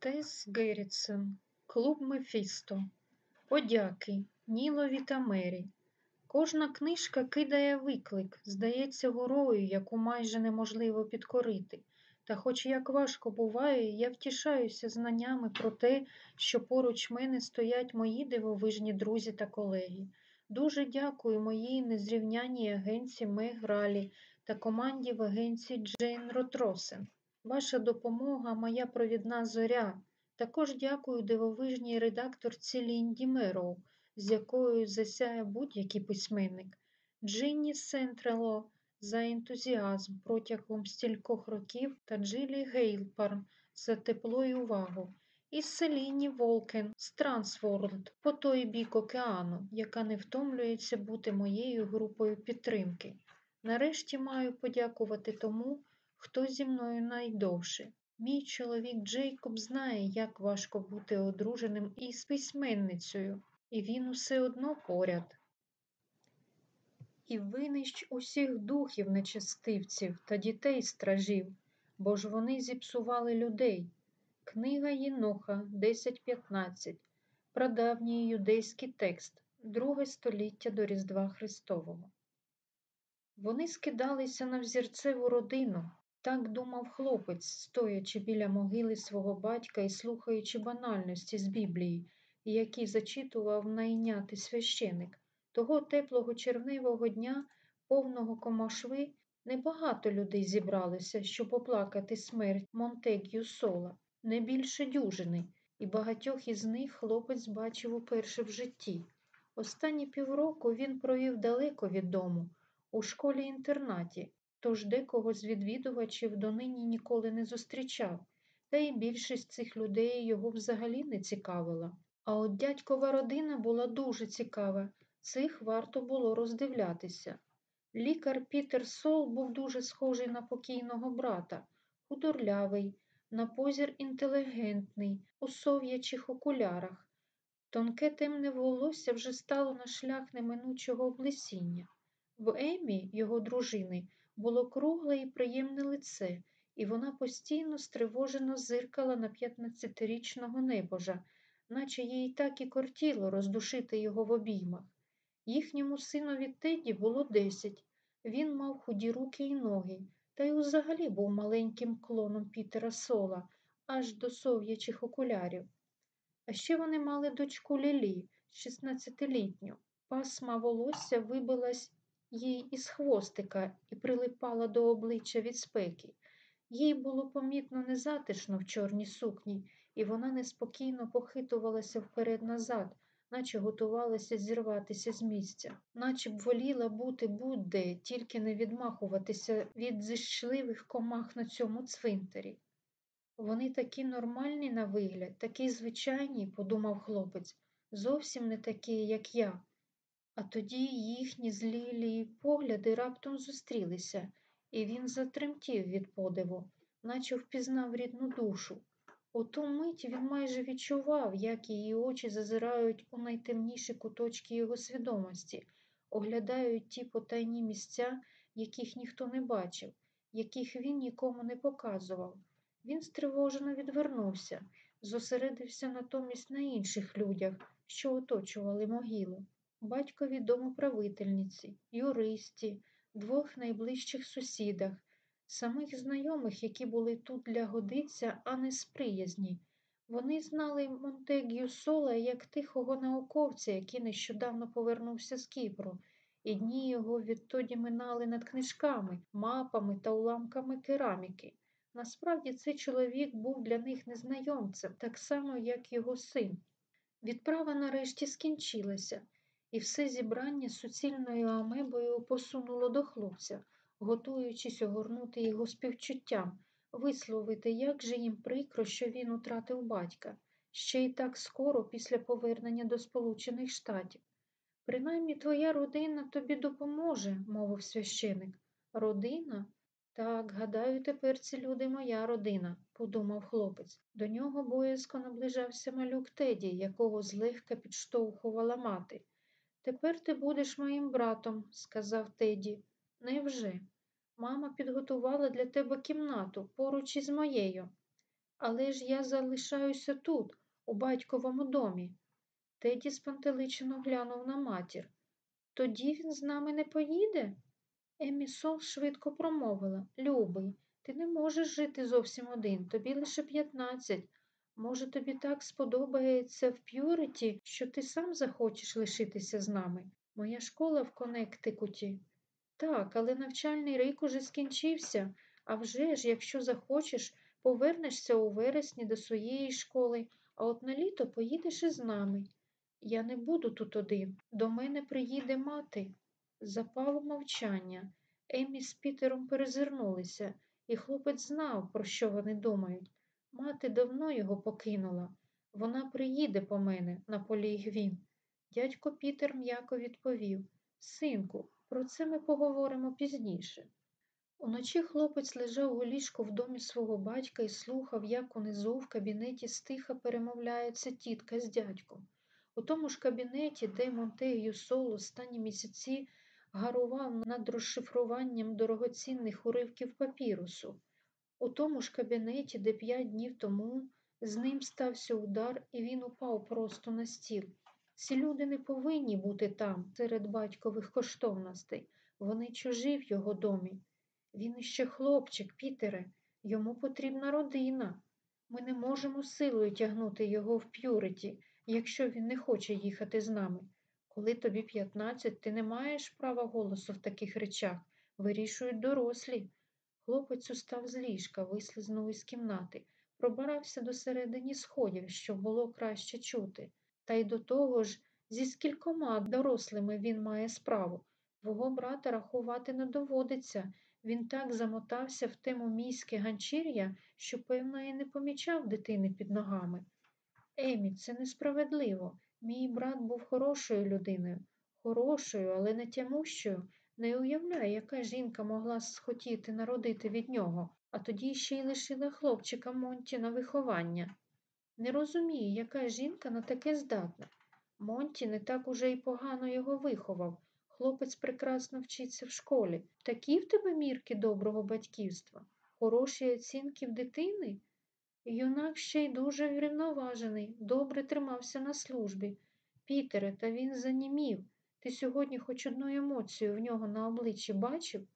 Тес Геррітсен, Клуб Мефісто, Подяки, Нілові та Мері. Кожна книжка кидає виклик, здається горою, яку майже неможливо підкорити. Та хоч як важко буває, я втішаюся знаннями про те, що поруч мене стоять мої дивовижні друзі та колеги. Дуже дякую моїй незрівняній агенції Мег Ралі та команді в агенції Джейн Ротросен. Ваша допомога моя провідна зоря. Також дякую дивовижній редакторці Лінді Мероу, з якою засяє будь-який письменник. Джинні Сентрело за ентузіазм протягом стількох років та Джилі Гейлпарн за тепло і увагу. І Селіні Волкен з Трансворлд по той бік океану, яка не втомлюється бути моєю групою підтримки. Нарешті маю подякувати тому, хто зі мною найдовше. Мій чоловік Джейкоб знає, як важко бути одруженим із письменницею, і він усе одно поряд. І винищ усіх духів нечестивців та дітей стражів, бо ж вони зіпсували людей. Книга Єноха 10.15, прадавній юдейський текст, друге століття до Різдва Христового. Вони скидалися на взірцеву родину, так думав хлопець, стоячи біля могили свого батька і слухаючи банальності з Біблії, які зачитував найнятий священик. Того теплого червневого дня, повного комашви, небагато людей зібралося, щоб оплакати смерть Монтегю Сола, не більше дюжини, і багатьох із них хлопець бачив уперше в житті. Останні півроку він провів далеко від дому, у школі-інтернаті, тож декого з відвідувачів донині ніколи не зустрічав, та й більшість цих людей його взагалі не цікавила. А от дядькова родина була дуже цікава, цих варто було роздивлятися. Лікар Пітер Сол був дуже схожий на покійного брата, худорлявий, на позір інтелігентний, у сов'ячих окулярах. Тонке темне волосся вже стало на шлях неминучого облесіння. В Емі, його дружини, було кругле і приємне лице, і вона постійно стривожено зиркала на 15-річного небожа, наче їй так і кортіло роздушити його в обіймах. Їхньому синові Теді було десять. Він мав худі руки і ноги, та й взагалі був маленьким клоном Пітера Сола, аж до сов'ячих окулярів. А ще вони мали дочку Лілі, 16-літню. Пасма волосся вибилась їй із хвостика і прилипала до обличчя від спеки. Їй було помітно незатишно в чорній сукні, і вона неспокійно похитувалася вперед назад, наче готувалася зірватися з місця, наче б воліла бути будь-де, тільки не відмахуватися від зищливих комах на цьому цвинтарі. Вони такі нормальні на вигляд, такі звичайні, подумав хлопець, зовсім не такі, як я. А тоді їхні злілі погляди раптом зустрілися, і він затремтів від подиву, наче впізнав рідну душу. У ту мить він майже відчував, як її очі зазирають у найтемніші куточки його свідомості, оглядають ті потайні місця, яких ніхто не бачив, яких він нікому не показував. Він стривожено відвернувся, зосередився натомість на інших людях, що оточували могилу батькові домоправительниці, юристі, двох найближчих сусідах, самих знайомих, які були тут для годиця, а не сприязні. Вони знали Монтегю Сола як тихого науковця, який нещодавно повернувся з Кіпру, і дні його відтоді минали над книжками, мапами та уламками кераміки. Насправді цей чоловік був для них незнайомцем, так само, як його син. Відправа нарешті скінчилася і все зібрання суцільною амебою посунуло до хлопця, готуючись огорнути його співчуттям, висловити, як же їм прикро, що він утратив батька, ще й так скоро після повернення до Сполучених Штатів. Принаймні твоя родина тобі допоможе, мовив священик. Родина? Так, гадаю, тепер ці люди моя родина, подумав хлопець. До нього боязко наближався малюк Теді, якого злегка підштовхувала мати. Тепер ти будеш моїм братом, сказав Теді. Невже? Мама підготувала для тебе кімнату поруч із моєю. Але ж я залишаюся тут, у батьковому домі. Теді спантеличено глянув на матір. Тоді він з нами не поїде? Еммі Сол швидко промовила Любий, ти не можеш жити зовсім один, тобі лише п'ятнадцять. Може, тобі так сподобається в П'юриті, що ти сам захочеш лишитися з нами. Моя школа в Коннектикуті. Так, але навчальний рік уже скінчився. А вже ж, якщо захочеш, повернешся у вересні до своєї школи, а от на літо поїдеш із нами. Я не буду тут один. До мене приїде мати. Запало мовчання. Еммі з Пітером перезирнулися, і хлопець знав, про що вони думають. Мати давно його покинула. Вона приїде по мене, наполіг він. Дядько Пітер м'яко відповів Синку, про це ми поговоримо пізніше. Уночі хлопець лежав у ліжку в домі свого батька і слухав, як унизу в кабінеті стиха перемовляється тітка з дядьком. У тому ж кабінеті, де Монтегю Сол останні місяці гарував над розшифруванням дорогоцінних уривків папірусу, у тому ж кабінеті, де п'ять днів тому з ним стався удар, і він упав просто на стіл. Ці люди не повинні бути там, серед батькових коштовностей. Вони чужі в його домі. Він іще хлопчик, Пітере, йому потрібна родина. Ми не можемо силою тягнути його в п'юриті, якщо він не хоче їхати з нами. Коли тобі 15, ти не маєш права голосу в таких речах, вирішують дорослі. Хлопець устав з ліжка, вислизнув із кімнати, пробирався до середині сходів, щоб було краще чути. Та й до того ж, зі скількома дорослими він має справу. Твого брата рахувати не доводиться. Він так замотався в тему міське ганчір'я, що, певно, і не помічав дитини під ногами. Емі, це несправедливо. Мій брат був хорошою людиною, хорошою, але не тямущою. Не уявляю, яка жінка могла схотіти народити від нього, а тоді ще й лишила хлопчика Монті на виховання. Не розумію, яка жінка на таке здатна. Монті не так уже й погано його виховав. Хлопець прекрасно вчиться в школі. Такі в тебе мірки доброго батьківства, хороші оцінки в дитини? Юнак ще й дуже врівноважений, добре тримався на службі. Пітере, та він занімів. Ти сьогодні хоч одну емоцію в нього на обличчі бачив?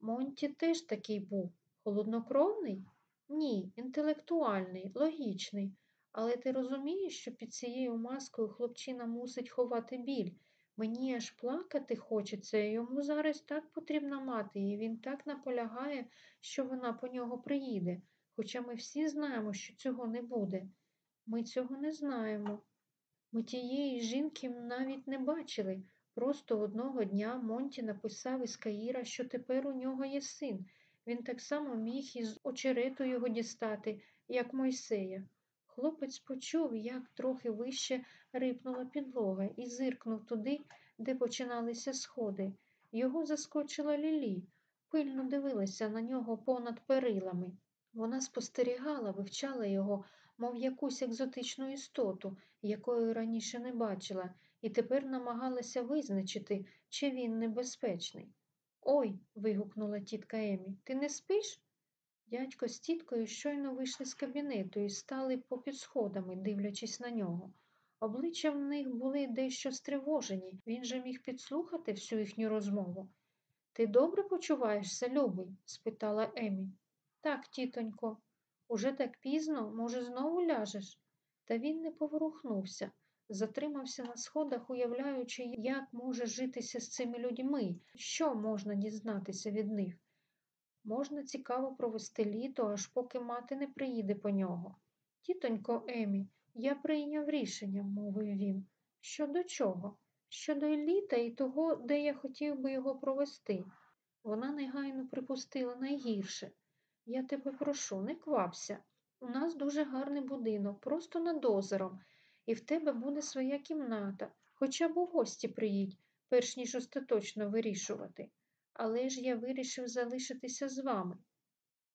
Монті теж такий був. Холоднокровний? Ні, інтелектуальний, логічний. Але ти розумієш, що під цією маскою хлопчина мусить ховати біль. Мені аж плакати хочеться, і йому зараз так потрібна мати, і він так наполягає, що вона по нього приїде. Хоча ми всі знаємо, що цього не буде. Ми цього не знаємо. Ми тієї жінки навіть не бачили. Просто одного дня Монті написав із Каїра, що тепер у нього є син. Він так само міг із очерету його дістати, як Мойсея. Хлопець почув, як трохи вище рипнула підлога, і зиркнув туди, де починалися сходи. Його заскочила Лілі, пильно дивилася на нього понад перилами. Вона спостерігала, вивчала його, мов якусь екзотичну істоту, якої раніше не бачила, і тепер намагалася визначити, чи він небезпечний. Ой. вигукнула тітка Емі, ти не спиш? Дядько з тіткою щойно вийшли з кабінету і стали попід сходами, дивлячись на нього. Обличчя в них були дещо стривожені, він же міг підслухати всю їхню розмову. Ти добре почуваєшся, любий? спитала Емі. Так, тітонько, уже так пізно, може, знову ляжеш? Та він не поворухнувся, затримався на сходах, уявляючи, як може житися з цими людьми, що можна дізнатися від них. Можна цікаво провести літо, аж поки мати не приїде по нього. Тітонько Емі, я прийняв рішення, мовив він. Щодо чого? Щодо літа і того, де я хотів би його провести. Вона негайно припустила найгірше. Я тебе прошу, не квапся. У нас дуже гарний будинок, просто над озером, і в тебе буде своя кімната, хоча б у гості приїдь, перш ніж остаточно вирішувати. Але ж я вирішив залишитися з вами.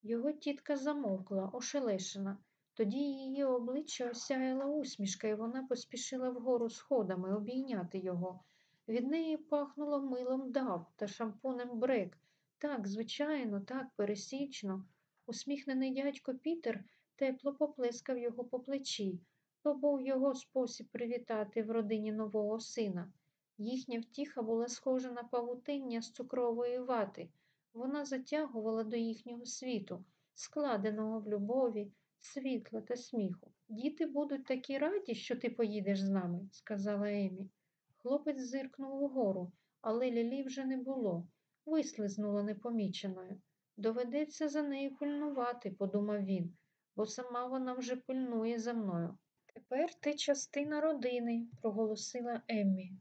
Його тітка замовкла, ошелешена. Тоді її обличчя осяяла усмішка, і вона поспішила вгору сходами обійняти його. Від неї пахнуло милом дав та шампунем брек. Так, звичайно, так, пересічно. Усміхнений дядько Пітер тепло поплескав його по плечі. То був його спосіб привітати в родині нового сина. Їхня втіха була схожа на павутиння з цукрової вати. Вона затягувала до їхнього світу, складеного в любові, світла та сміху. Діти будуть такі раді, що ти поїдеш з нами, сказала Емі. Хлопець зиркнув угору, але Лілі вже не було. Вислизнула непоміченою. Доведеться за нею пильнувати, подумав він, бо сама вона вже пильнує за мною. Тепер ти частина родини, проголосила Еммі.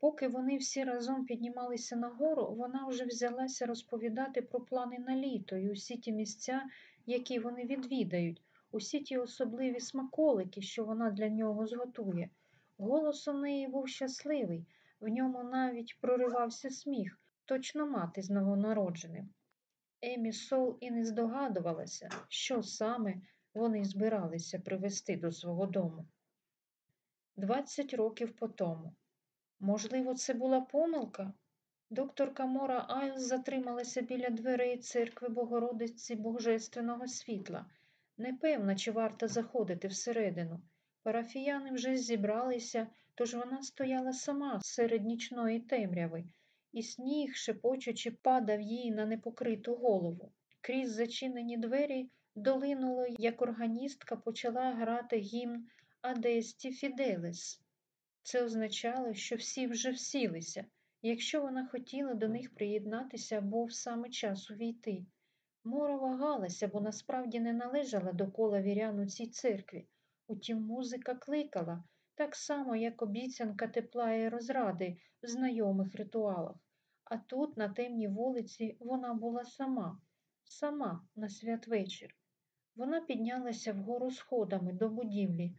Поки вони всі разом піднімалися нагору, вона вже взялася розповідати про плани на літо і усі ті місця, які вони відвідають, усі ті особливі смаколики, що вона для нього зготує. Голос у неї був щасливий, в ньому навіть проривався сміх, точно мати з новонародженим. Емі Сол і не здогадувалася, що саме вони збиралися привезти до свого дому. Двадцять років по тому. Можливо, це була помилка? Докторка Мора Айлс затрималася біля дверей церкви Богородиці Божественного світла. Непевна, чи варто заходити всередину. Парафіяни вже зібралися, тож вона стояла сама серед нічної темряви, і сніг, шепочучи, падав їй на непокриту голову. Крізь зачинені двері долинуло, як органістка почала грати гімн Адесті Фіделес. Це означало, що всі вже всілися. Якщо вона хотіла до них приєднатися, був саме час увійти. Мора вагалася, бо насправді не належала до кола вірян у цій церкві. Утім, музика кликала, так само, як обіцянка тепла і розради в знайомих ритуалах. А тут, на темній вулиці, вона була сама, сама на святвечір. Вона піднялася вгору сходами до будівлі.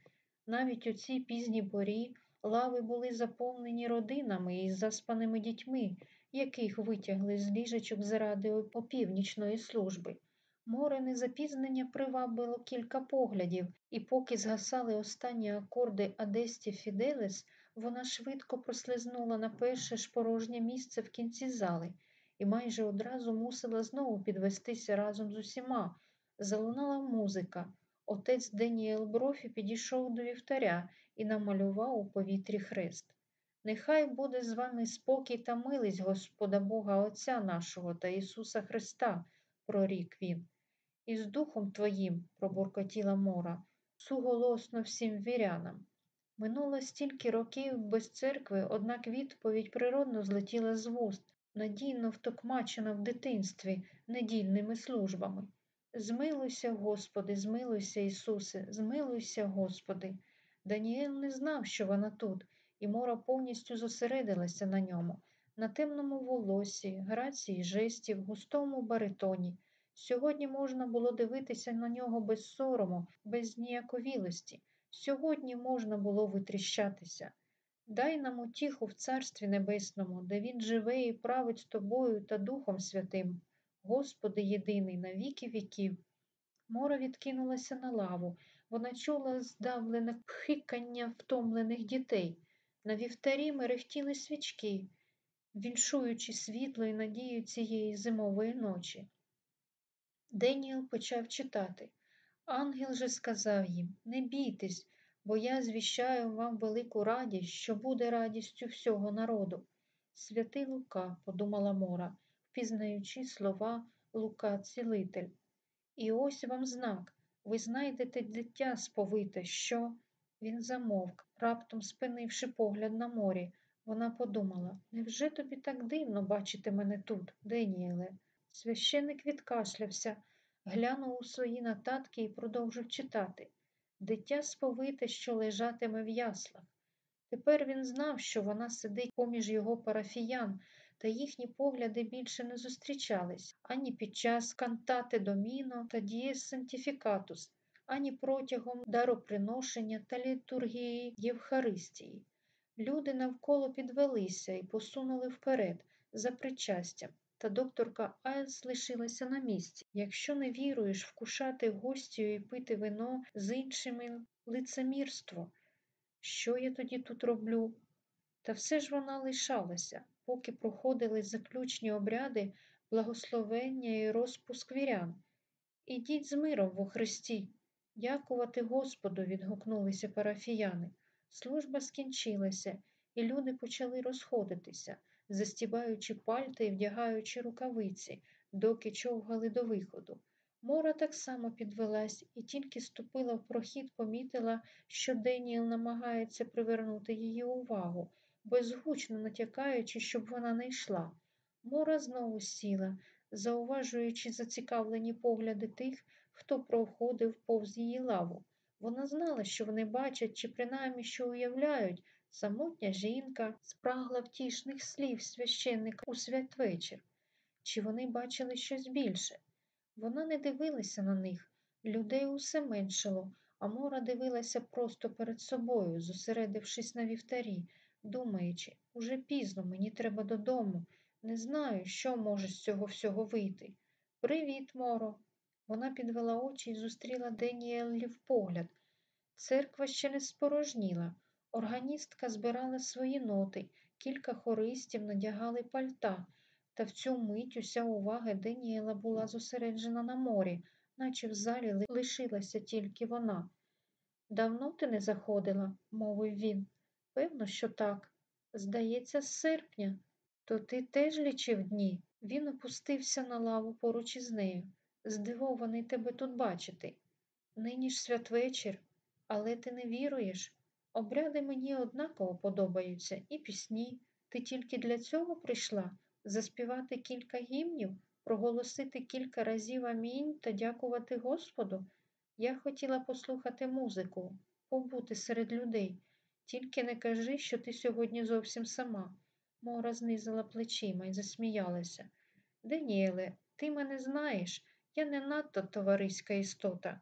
Навіть у цій пізній порі лави були заповнені родинами із заспаними дітьми, яких витягли з ліжечок заради опівнічної служби. Морене запізнення привабило кілька поглядів, і поки згасали останні акорди Адесті Фіделес, вона швидко прослизнула на перше ж порожнє місце в кінці зали і майже одразу мусила знову підвестися разом з усіма. Залунала музика. Отець Деніел Брофі підійшов до вівтаря і намалював у повітрі хрест. Нехай буде з вами спокій та милість Господа Бога Отця нашого та Ісуса Христа, прорік він. І з Духом Твоїм, пробуркотіла Мора, суголосно всім вірянам. Минуло стільки років без церкви, однак відповідь природно злетіла з вуст, надійно втокмачена в дитинстві недільними службами. Змилуйся, Господи, змилуйся, Ісусе, змилуйся, Господи. Даніел не знав, що вона тут, і Мора повністю зосередилася на ньому, на темному волосі, грації жестів, густому баритоні. Сьогодні можна було дивитися на нього без сорому, без ніяковілості. Сьогодні можна було витріщатися. Дай нам утіху в Царстві Небесному, де Він живе і править з тобою та Духом Святим. Господи єдиний на віки віків. Мора відкинулася на лаву. Вона чула здавлене пхикання втомлених дітей. На вівтарі мерехтіли свічки, віншуючи світло і надію цієї зимової ночі. Деніел почав читати. Ангел же сказав їм Не бійтесь, бо я звіщаю вам велику радість, що буде радістю всього народу. Святий Лука, подумала Мора, впізнаючи слова Лука Цілитель. І ось вам знак ви знайдете дитя сповите, що. Він замовк, раптом спинивши погляд на морі. Вона подумала невже тобі так дивно бачити мене тут, Деніеле? Священик відкашлявся, глянув у свої нотатки і продовжив читати дитя сповите, що лежатиме в яслах. Тепер він знав, що вона сидить поміж його парафіян, та їхні погляди більше не зустрічались ані під час кантати доміно та дієс сантіфікатус, ані протягом дароприношення та літургії Євхаристії. Люди навколо підвелися і посунули вперед за причастям, та докторка Айлс лишилася на місці. Якщо не віруєш вкушати гостю і пити вино з іншими лицемірство, що я тоді тут роблю? Та все ж вона лишалася, поки проходили заключні обряди, благословення і розпуск вірян. Ідіть з миром во Христі. Дякувати Господу, відгукнулися парафіяни. Служба скінчилася, і люди почали розходитися, застібаючи пальта і вдягаючи рукавиці, доки човгали до виходу. Мора так само підвелась і тільки ступила в прохід, помітила, що Деніел намагається привернути її увагу, безгучно натякаючи, щоб вона не йшла. Мора знову сіла, зауважуючи зацікавлені погляди тих, хто проходив повз її лаву. Вона знала, що вони бачать, чи принаймні що уявляють, самотня жінка спрагла втішних слів священника у святвечір. Чи вони бачили щось більше? Вона не дивилася на них, людей усе меншало, а Мора дивилася просто перед собою, зосередившись на вівтарі, думаючи, уже пізно мені треба додому. Не знаю, що може з цього всього вийти. Привіт, Моро. Вона підвела очі і зустріла Деніелів погляд. Церква ще не спорожніла. Органістка збирала свої ноти, кілька хористів надягали пальта, та в цю мить уся увага Деніела була зосереджена на морі, наче в залі лишилася тільки вона. Давно ти не заходила, мовив він. Певно, що так. Здається, з серпня. То ти теж лічив дні? Він опустився на лаву поруч із нею. Здивований тебе тут бачити. Нині ж святвечір, але ти не віруєш. Обряди мені однаково подобаються, і пісні. Ти тільки для цього прийшла заспівати кілька гімнів, проголосити кілька разів амінь та дякувати Господу. Я хотіла послухати музику, побути серед людей. Тільки не кажи, що ти сьогодні зовсім сама. Мора знизила плечима і засміялася. Даніеле, ти мене знаєш, я не надто товариська істота.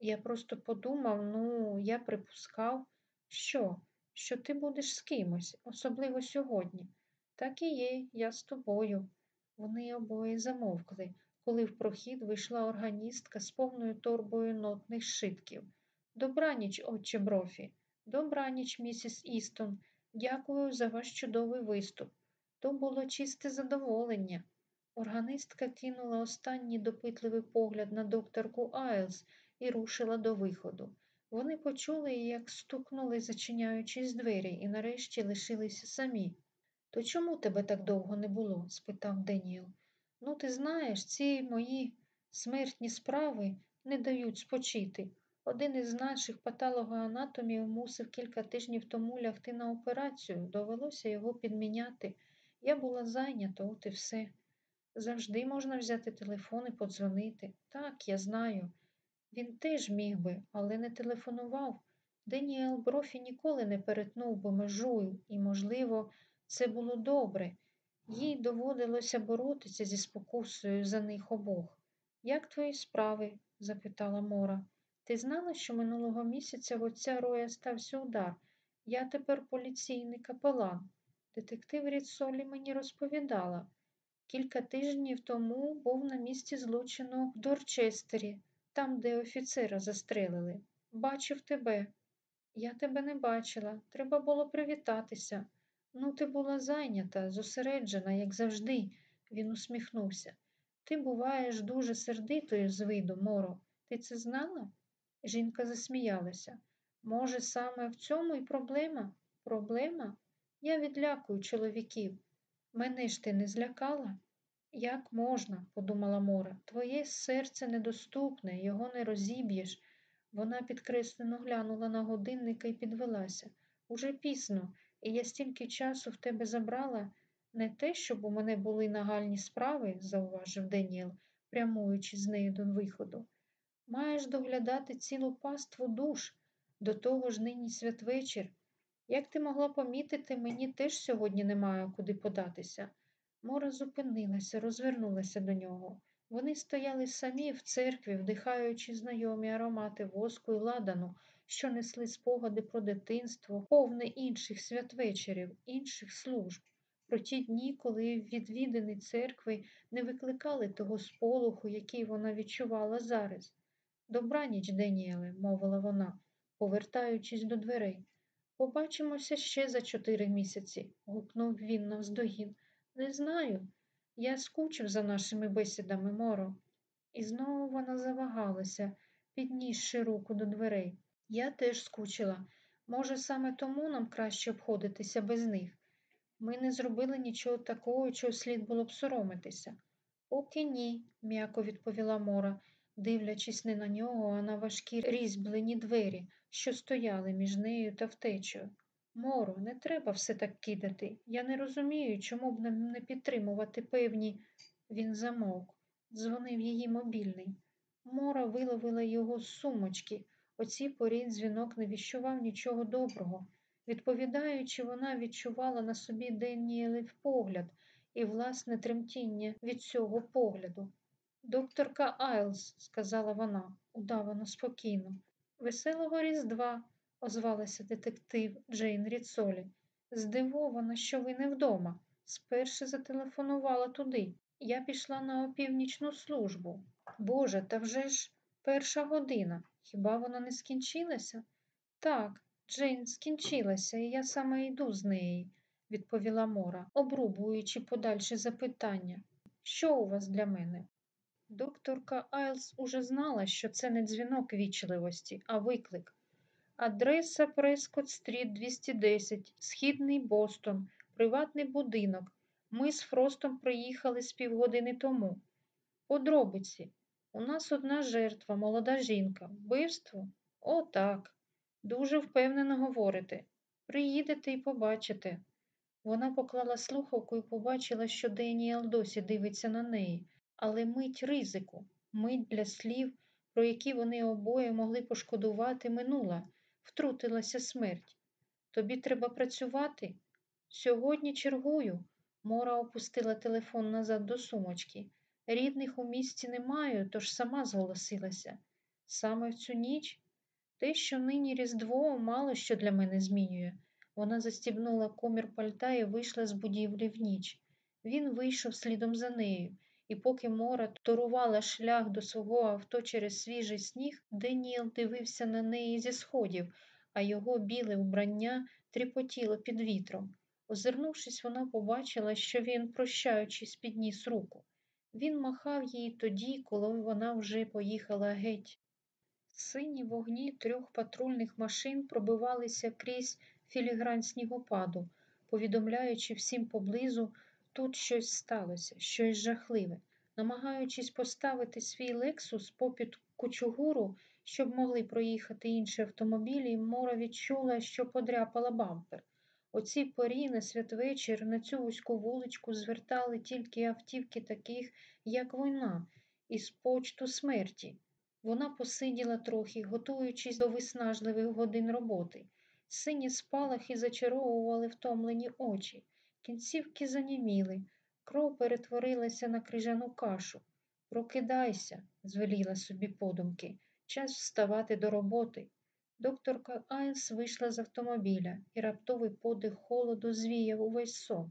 Я просто подумав, ну, я припускав, що, що ти будеш з кимось, особливо сьогодні. Так і є, я з тобою. Вони обоє замовкли, коли в прохід вийшла органістка з повною торбою нотних шитків. Добраніч, отче Брофі, добраніч, місіс Істон. Дякую за ваш чудовий виступ. То було чисте задоволення. Органистка кинула останній допитливий погляд на докторку Айлс і рушила до виходу. Вони почули, як стукнули, зачиняючись двері, і нарешті лишилися самі. То чому тебе так довго не було? спитав Деніел. Ну, ти знаєш, ці мої смертні справи не дають спочити. Один із наших патологоанатомів мусив кілька тижнів тому лягти на операцію, довелося його підміняти. Я була зайнята, от і все. Завжди можна взяти телефон і подзвонити. Так, я знаю. Він теж міг би, але не телефонував. Деніел Брофі ніколи не перетнув би межу, і, можливо, це було добре. Їй доводилося боротися зі спокусою за них обох. Як твої справи? запитала Мора. Ти знала, що минулого місяця в отця Роя стався удар? Я тепер поліційний капелан. Детектив Ріцолі мені розповідала. Кілька тижнів тому був на місці злочину в Дорчестері, там, де офіцера застрелили. Бачив тебе. Я тебе не бачила. Треба було привітатися. Ну, ти була зайнята, зосереджена, як завжди, він усміхнувся. Ти буваєш дуже сердитою з виду, Моро. Ти це знала? Жінка засміялася. Може, саме в цьому і проблема? Проблема? Я відлякую чоловіків. Мене ж ти не злякала? Як можна, подумала Мора, твоє серце недоступне, його не розіб'єш. Вона підкреслено глянула на годинника і підвелася. Уже пізно, і я стільки часу в тебе забрала. Не те, щоб у мене були нагальні справи, зауважив Деніел, прямуючи з нею до виходу. Маєш доглядати цілу паству душ, до того ж нині святвечір. Як ти могла помітити, мені теж сьогодні немає куди податися. Мора зупинилася, розвернулася до нього. Вони стояли самі в церкві, вдихаючи знайомі аромати воску і ладану, що несли спогади про дитинство, повне інших святвечерів, інших служб, про ті дні, коли відвідини церкви не викликали того сполоху, який вона відчувала зараз. Добраніч, Деніеле, мовила вона, повертаючись до дверей. Побачимося ще за чотири місяці, гукнув він навздогін. Не знаю. Я скучив за нашими бесідами, Моро. І знову вона завагалася, піднісши руку до дверей. Я теж скучила. Може, саме тому нам краще обходитися без них. Ми не зробили нічого такого, чого слід було б соромитися. Поки ні, м'яко відповіла Мора, дивлячись не на нього, а на важкі різьблені двері, що стояли між нею та втечею. Моро, не треба все так кидати. Я не розумію, чому б нам не підтримувати певні. Він замовк. Дзвонив її мобільний. Мора виловила його з сумочки. О цій порі дзвінок не віщував нічого доброго. Відповідаючи, вона відчувала на собі Деніелів погляд і власне тремтіння від цього погляду. Докторка Айлс, сказала вона, удавано спокійно. Веселого Різдва, озвалася детектив Джейн Ріцолі. Здивована, що ви не вдома. Спершу зателефонувала туди. Я пішла на опівнічну службу. Боже, та вже ж перша година. Хіба вона не скінчилася? Так, Джейн скінчилася, і я саме йду з неї, відповіла Мора, обрубуючи подальші запитання. Що у вас для мене? Докторка Айлс уже знала, що це не дзвінок вічливості, а виклик. Адреса Прескот Стріт 210, Східний Бостон, приватний будинок. Ми з Фростом приїхали з півгодини тому. Подробиці. У нас одна жертва, молода жінка. Вбивство? О, так. Дуже впевнено говорите. Приїдете і побачите. Вона поклала слухавку і побачила, що Деніел досі дивиться на неї, але мить ризику, мить для слів, про які вони обоє могли пошкодувати, минула, втрутилася смерть. Тобі треба працювати? Сьогодні чергую. Мора опустила телефон назад до сумочки. Рідних у місті не маю, тож сама зголосилася. Саме в цю ніч те, що нині Різдво, мало що для мене змінює. Вона застібнула комір пальта і вийшла з будівлі в ніч. Він вийшов слідом за нею, і поки Мора торувала шлях до свого авто через свіжий сніг, Деніел дивився на неї зі сходів, а його біле вбрання тріпотіло під вітром. Озирнувшись, вона побачила, що він, прощаючись, підніс руку. Він махав їй тоді, коли вона вже поїхала геть. Сині вогні трьох патрульних машин пробивалися крізь філігрань снігопаду, повідомляючи всім поблизу, тут щось сталося, щось жахливе, намагаючись поставити свій лексус попід кучугуру, щоб могли проїхати інші автомобілі, Мора відчула, що подряпала бампер. О цій порі на святвечір на цю вузьку вуличку звертали тільки автівки таких, як війна, із почту смерті. Вона посиділа трохи, готуючись до виснажливих годин роботи. Сині спалахи зачаровували втомлені очі, кінцівки заніміли, кров перетворилася на крижану кашу. Прокидайся, звеліла собі подумки, час вставати до роботи. Докторка Айлс вийшла з автомобіля, і раптовий подих холоду звіяв увесь сон.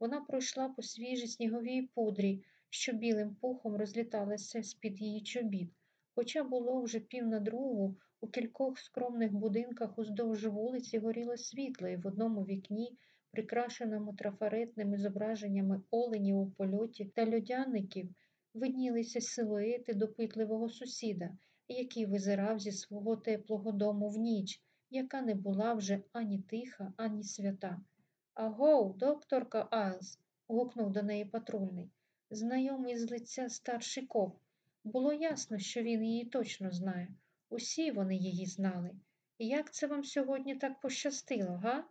Вона пройшла по свіжій сніговій пудрі, що білим пухом розліталася з-під її чобіт. Хоча було вже пів на другу, у кількох скромних будинках уздовж вулиці горіло світло, і в одному вікні, прикрашеному трафаретними зображеннями оленів у польоті та льодяників, виднілися силуети допитливого сусіда, який визирав зі свого теплого дому в ніч, яка не була вже ані тиха, ані свята. Агоу, докторка Айлс, гукнув до неї патрульний, знайомий з лиця старший коп. Було ясно, що він її точно знає. Усі вони її знали. Як це вам сьогодні так пощастило, га?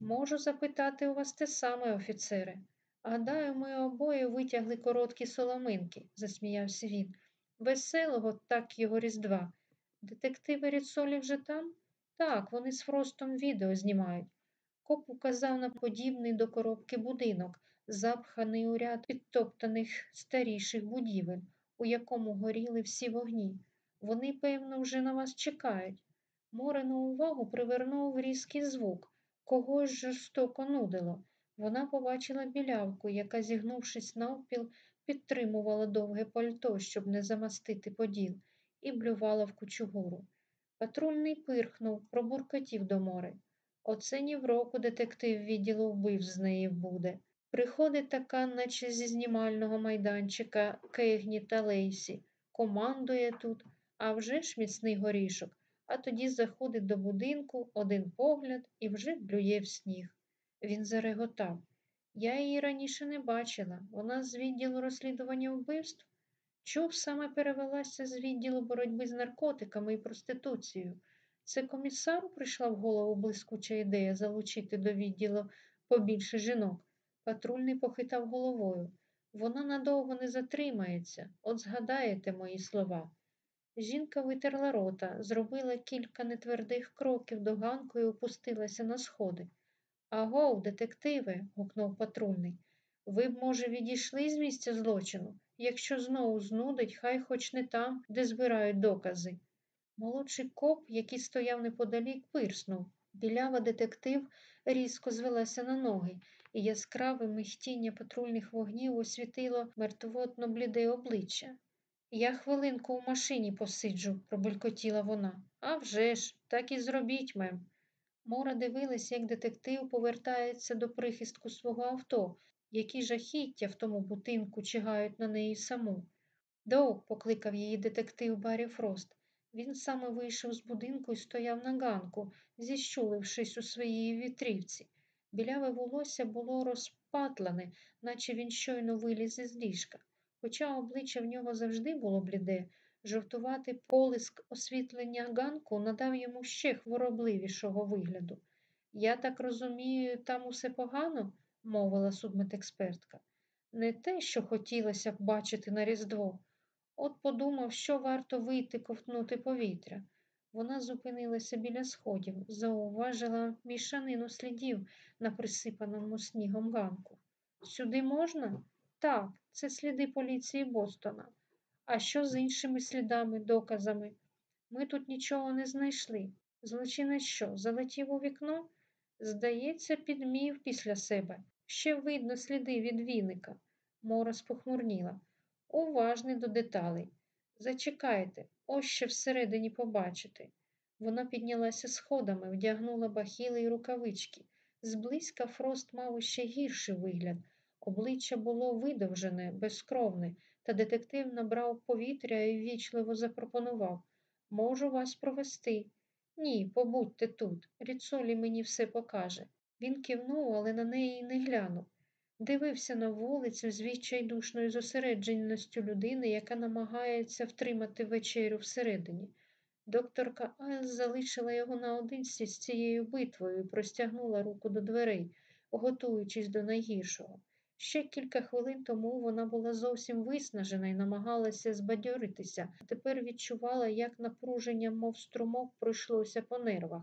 Можу запитати у вас те саме, офіцере. Гадаю, ми обоє витягли короткі соломинки, засміявся він. Веселого так його різдва. Детективи Ріцолі вже там? Так, вони з Фростом відео знімають. Коп указав на подібний до коробки будинок, запханий у ряд підтоптаних старіших будівель, у якому горіли всі вогні. Вони, певно, вже на вас чекають. Морену увагу привернув різкий звук, когось жорстоко нудило. Вона побачила білявку, яка, зігнувшись навпіл, підтримувала довге пальто, щоб не замастити поділ, і блювала в кучугуру. Патрульний пирхнув, пробуркотів до мори. Оце ні в року детектив відділу вбив з неї буде. Приходить така, наче зі знімального майданчика Кегні та Лейсі, командує тут, А вже ж міцний горішок, а тоді заходить до будинку, один погляд і вже блює в сніг. Він зареготав. Я її раніше не бачила. Вона з відділу розслідування вбивств. Чув, саме перевелася з відділу боротьби з наркотиками і проституцією. Це комісару прийшла в голову блискуча ідея залучити до відділу побільше жінок. Патрульний похитав головою. Вона надовго не затримається, от згадаєте мої слова. Жінка витерла рота, зробила кілька нетвердих кроків до ганку і опустилася на сходи. Агов, детективи, гукнув патрульний. Ви б, може, відійшли з місця злочину? Якщо знову знудить, хай хоч не там, де збирають докази. Молодший коп, який стояв неподалік, пирснув. Білява детектив різко звелася на ноги, і яскраве михтіння патрульних вогнів освітило мертвотно бліде обличчя. Я хвилинку у машині посиджу, пробелькотіла вона. «А вже ж, так і зробіть, мем. Мора дивилась, як детектив повертається до прихистку свого авто, які жахіття в тому будинку чигають на неї саму. Док, покликав її детектив Баррі Фрост. Він саме вийшов з будинку і стояв на ганку, зіщулившись у своїй вітрівці. Біляве волосся було розпатлане, наче він щойно виліз із ліжка. Хоча обличчя в нього завжди було бліде, жовтуватий полиск освітлення ганку надав йому ще хворобливішого вигляду. Я так розумію, там усе погано, мовила судмедекспертка. Не те, що хотілося б бачити на Різдво. От подумав, що варто вийти ковтнути повітря. Вона зупинилася біля сходів, зауважила мішанину слідів на присипаному снігом ганку. Сюди можна? Так, це сліди поліції Бостона. А що з іншими слідами, доказами? Ми тут нічого не знайшли. Злочинець що, залетів у вікно? Здається, підмів після себе. Ще видно сліди від віника. Мора спохмурніла. Уважний до деталей. Зачекайте, ось ще всередині побачите. Вона піднялася сходами, вдягнула бахіли й рукавички. Зблизька Фрост мав ще гірший вигляд. Обличчя було видовжене, безкровне, та детектив набрав повітря і ввічливо запропонував Можу вас провести. Ні, побудьте тут. Ріцолі мені все покаже. Він кивнув, але на неї не глянув. Дивився на вулицю з відчайдушною зосередженістю людини, яка намагається втримати вечерю всередині. Докторка Айл залишила його наодинці з цією битвою і простягнула руку до дверей, готуючись до найгіршого. Ще кілька хвилин тому вона була зовсім виснажена і намагалася збадьоритися, тепер відчувала, як напруження, мов струмок, пройшлося по нервах.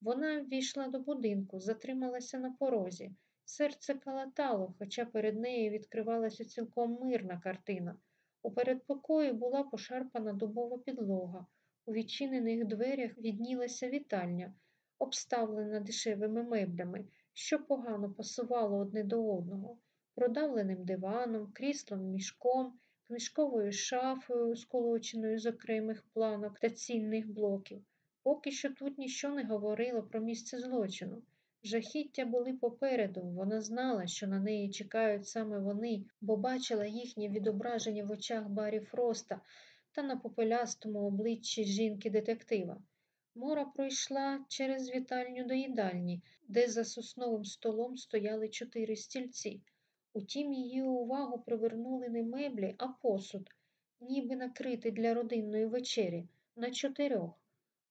Вона ввійшла до будинку, затрималася на порозі. Серце калатало, хоча перед нею відкривалася цілком мирна картина. У передпокої була пошарпана дубова підлога. У відчинених дверях віднілася вітальня, обставлена дешевими меблями, що погано пасувало одне до одного, продавленим диваном, кріслом мішком, книжковою шафою, сколоченою з окремих планок та цінних блоків. Поки що тут ніщо не говорило про місце злочину. Жахіття були попереду, вона знала, що на неї чекають саме вони, бо бачила їхнє відображення в очах Барі Фроста та на попелястому обличчі жінки-детектива. Мора пройшла через вітальню до їдальні, де за сосновим столом стояли чотири стільці. Утім, її увагу привернули не меблі, а посуд, ніби накритий для родинної вечері, на чотирьох.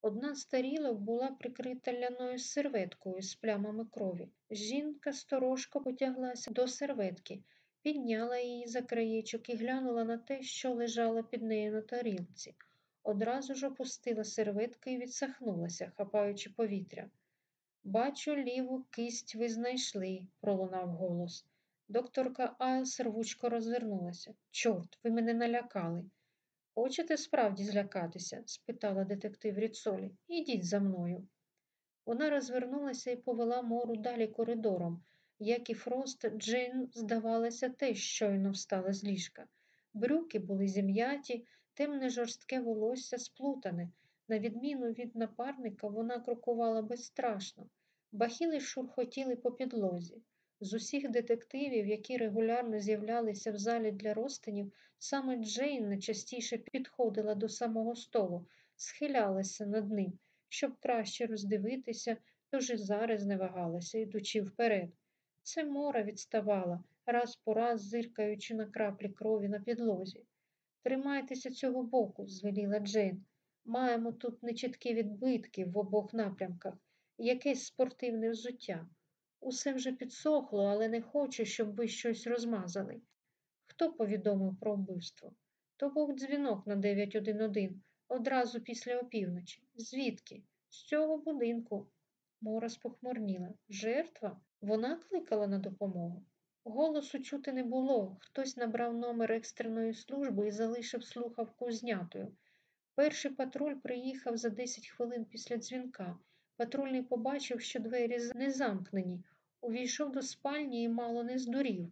Одна з тарілок була прикрита ляною серветкою з плямами крові. Жінка сторожко потяглася до серветки, підняла її за краєчок і глянула на те, що лежало під нею на тарілці. Одразу ж опустила серветку і відсахнулася, хапаючи повітря. Бачу, ліву кисть ви знайшли, пролунав голос. Докторка Айлс рвучко розвернулася. Чорт, ви мене налякали. Хочете справді злякатися? спитала детектив Ріцолі. Ідіть за мною. Вона розвернулася і повела мору далі коридором. Як і Фрост, Джейн, здавалося, теж щойно встала з ліжка. Брюки були зім'яті, темне жорстке волосся сплутане. На відміну від напарника, вона крокувала безстрашно. Бахіли шурхотіли по підлозі. З усіх детективів, які регулярно з'являлися в залі для розтинів, Саме Джейн найчастіше підходила до самого столу, схилялася над ним, щоб краще роздивитися, тож і зараз не вагалася, ідучи вперед. Це мора відставала, раз по раз зиркаючи на краплі крові на підлозі. Тримайтеся цього боку, звеліла Джейн. Маємо тут нечіткі відбитки в обох напрямках, якесь спортивне взуття. Усе вже підсохло, але не хочу, щоб ви щось розмазали. Хто повідомив про вбивство? То був дзвінок на 911 одразу після опівночі. Звідки? З цього будинку. Мора спохмурніла. Жертва? Вона кликала на допомогу. Голосу чути не було. Хтось набрав номер екстреної служби і залишив слухавку знятою. Перший патруль приїхав за 10 хвилин після дзвінка. Патрульний побачив, що двері не замкнені. Увійшов до спальні і мало не здурів.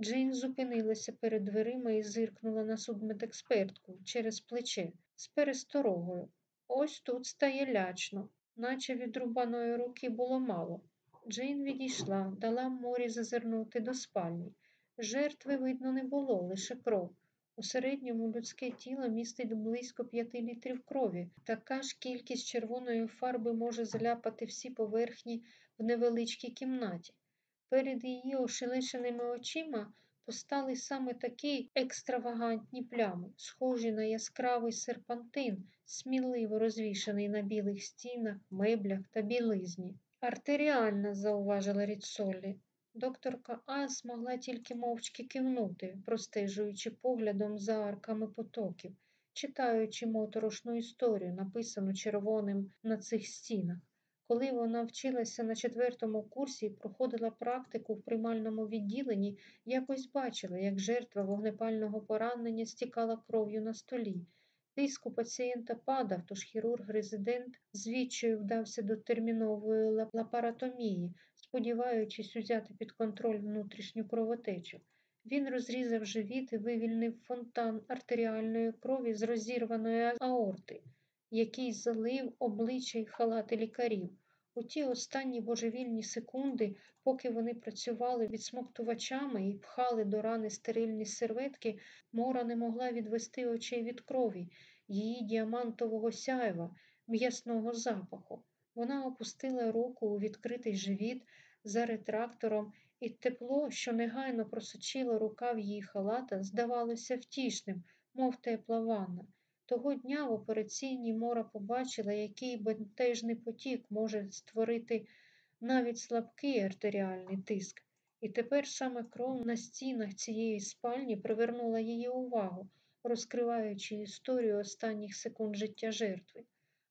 Джейн зупинилася перед дверима і зиркнула на судмедекспертку через плече з пересторогою. Ось тут стає лячно, наче від рубаної руки було мало. Джейн відійшла, дала морі зазирнути до спальні. Жертви, видно, не було, лише кров. У середньому людське тіло містить близько п'яти літрів крові. Така ж кількість червоної фарби може заляпати всі поверхні в невеличкій кімнаті. Перед її ошелешеними очима постали саме такі екстравагантні плями, схожі на яскравий серпантин, сміливо розвішаний на білих стінах, меблях та білизні. Артеріальна, зауважила Ріцолі. Докторка А змогла тільки мовчки кивнути, простежуючи поглядом за арками потоків, читаючи моторошну історію, написану червоним на цих стінах. Коли вона вчилася на четвертому курсі і проходила практику в приймальному відділенні, якось бачила, як жертва вогнепального поранення стікала кров'ю на столі. Тиск у пацієнта падав, тож хірург-резидент звідчою вдався до термінової лапаратомії, сподіваючись узяти під контроль внутрішню кровотечу. Він розрізав живіт і вивільнив фонтан артеріальної крові з розірваної аорти, який залив обличчя й халати лікарів. У ті останні божевільні секунди, поки вони працювали відсмоктувачами і пхали до рани стерильні серветки, Мора не могла відвести очей від крові, її діамантового сяйва, м'ясного запаху. Вона опустила руку у відкритий живіт за ретрактором, і тепло, що негайно просочило рукав її халата, здавалося втішним, мов тепла ванна. Того дня в операційній Мора побачила, який бентежний потік може створити навіть слабкий артеріальний тиск. І тепер саме кров на стінах цієї спальні привернула її увагу, розкриваючи історію останніх секунд життя жертви.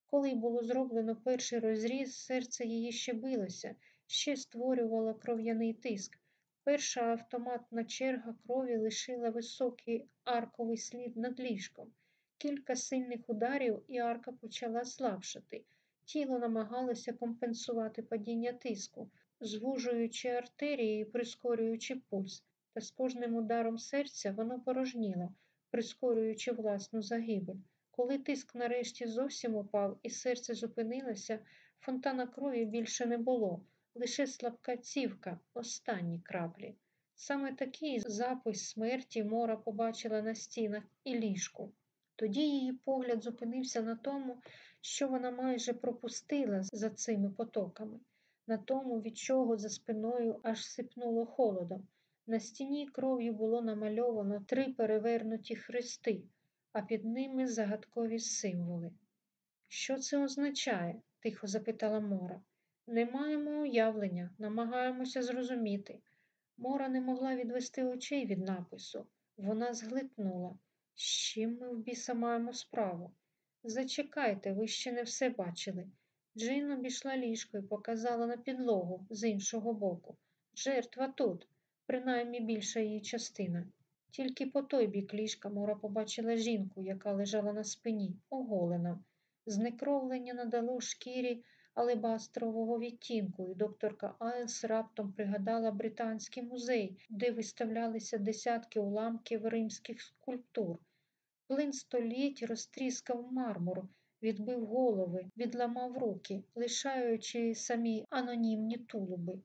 Коли було зроблено перший розріз, серце її ще билося, ще створювало кров'яний тиск. Перша автоматна черга крові лишила високий арковий слід над ліжком. Кілька сильних ударів і арка почала слабшати. Тіло намагалося компенсувати падіння тиску, звужуючи артерії і прискорюючи пульс, та з кожним ударом серця воно порожніло, прискорюючи власну загибель. Коли тиск нарешті зовсім упав і серце зупинилося, фонтана крові більше не було, лише слабка цівка, останні краплі. Саме такий запис смерті Мора побачила на стінах і ліжку. Тоді її погляд зупинився на тому, що вона майже пропустила за цими потоками, на тому, від чого за спиною аж сипнуло холодом. На стіні кров'ю було намальовано три перевернуті хрести, а під ними загадкові символи. Що це означає? тихо запитала Мора. Не маємо уявлення, намагаємося зрозуміти. Мора не могла відвести очей від напису. Вона зглитнула. З чим ми в біса маємо справу? Зачекайте, ви ще не все бачили. Джин обійшла ліжко і показала на підлогу з іншого боку. Жертва тут, принаймні більша її частина. Тільки по той бік ліжка Мора побачила жінку, яка лежала на спині, оголена. Знекровлення надало шкірі алебастрового відтінку, і докторка Айлс раптом пригадала британський музей, де виставлялися десятки уламків римських скульптур. Плин століть розтріскав мармур, відбив голови, відламав руки, лишаючи самі анонімні тулуби.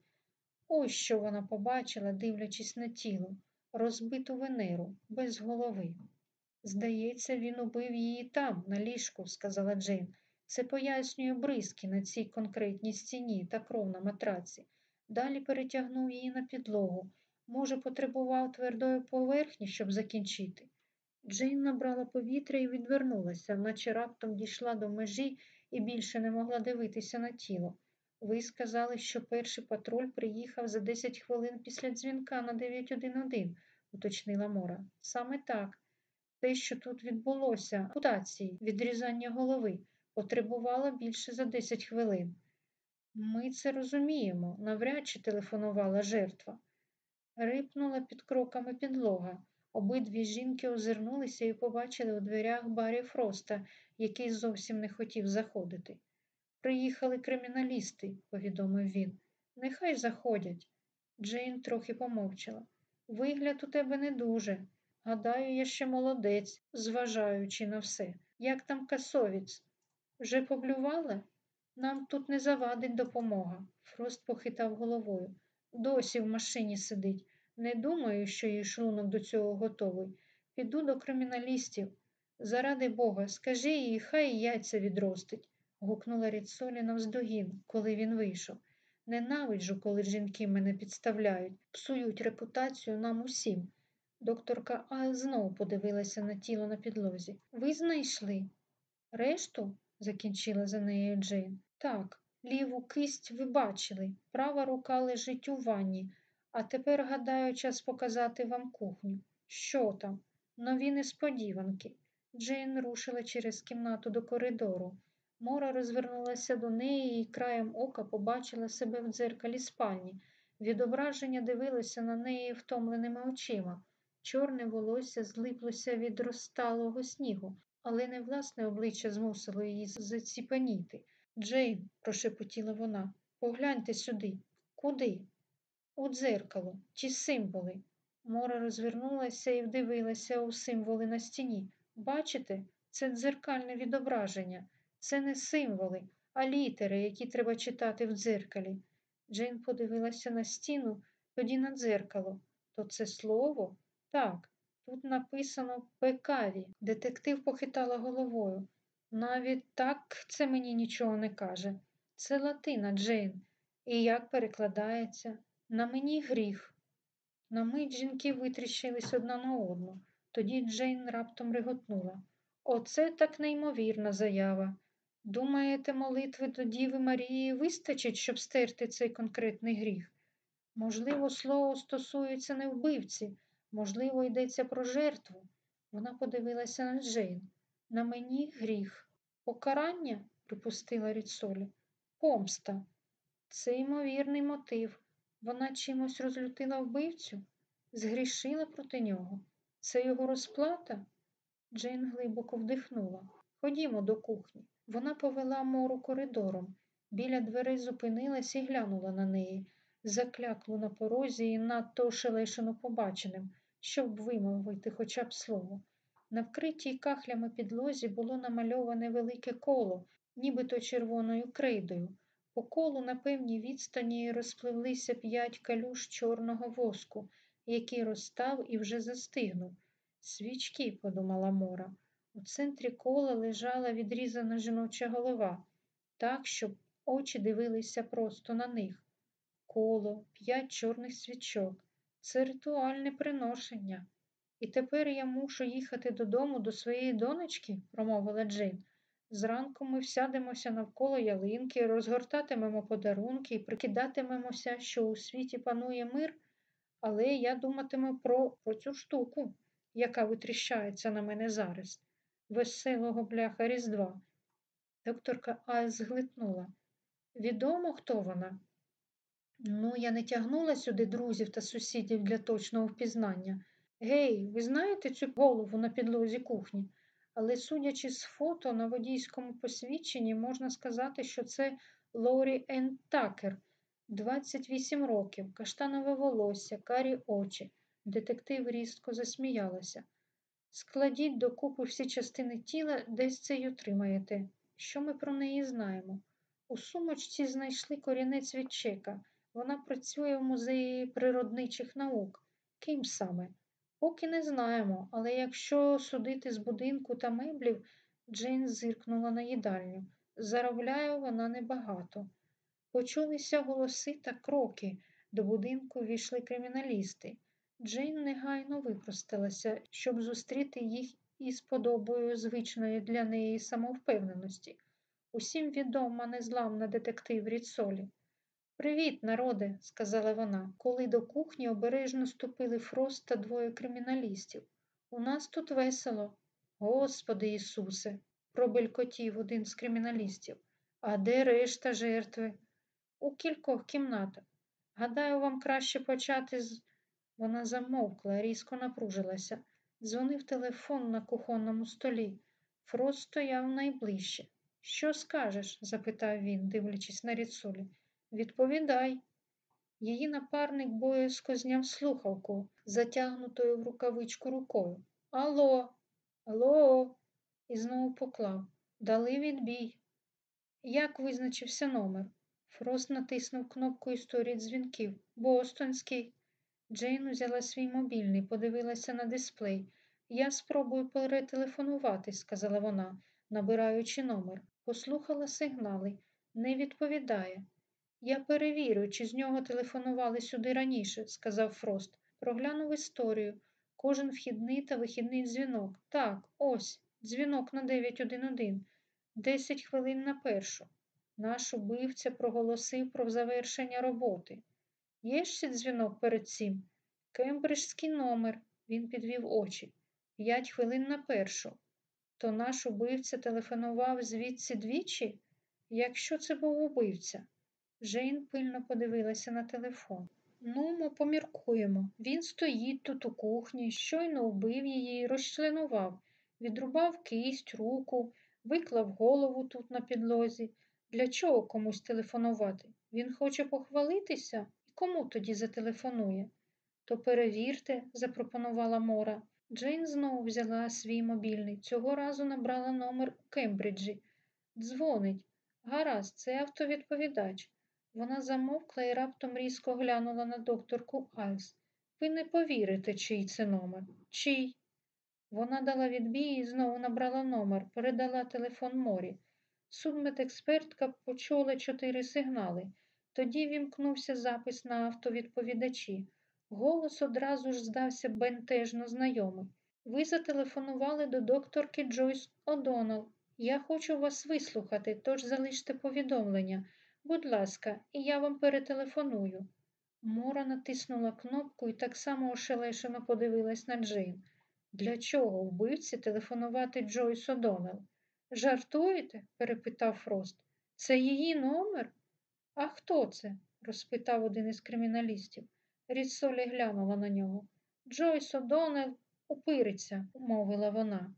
Ось що вона побачила, дивлячись на тіло. розбиту венеру, без голови. Здається, він убив її там, на ліжку, сказала Джейн. Це пояснює бризки на цій конкретній стіні та кров на матраці. Далі перетягнув її на підлогу. Може, потребував твердої поверхні, щоб закінчити. Джейн набрала повітря і відвернулася, наче раптом дійшла до межі і більше не могла дивитися на тіло. Ви сказали, що перший патруль приїхав за 10 хвилин після дзвінка на 911, уточнила Мора. Саме так. Те, що тут відбулося, ампутації, відрізання голови, потребувало більше за 10 хвилин. Ми це розуміємо, навряд чи телефонувала жертва. Рипнула під кроками підлога. Обидві жінки озирнулися і побачили у дверях Барі Фроста, який зовсім не хотів заходити. Приїхали криміналісти, повідомив він. Нехай заходять. Джейн трохи помовчала. Вигляд у тебе не дуже. Гадаю, я ще молодець, зважаючи на все. Як там касовіць? Вже поблювали? Нам тут не завадить допомога. Фрост похитав головою. Досі в машині сидить. Не думаю, що її шлунок до цього готовий. Піду до криміналістів. Заради Бога, скажи їй, хай яйця відростить, гукнула Ріцолі навздогін, коли він вийшов. Ненавиджу, коли жінки мене підставляють, псують репутацію нам усім. Докторка А знову подивилася на тіло на підлозі. Ви знайшли? Решту? Закінчила за нею Джейн. Так, ліву кисть ви бачили, права рука лежить у ванні, а тепер, гадаю, час показати вам кухню. Що там? Нові несподіванки. Джейн рушила через кімнату до коридору. Мора розвернулася до неї і краєм ока побачила себе в дзеркалі спальні. Відображення дивилося на неї втомленими очима. Чорне волосся злиплося від розталого снігу, але не власне обличчя змусило її заціпаніти. Джейн, прошепотіла вона, погляньте сюди. Куди? У дзеркало, ті символи. Мора розвернулася і вдивилася у символи на стіні. Бачите, це дзеркальне відображення. Це не символи, а літери, які треба читати в дзеркалі. Джейн подивилася на стіну, тоді на дзеркало. То це слово? Так, тут написано пекаві. Детектив похитала головою. Навіть так це мені нічого не каже. Це латина, Джейн. І як перекладається? На мені гріх. На мить жінки витріщились одна на одну. Тоді Джейн раптом реготнула. Оце так неймовірна заява. Думаєте, молитви до Діви Марії вистачить, щоб стерти цей конкретний гріх? Можливо, слово стосується не вбивці, можливо, йдеться про жертву. Вона подивилася на Джейн. На мені гріх. Покарання, припустила Ріцолі. Помста. Це ймовірний мотив. Вона чимось розлютила вбивцю, згрішила проти нього. Це його розплата? Джейн глибоко вдихнула. Ходімо до кухні. Вона повела мору коридором. Біля дверей зупинилась і глянула на неї, закляклу на порозі і надто ошелешено побаченим, щоб вимовити хоча б слово. На вкритій кахлями підлозі було намальоване велике коло, нібито червоною крейдою. По колу на певній відстані розпливлися п'ять калюш чорного воску, який розстав і вже застигнув. Свічки, подумала Мора. У центрі кола лежала відрізана жіноча голова, так, щоб очі дивилися просто на них. Коло, п'ять чорних свічок. Це ритуальне приношення. І тепер я мушу їхати додому до своєї донечки, промовила Джейн. Зранку ми всядемося навколо ялинки, розгортатимемо подарунки і прикидатимемося, що у світі панує мир, але я думатиму про, про цю штуку, яка витріщається на мене зараз, веселого бляха Різдва. Докторка Айс зглитнула. Відомо, хто вона? Ну, я не тягнула сюди друзів та сусідів для точного впізнання. Гей, ви знаєте цю голову на підлозі кухні? Але, судячи з фото на водійському посвідченні, можна сказати, що це Лорі Ен Такер, 28 років, каштанове волосся, карі очі. Детектив різко засміялася. Складіть докупи всі частини тіла, десь це й отримаєте. Що ми про неї знаємо? У сумочці знайшли корінець від чека. Вона працює в музеї природничих наук. Ким саме? Поки не знаємо, але якщо судити з будинку та меблів, Джейн зиркнула на їдальню. Заробляє вона небагато. Почулися голоси та кроки. До будинку війшли криміналісти. Джейн негайно випросталася, щоб зустріти їх із подобою звичної для неї самовпевненості. Усім відома незламна детектив Ріцолі. Привіт, народе, сказала вона, коли до кухні обережно ступили Фрост та двоє криміналістів. У нас тут весело. Господи Ісусе, пробелькотів один з криміналістів. А де решта жертви? У кількох кімнатах. Гадаю, вам краще почати з. Вона замовкла, різко напружилася. Дзвонив телефон на кухонному столі. Фрост стояв найближче. Що скажеш? запитав він, дивлячись на ріцолі. Відповідай. Її напарник боязко зняв слухавку, затягнутою в рукавичку рукою. Алло, алло, і знову поклав. Дали відбій. Як визначився номер? Фрост натиснув кнопку історії дзвінків. Бостонський. Джейн узяла свій мобільний, подивилася на дисплей. Я спробую перетелефонувати, сказала вона, набираючи номер. Послухала сигнали. Не відповідає. Я перевірю, чи з нього телефонували сюди раніше, сказав Фрост. Проглянув історію. Кожен вхідний та вихідний дзвінок. Так, ось, дзвінок на 911. Десять хвилин на першу. Наш убивця проголосив про завершення роботи. Є ще дзвінок перед цим? Кембриджський номер. Він підвів очі. П'ять хвилин на першу. То наш убивця телефонував звідси двічі? Якщо це був убивця? Жейн пильно подивилася на телефон. Ну, ми поміркуємо. Він стоїть тут у кухні, щойно вбив її, розчленував, відрубав кисть, руку, виклав голову тут на підлозі. Для чого комусь телефонувати? Він хоче похвалитися? І кому тоді зателефонує? То перевірте, запропонувала Мора. Джейн знову взяла свій мобільний. Цього разу набрала номер у Кембриджі. Дзвонить. Гаразд, це автовідповідач. Вона замовкла і раптом різко глянула на докторку Айлс. Ви не повірите, чий це номер. Чий? Вона дала відбій і знову набрала номер, передала телефон Морі. Судмедекспертка почула чотири сигнали. Тоді вімкнувся запис на автовідповідачі. Голос одразу ж здався бентежно знайомий. Ви зателефонували до докторки Джойс О'Доннелл. Я хочу вас вислухати, тож залиште повідомлення. Будь ласка, і я вам перетелефоную. Мора натиснула кнопку і так само ошелешено подивилась на Джейн. Для чого вбивці телефонувати Джойс О'Доннелл? Жартуєте? перепитав Фрост. Це її номер? А хто це? розпитав один із криміналістів. Ріццолі глянула на нього. Джойс О'Доннелл упириця, мовила вона.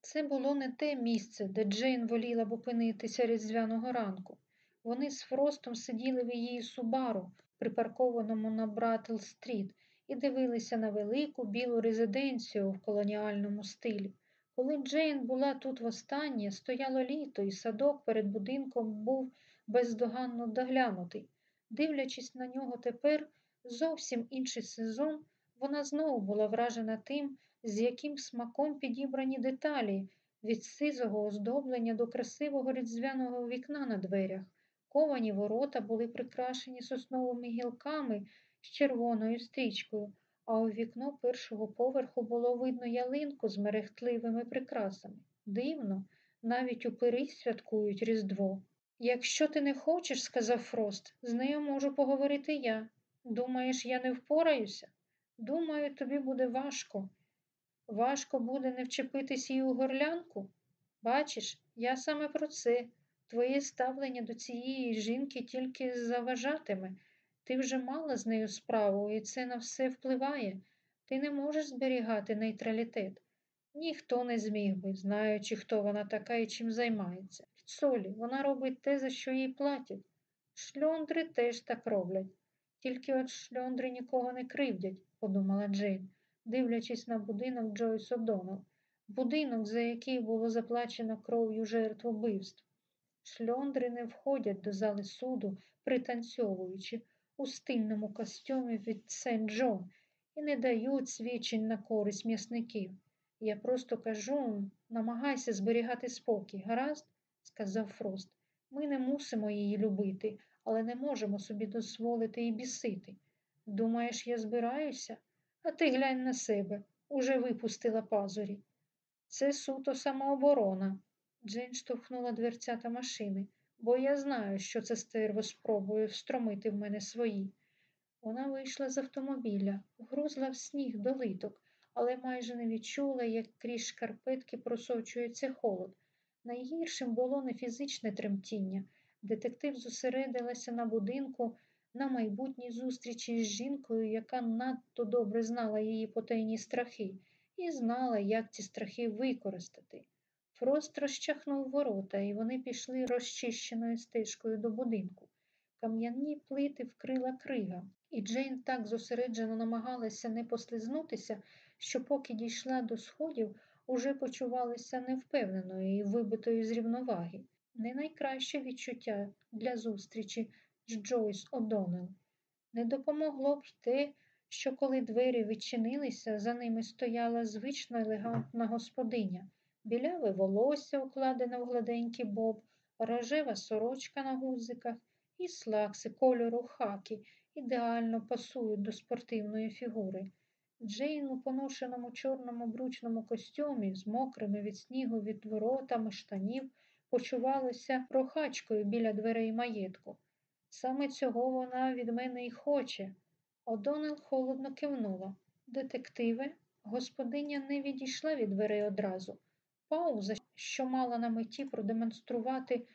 Це було не те місце, де Джейн воліла б опинитися різдвяного ранку. Вони з Фростом сиділи в її Субару, припаркованому на Братл-стріт, і дивилися на велику білу резиденцію в колоніальному стилі. Коли Джейн була тут востаннє, стояло літо, і садок перед будинком був бездоганно доглянутий. Дивлячись на нього тепер, зовсім інший сезон, вона знову була вражена тим, з яким смаком підібрані деталі від сизого оздоблення до красивого різдвяного вікна на дверях. Ковані ворота були прикрашені сосновими гілками з червоною стрічкою, а у вікно першого поверху було видно ялинку з мерехтливими прикрасами. Дивно, навіть у пири святкують Різдво. Якщо ти не хочеш, сказав Фрост, з нею можу поговорити я. Думаєш, я не впораюся? Думаю, тобі буде важко. Важко буде не вчепитись їй у горлянку? Бачиш, я саме про це. Твоє ставлення до цієї жінки тільки заважатиме. Ти вже мала з нею справу, і це на все впливає. Ти не можеш зберігати нейтралітет. Ніхто не зміг би, знаючи, хто вона така і чим займається. Солі, вона робить те, за що їй платять. Шльондри теж так роблять. Тільки от шльондри нікого не кривдять, подумала Джейн, дивлячись на будинок Джойс О'Доннелл. будинок, за який було заплачено кров'ю жертв убивств. Шльондри не входять до зали суду, пританцьовуючи у стильному костюмі від Сент Джон і не дають свідчень на користь м'ясників. Я просто кажу, намагайся зберігати спокій, гаразд? сказав Фрост. Ми не мусимо її любити, але не можемо собі дозволити і бісити. Думаєш, я збираюся? А ти глянь на себе, уже випустила пазурі. Це суто самооборона. Джейн штовхнула дверцята машини, бо я знаю, що це стерво спробує встромити в мене свої. Вона вийшла з автомобіля, вгрузла в сніг до литок, але майже не відчула, як крізь шкарпетки просочується холод. Найгіршим було не фізичне тремтіння. Детектив зосередилася на будинку на майбутній зустрічі з жінкою, яка надто добре знала її потайні страхи, і знала, як ці страхи використати. Фрост розчахнув ворота, і вони пішли розчищеною стежкою до будинку. Кам'яні плити вкрила крига, і Джейн так зосереджено намагалася не послизнутися, що поки дійшла до сходів, уже почувалася невпевненою і вибитою з рівноваги. Не найкраще відчуття для зустрічі з Джойс О'Доннелл. Не допомогло б те, що коли двері відчинилися, за ними стояла звична елегантна господиня, біляве волосся, укладене в гладенький боб, рожева сорочка на гузиках і слакси кольору хакі ідеально пасують до спортивної фігури. Джейн у поношеному чорному брючному костюмі з мокрими від снігу відворотами штанів почувалася прохачкою біля дверей маєтку. Саме цього вона від мене й хоче. Одонел холодно кивнула. Детективе, господиня не відійшла від дверей одразу. Пауза, що мала на меті продемонструвати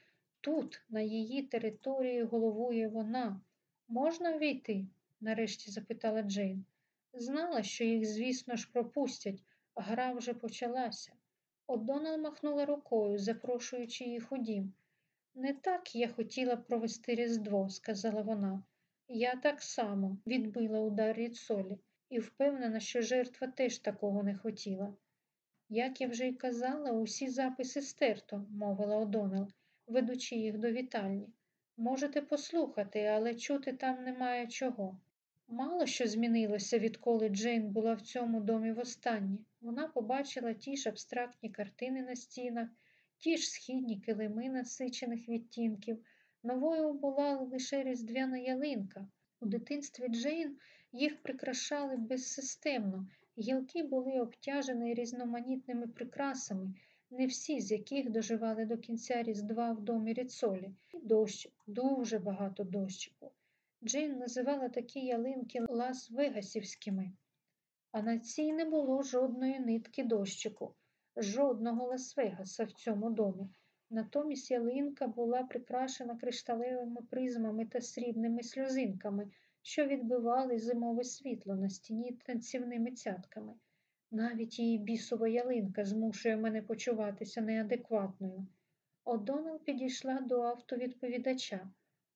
тут, на її території, головує вона. Можна війти? нарешті запитала Джейн. Знала, що їх, звісно ж, пропустять, гра вже почалася. Одонал махнула рукою, запрошуючи їх у дім. Не так я хотіла провести Різдво, сказала вона. Я так само відбила удар від солі і впевнена, що жертва теж такого не хотіла. Як я вже й казала, усі записи стерто, мовила Одонел, ведучи їх до вітальні. Можете послухати, але чути там немає чого. Мало що змінилося, відколи Джейн була в цьому домі востаннє. Вона побачила ті ж абстрактні картини на стінах, ті ж східні килими насичених відтінків. Новою була лише різдвяна ялинка. У дитинстві Джейн їх прикрашали безсистемно, гілки були обтяжені різноманітними прикрасами, не всі з яких доживали до кінця Різдва в домі Ріцолі. І дощ, дуже багато дощику. Джейн називала такі ялинки Лас-Вегасівськими, а на цій не було жодної нитки дощику, жодного Лас-Вегаса в цьому домі. Натомість ялинка була прикрашена кришталевими призмами та срібними сльозинками, що відбивали зимове світло на стіні танцівними цятками. Навіть її бісова ялинка змушує мене почуватися неадекватною. Одонал підійшла до автовідповідача.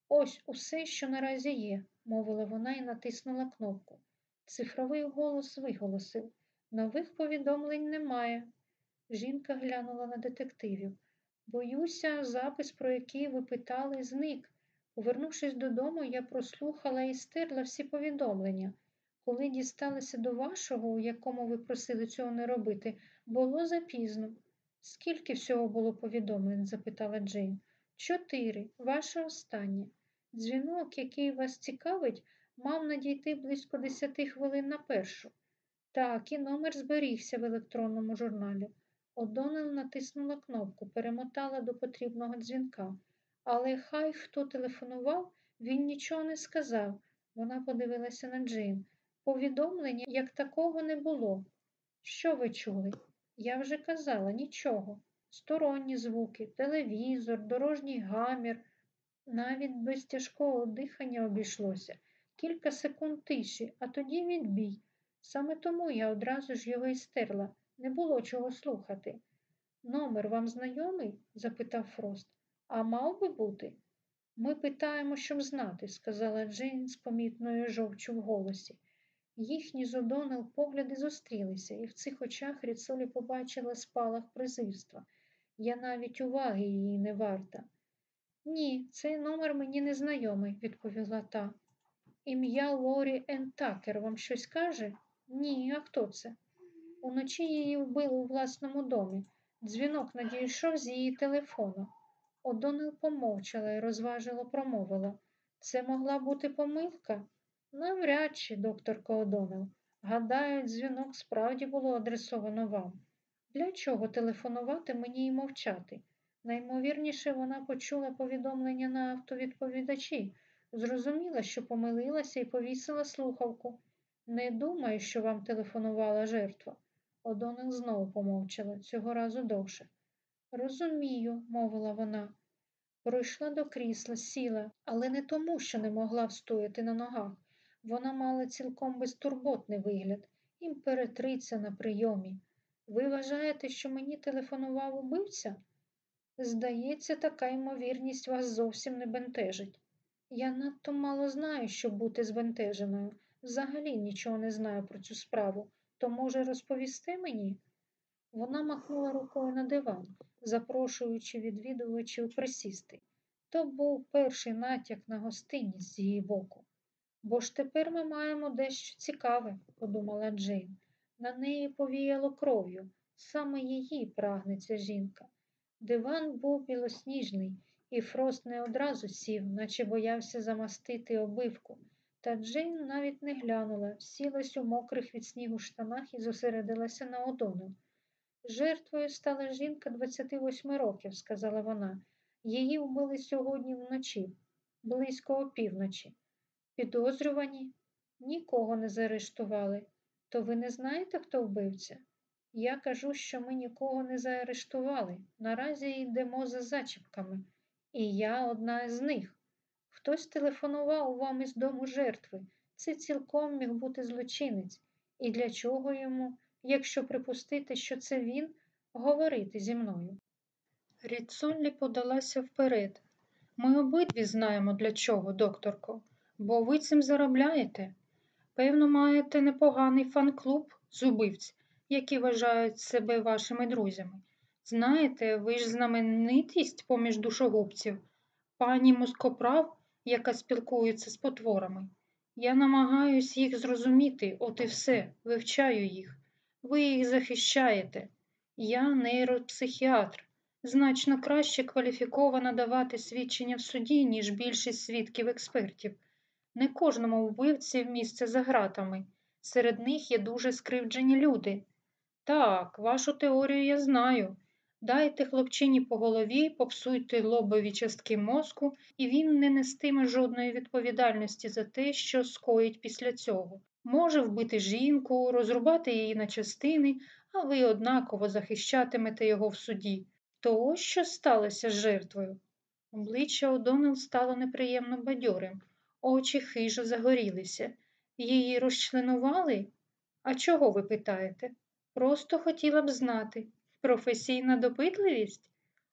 Ось усе, що наразі є, мовила вона і натиснула кнопку. Цифровий голос виголосив нових повідомлень немає. Жінка глянула на детективів. Боюся, запис, про який ви питали, зник. Повернувшись додому, я прослухала і стерла всі повідомлення. Коли дісталися до вашого, у якому ви просили цього не робити, було запізно. Скільки всього було повідомлень? запитала Джейн. Чотири. Ваше останнє. Дзвінок, який вас цікавить, мав надійти близько десяти хвилин на першу. Так, і номер зберігся в електронному журналі. Одонел натиснула кнопку, перемотала до потрібного дзвінка. Але хай хто телефонував, він нічого не сказав. Вона подивилася на Джейн. Повідомлення як такого не було. Що ви чули? Я вже казала нічого. Сторонні звуки, телевізор, дорожній гамір. Навіть без тяжкого дихання обійшлося. Кілька секунд тиші, а тоді відбій. Саме тому я одразу ж його і стерла. Не було чого слухати. Номер вам знайомий? запитав Фрост. А мав би бути? Ми питаємо, щоб знати, сказала Джейн з помітною жовчу в голосі. Їхні з Одонел погляди зустрілися, і в цих очах Ріцолі побачила спалах презирства. Я навіть уваги її не варта. Ні, цей номер мені не знайомий, відповіла та. Ім'я Лорі Ентакер вам щось каже? Ні, а хто це? Уночі її вбили у власному домі. Дзвінок надійшов з її телефону. Одонел помовчала і розважило промовила. Це могла бути помилка? Навряд чи, докторко Одонел. Гадаю, дзвінок справді було адресовано вам. Для чого телефонувати мені і мовчати? Наймовірніше, вона почула повідомлення на автовідповідачі, зрозуміла, що помилилася і повісила слухавку. Не думаю, що вам телефонувала жертва. Одонел знову помовчала, цього разу довше. Розумію, мовила вона. Пройшла до крісла, сіла, але не тому, що не могла встояти на ногах. Вона мала цілком безтурботний вигляд, імператриця на прийомі. Ви вважаєте, що мені телефонував убивця? Здається, така ймовірність вас зовсім не бентежить. Я надто мало знаю, щоб бути збентеженою. Взагалі нічого не знаю про цю справу, то, може, розповісти мені? Вона махнула рукою на диван, запрошуючи відвідувачів присісти. То був перший натяк на гостинність з її боку. Бо ж тепер ми маємо дещо цікаве, подумала Джейн. На неї повіяло кров'ю, саме її прагне ця жінка. Диван був білосніжний, і Фрост не одразу сів, наче боявся замастити обивку. Та Джейн навіть не глянула, сілась у мокрих від снігу штанах і зосередилася на Одону. Жертвою стала жінка 28 років, сказала вона. Її вбили сьогодні вночі, близько опівночі. Підозрювані нікого не заарештували. То ви не знаєте, хто вбивця? Я кажу, що ми нікого не заарештували. Наразі йдемо за зачіпками, і я одна з них. Хтось телефонував вам із дому жертви. Це цілком міг бути злочинець. І для чого йому, якщо припустити, що це він, говорити зі мною? Ріцоллі подалася вперед. Ми обидві знаємо для чого, докторко, бо ви цим заробляєте. Певно, маєте непоганий фан-клуб з убивць, які вважають себе вашими друзями. Знаєте, ви ж знаменитість поміж душогубців, пані Москоправ, яка спілкується з потворами. Я намагаюсь їх зрозуміти, от і все, вивчаю їх. Ви їх захищаєте. Я нейропсихіатр, значно краще кваліфікована давати свідчення в суді, ніж більшість свідків експертів. Не кожному вбивці місце за гратами. Серед них є дуже скривджені люди. Так, вашу теорію я знаю. Дайте хлопчині по голові, попсуйте лобові частки мозку, і він не нестиме жодної відповідальності за те, що скоїть після цього. Може вбити жінку, розрубати її на частини, а ви однаково захищатимете його в суді. То що сталося з жертвою. Обличчя Одонел стало неприємно бадьорим, очі хижо загорілися. Її розчленували? А чого ви питаєте? Просто хотіла б знати. Професійна допитливість?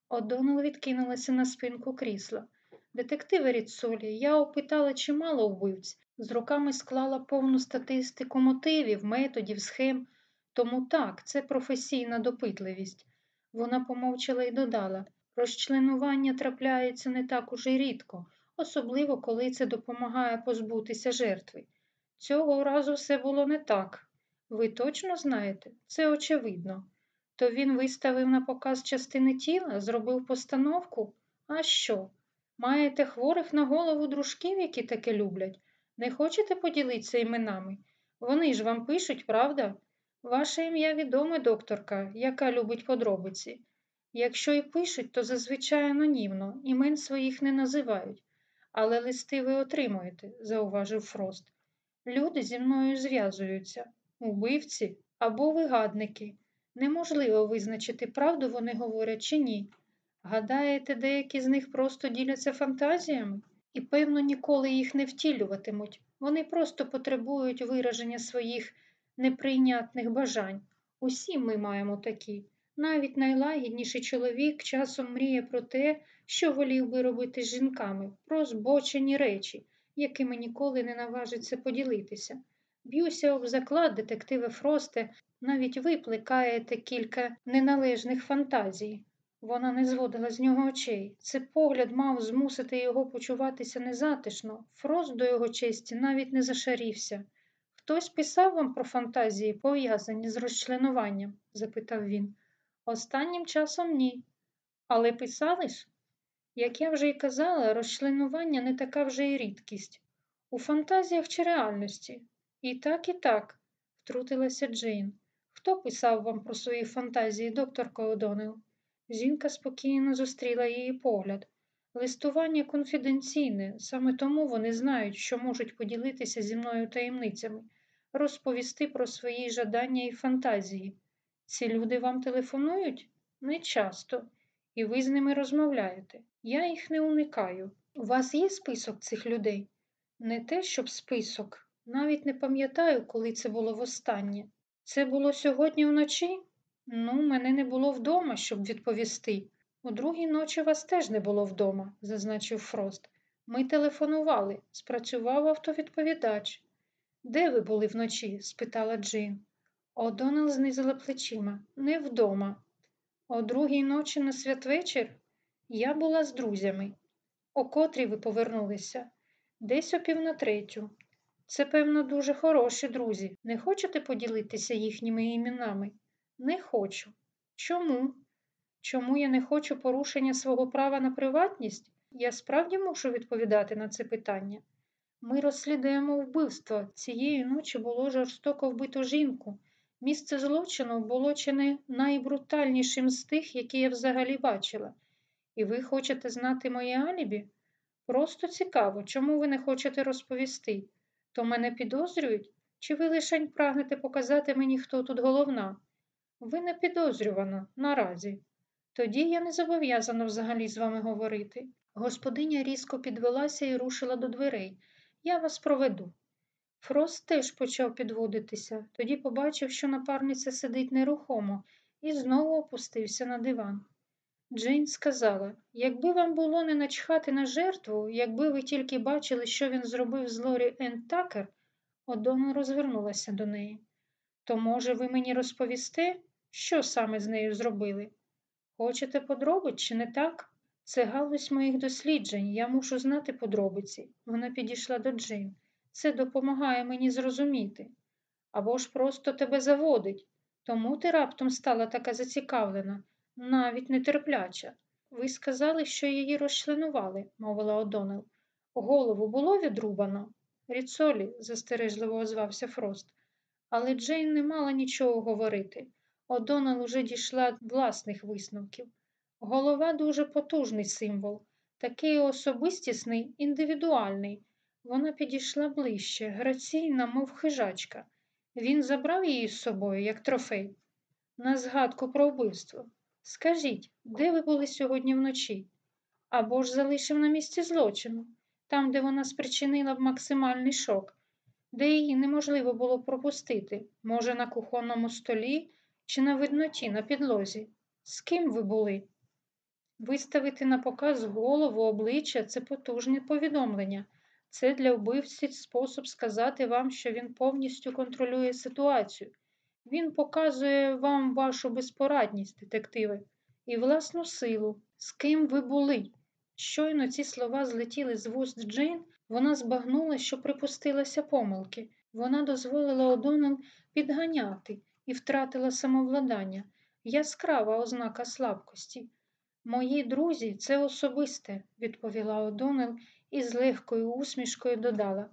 Одонел відкинулася на спинку крісла. Детективи Ріцолі, я опитала чимало вбивць, з роками склала повну статистику мотивів, методів, схем. Тому так, це професійна допитливість. Вона помовчала і додала розчленування трапляється не так уже рідко, особливо коли це допомагає позбутися жертви. Цього разу все було не так. Ви точно знаєте? Це очевидно. То він виставив на показ частини тіла, зробив постановку? А що? Маєте хворих на голову дружків, які таке люблять? Не хочете поділитися іменами? Вони ж вам пишуть, правда? Ваше ім'я відоме, докторка, яка любить подробиці. Якщо і пишуть, то зазвичай анонімно, імен своїх не називають. Але листи ви отримуєте, зауважив Фрост. Люди зі мною зв'язуються, убивці або вигадники. Неможливо визначити, правду вони говорять чи ні. Гадаєте, деякі з них просто діляться фантазіями і, певно, ніколи їх не втілюватимуть. Вони просто потребують вираження своїх неприйнятних бажань. Усі ми маємо такі. Навіть найлагідніший чоловік часом мріє про те, що волів би робити з жінками, про збочені речі, якими ніколи не наважиться поділитися. Б'юся об заклад, детективе Фросте, навіть ви плекаєте кілька неналежних фантазій. Вона не зводила з нього очей. Це погляд мав змусити його почуватися незатишно. Фрост до його честі навіть не зашарівся. Хтось писав вам про фантазії, пов'язані з розчленуванням? запитав він. Останнім часом ні. Але писали ж? Як я вже й казала, розчленування не така вже й рідкість. У фантазіях чи реальності? І так, і так, втрутилася Джейн. Хто писав вам про свої фантазії, докторко Одонел? Жінка спокійно зустріла її погляд. Листування конфіденційне, саме тому вони знають, що можуть поділитися зі мною таємницями, розповісти про свої жадання і фантазії. Ці люди вам телефонують? Не часто, і ви з ними розмовляєте. Я їх не уникаю. У вас є список цих людей? Не те, щоб список. Навіть не пам'ятаю, коли це було востаннє. Це було сьогодні вночі? Ну, мене не було вдома, щоб відповісти. У другій ночі вас теж не було вдома, зазначив Фрост. Ми телефонували, спрацював автовідповідач. Де ви були вночі? спитала Джин. Одонел знизила плечима. Не вдома. О другій ночі на святвечір я була з друзями. О котрій ви повернулися? Десь о пів на третю. Це, певно, дуже хороші друзі. Не хочете поділитися їхніми іменами? Не хочу. Чому? Чому я не хочу порушення свого права на приватність? Я справді мушу відповідати на це питання. Ми розслідуємо вбивство. Цієї ночі було жорстоко вбито жінку. Місце злочину було чи не найбрутальнішим з тих, які я взагалі бачила. І ви хочете знати моє алібі? Просто цікаво, чому ви не хочете розповісти? То мене підозрюють? Чи ви лишень прагнете показати мені, хто тут головна? Ви не підозрювана наразі. Тоді я не зобов'язана взагалі з вами говорити. Господиня різко підвелася і рушила до дверей. Я вас проведу. Фрост теж почав підводитися, тоді побачив, що напарниця сидить нерухомо, і знову опустився на диван. Джейн сказала, якби вам було не начхати на жертву, якби ви тільки бачили, що він зробив з Лорі Енн Такер, розвернулася до неї. То, може, ви мені розповісте, що саме з нею зробили? Хочете подробиць, чи не так? Це галузь моїх досліджень, я мушу знати подробиці. Вона підійшла до Джейн. Це допомагає мені зрозуміти. Або ж просто тебе заводить. Тому ти раптом стала така зацікавлена, навіть нетерпляча. Ви сказали, що її розчленували, мовила Одонел. Голову було відрубано? Ріцолі, застережливо озвався Фрост. Але Джейн не мала нічого говорити. Одонел уже дійшла власних висновків. Голова дуже потужний символ, такий особистісний, індивідуальний. Вона підійшла ближче, граційна, мов хижачка. Він забрав її з собою, як трофей. На згадку про вбивство. Скажіть, де ви були сьогодні вночі? Або ж залишив на місці злочину, там, де вона спричинила б максимальний шок, де її неможливо було пропустити, може, на кухонному столі чи на видноті на підлозі. З ким ви були? Виставити на показ голову, обличчя це потужне повідомлення. Це для вбивці спосіб сказати вам, що він повністю контролює ситуацію. Він показує вам вашу безпорадність, детективи, і власну силу, з ким ви були. Щойно ці слова злетіли з вуст Джейн, вона збагнула, що припустилася помилки. Вона дозволила Одонел підганяти і втратила самовладання, яскрава ознака слабкості. Мої друзі, це особисте, відповіла Одонел і з легкою усмішкою додала.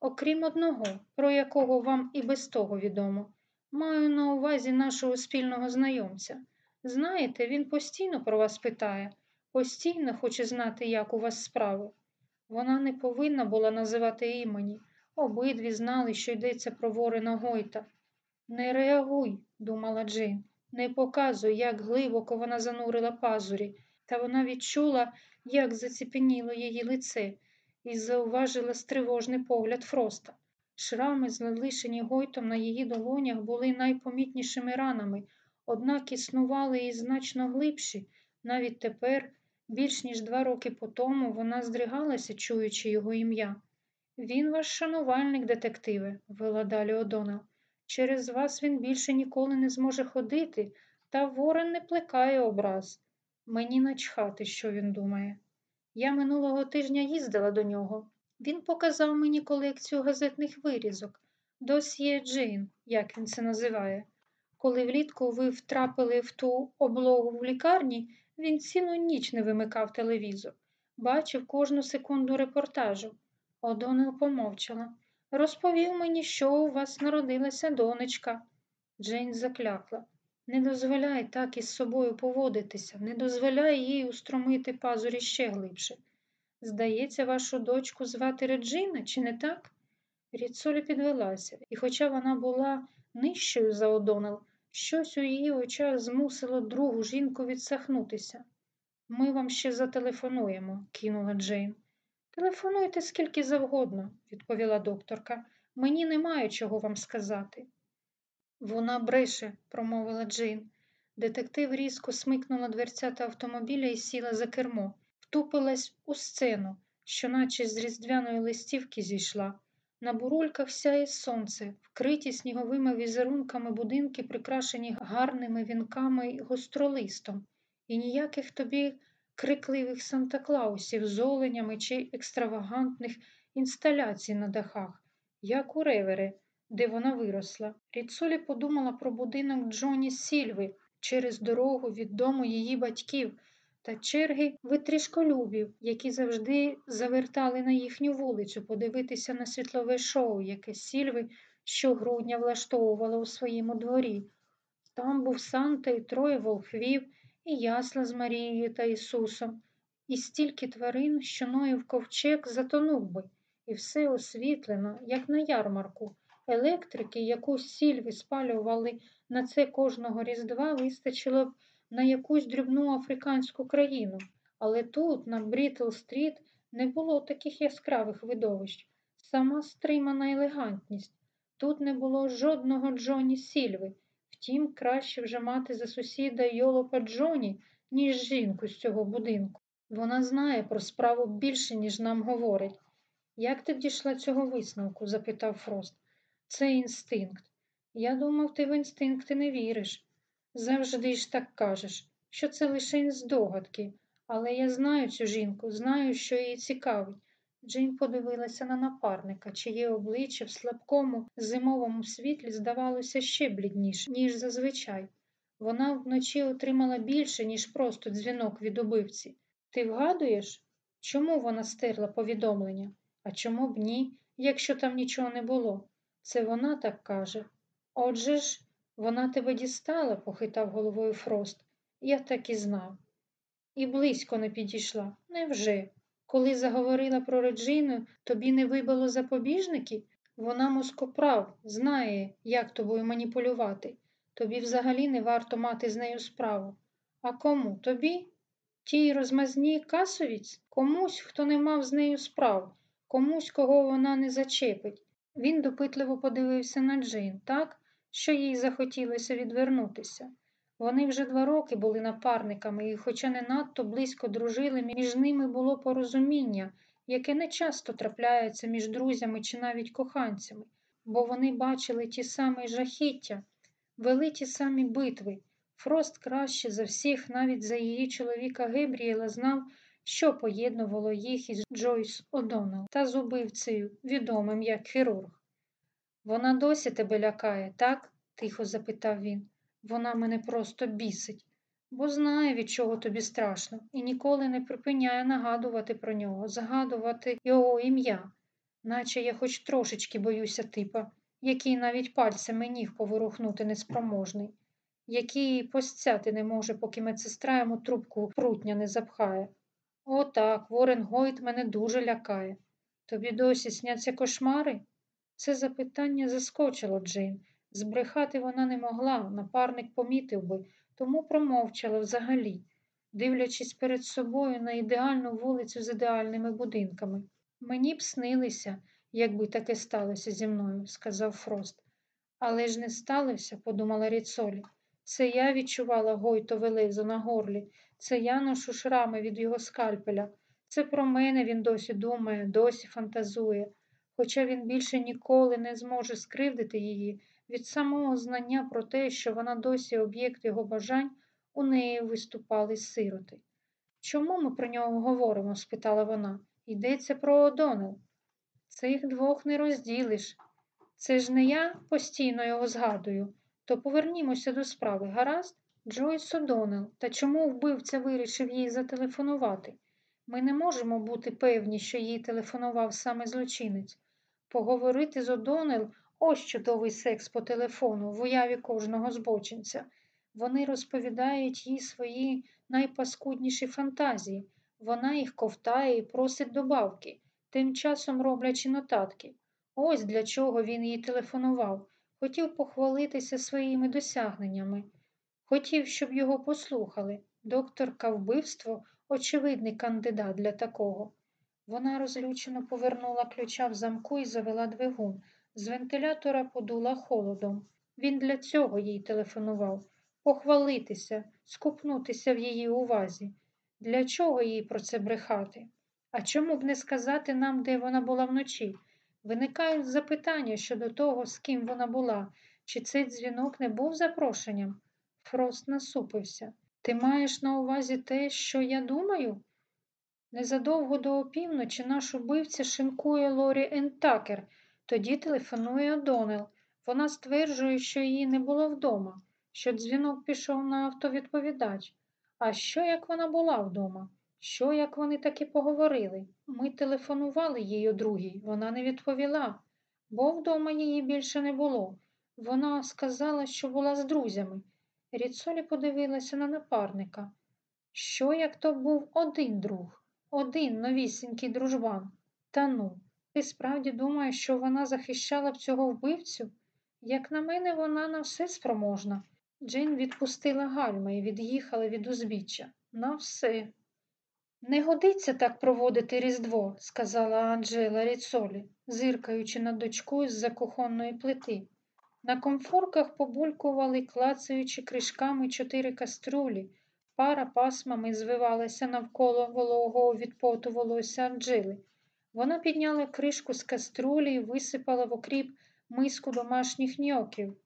Окрім одного, про якого вам і без того відомо. Маю на увазі нашого спільного знайомця. Знаєте, він постійно про вас питає, постійно хоче знати, як у вас справи. Вона не повинна була називати імені. Обидві знали, що йдеться про Ворена Гойта. Не реагуй, думала Джейн, не показуй, як глибоко вона занурила пазурі, та вона відчула, як заціпеніло її лице, і зауважила стривожний погляд Фроста. Шрами, залишені Гойтом на її долонях, були найпомітнішими ранами, однак існували і значно глибші. Навіть тепер, більш ніж два роки по тому, вона здригалася, чуючи його ім'я. Він ваш шанувальник, детективе, вела далі Одонел. Через вас він більше ніколи не зможе ходити, та ворон не плекає образ. Мені начхати, що він думає. Я минулого тижня їздила до нього. Він показав мені колекцію газетних вирізок. Досьє Джейн, як він це називає. Коли влітку ви втрапили в ту облогу в лікарні, він цілу ніч не вимикав телевізор, бачив кожну секунду репортажу. Одонел помовчала. Розповів мені, що у вас народилася донечка. Джейн заклякла. Не дозволяй так із собою поводитися, не дозволяй їй устромити пазурі ще глибше. Здається, вашу дочку звати Реджина, чи не так? Ріцолі підвелася, і, хоча вона була нижчою за Одонел, щось у її очах змусило другу жінку відсахнутися. Ми вам ще зателефонуємо, кинула Джейн. Телефонуйте скільки завгодно, відповіла докторка. Мені немає чого вам сказати. Вона бреше, промовила Джейн. Детектив різко смикнула дверцята автомобіля і сіла за кермо, втупилась у сцену, що наче з різдвяної листівки зійшла. На бурульках сяє сонце, вкриті сніговими візерунками будинки, прикрашені гарними вінками й гостролистом, і ніяких тобі крикливих Санта-Клаусів з оленями чи екстравагантних інсталяцій на дахах, як у ревери, де вона виросла. Ріцолі подумала про будинок Джоні Сільви через дорогу від дому її батьків та черги витрішколюбів, які завжди завертали на їхню вулицю подивитися на світлове шоу, яке Сільви щогрудня влаштовувала у своєму дворі. Там був Санта і троє волхвів, і ясла з Марією та Ісусом, і стільки тварин, що Ноїв ковчег затонув би, і все освітлено, як на ярмарку. Електрики, яку сільви спалювали на це кожного різдва, вистачило б на якусь дрібну африканську країну, але тут, на Брітл-стріт, не було таких яскравих видовищ, сама стримана елегантність. Тут не було жодного Джоні Сільви. Втім, краще вже мати за сусіда Йолопа Джоні, ніж жінку з цього будинку. Вона знає про справу більше, ніж нам говорить. Як ти дійшла цього висновку? запитав Фрост. Це інстинкт. Я думав, ти в інстинкти не віриш. Завжди ж так кажеш, що це лише здогадки, але я знаю цю жінку, знаю, що її цікавить. Джейн подивилася на напарника, чиє обличчя в слабкому зимовому світлі здавалося ще блідніше, ніж зазвичай. Вона вночі отримала більше, ніж просто дзвінок від убивці. Ти вгадуєш, чому вона стерла повідомлення? А чому б ні, якщо там нічого не було? Це вона так каже. Отже ж, вона тебе дістала, похитав головою Фрост. Я так і знав. І близько не підійшла. Невже? Коли заговорила про Реджину, тобі не вибило запобіжники? Вона москоправ, знає, як тобою маніпулювати. Тобі взагалі не варто мати з нею справу. А кому? Тобі? Тій розмазній касовіць? Комусь, хто не мав з нею справ, комусь, кого вона не зачепить. Він допитливо подивився на Джейн так, що їй захотілося відвернутися. Вони вже два роки були напарниками, і, хоча не надто близько дружили, між ними було порозуміння, яке не часто трапляється між друзями чи навіть коханцями, бо вони бачили ті самі жахіття, вели ті самі битви. Фрост краще за всіх, навіть за її чоловіка Гебрієла, знав, що поєднувало їх із Джойс Одонел та з убивцею, відомим як хірург. Вона досі тебе лякає, так? тихо запитав він. Вона мене просто бісить, бо знає, від чого тобі страшно, і ніколи не припиняє нагадувати про нього, згадувати його ім'я, наче я хоч трошечки боюся типа, який навіть пальцями ніг поворухнути неспроможний, який постяти не може, поки медсестра йому трубку прутня не запхає. Отак, Ворен Гойт мене дуже лякає. Тобі досі сняться кошмари? Це запитання заскочило Джейн. Збрехати вона не могла, напарник помітив би, тому промовчала взагалі, дивлячись перед собою на ідеальну вулицю з ідеальними будинками. Мені б снилися, якби таке сталося зі мною, сказав Фрост. Але ж не сталося, подумала Ріцолі. Це я відчувала гойтове лезо на горлі, це я ношу шрами від його скальпеля. Це про мене він досі думає, досі фантазує, хоча він більше ніколи не зможе скривдити її. Від самого знання про те, що вона досі об'єкт його бажань, у неї виступали сироти. Чому ми про нього говоримо? спитала вона. Йдеться про Одонел. Цих двох не розділиш. Це ж не я постійно його згадую. То повернімося до справи, гаразд? Джойс О'Доннелл. Та чому вбивця вирішив їй зателефонувати? Ми не можемо бути певні, що їй телефонував саме злочинець. Поговорити з О'Доннелл – ось чудовий секс по телефону в уяві кожного збочинця. Вони розповідають їй свої найпаскудніші фантазії. Вона їх ковтає і просить добавки, тим часом роблячи нотатки. Ось для чого він їй телефонував. Хотів похвалитися своїми досягненнями. Хотів, щоб його послухали. Докторка вбивство очевидний кандидат для такого. Вона розлючено повернула ключа в замку і завела двигун. З вентилятора подула холодом. Він для цього їй телефонував похвалитися, скупнутися в її увазі. Для чого їй про це брехати? А чому б не сказати нам, де вона була вночі? Виникають запитання щодо того, з ким вона була, чи цей дзвінок не був запрошенням? Фрост насупився. Ти маєш на увазі те, що я думаю? Незадовго до опівночі наш убивця шинкує Лорі Ентакер, тоді телефонує Одонел. Вона стверджує, що її не було вдома, що дзвінок пішов на автовідповідач. А що, як вона була вдома? Що, як вони таки поговорили? Ми телефонували їй о другій, вона не відповіла, бо вдома її більше не було. Вона сказала, що була з друзями. Ріцолі подивилася на напарника. Що, як то був один друг, один новісінький дружбан? Та ну, ти справді думаєш, що вона захищала б цього вбивцю? Як на мене, вона на все спроможна. Джейн відпустила гальма і від'їхала від узбіччя. На все. Не годиться так проводити Різдво, сказала Анджела Ріцолі, зиркаючи на дочку з за кухонної плити. На комфорках побулькували, клацаючи кришками чотири каструлі, пара пасмами звивалася навколо вологого від поту волосся Анджели. Вона підняла кришку з каструлі і висипала в окріп миску домашніх ньоків.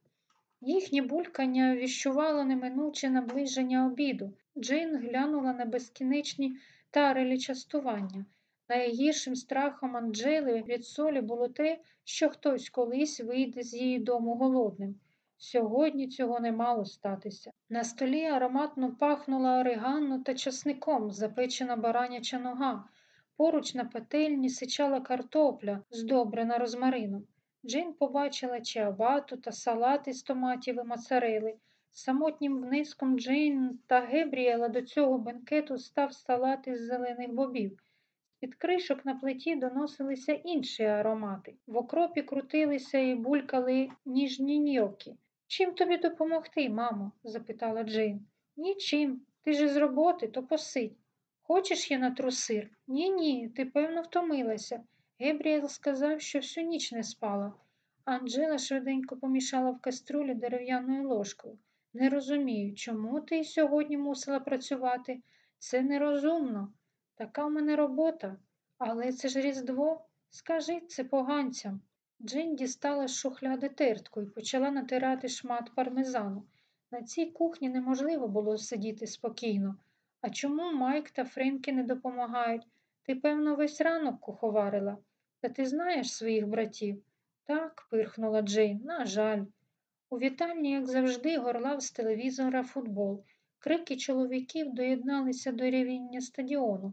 Їхнє булькання віщувало неминуче наближення обіду. Джейн глянула на безкінечні тарелі частування. Найгіршим страхом Анджели від солі було те, що хтось колись вийде з її дому голодним. Сьогодні цього не мало статися. На столі ароматно пахнула орегано та часником, запечена бараняча нога. Поруч на петельні сичала картопля, здобрена розмарином. Джин побачила чиабату та салати з томатів і моцарели. Самотнім вниском Джейн та Гебріела до цього бенкету став салат із зелених бобів. Під кришок на плиті доносилися інші аромати. В окропі крутилися і булькали ніжні ньокі. Чим тобі допомогти, мамо? запитала Джейн. Нічим. Ти ж із роботи, то посидь. Хочеш я натру сир? Ні, ні, ти певно втомилася. Гебріел сказав, що всю ніч не спала. Анджела швиденько помішала в каструлі дерев'яною ложкою. Не розумію, чому ти сьогодні мусила працювати. Це нерозумно. Така в мене робота. Але це ж Різдво. Скажи це поганцям. Джин дістала з шухляди тертку і почала натирати шмат пармезану. На цій кухні неможливо було сидіти спокійно. А чому Майк та Френкі не допомагають? Ти, певно, весь ранок куховарила. Та ти знаєш своїх братів? Так, пирхнула Джейн, на жаль. У вітальні, як завжди, горлав з телевізора футбол. Крики чоловіків доєдналися до рівіння стадіону.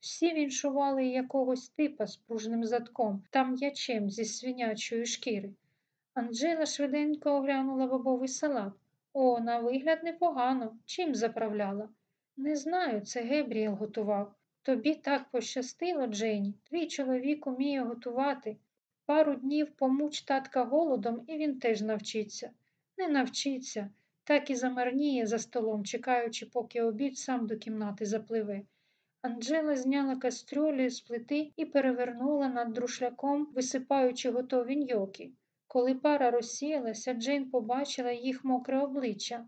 Всі віншували якогось типа з пружним задком та м'ячем зі свинячої шкіри. Анджела швиденько оглянула бобовий салат. О, на вигляд непогано. Чим заправляла? Не знаю, це Гебріел готував. Тобі так пощастило, Джейні. Твій чоловік уміє готувати. Пару днів помуч татка голодом, і він теж навчиться. Не навчиться, так і замарніє за столом, чекаючи, поки обід сам до кімнати запливе. Анджела зняла кастрюлю з плити і перевернула над друшляком, висипаючи готові ньоки. Коли пара розсіялася, Джейн побачила їх мокре обличчя,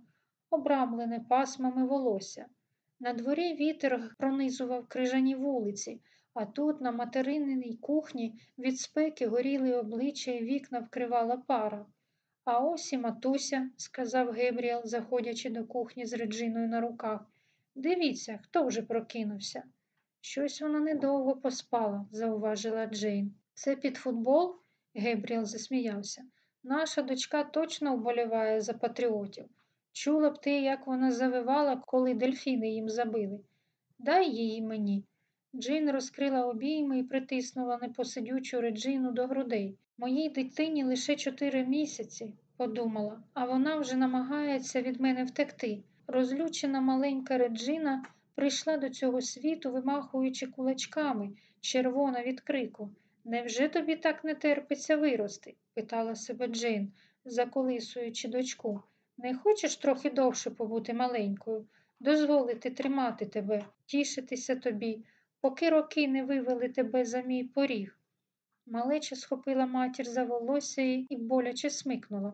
обрамлене пасмами волосся. На дворі вітер пронизував крижані вулиці, а тут, на материниній кухні, від спеки горіли обличчя і вікна вкривала пара. А ось і матуся, сказав Гебріел, заходячи до кухні з Реджиною на руках. Дивіться, хто вже прокинувся. Щось вона недовго поспала, зауважила Джейн. Це під футбол? Гебріел засміявся. Наша дочка точно вболіває за патріотів. Чула б ти, як вона завивала, коли дельфіни їм забили. Дай її мені. Джин розкрила обійми і притиснула непосидючу Реджину до грудей. Моїй дитині лише чотири місяці, подумала, а вона вже намагається від мене втекти. Розлючена маленька Реджина прийшла до цього світу, вимахуючи кулачками, червона від крику. Невже тобі так не терпиться вирости? питала себе Джейн, заколисуючи дочку. Не хочеш трохи довше побути маленькою, дозволити тримати тебе, тішитися тобі, поки роки не вивели тебе за мій поріг. Малеча схопила матір за волосся і боляче смикнула.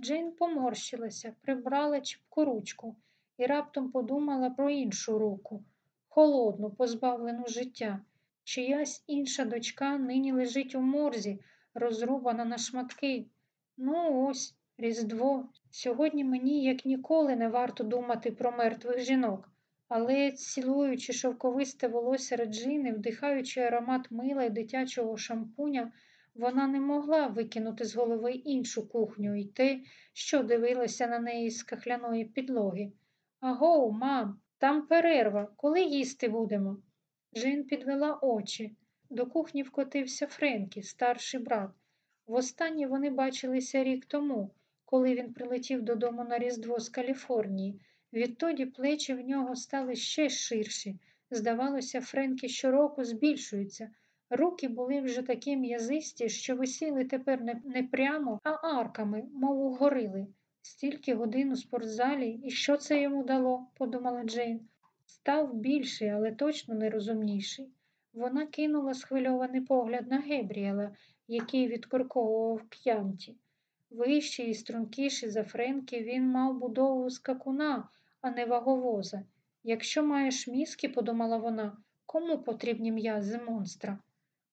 Джейн поморщилася, прибрала чіпку ручку і раптом подумала про іншу руку, холодну, позбавлену життя. Чиясь інша дочка нині лежить у морзі, розрубана на шматки. Ну, ось, Різдво. Сьогодні мені, як ніколи, не варто думати про мертвих жінок, але, цілуючи шовковисте волосся Реджини, вдихаючи аромат мила і дитячого шампуня, вона не могла викинути з голови іншу кухню і те, що дивилося на неї з кахляної підлоги. Агоу, мам, там перерва, коли їсти будемо? Джин підвела очі. До кухні вкотився Френкі, старший брат. Востаннє вони бачилися рік тому, коли він прилетів додому на Різдво з Каліфорнії. Відтоді плечі в нього стали ще ширші. Здавалося, Френкі щороку збільшуються. Руки були вже такі м'язисті, що висіли тепер не, прямо, а арками, мов угорили. Стільки годин у спортзалі, і що це йому дало, подумала Джейн. Став більший, але точно нерозумніший. Вона кинула схвильований погляд на Гебріела, який відкорковував к'янті. Вищий і стрункіший за Френкі, він мав будову скакуна, а не ваговоза. Якщо маєш мізки, подумала вона, кому потрібні м'язи монстра?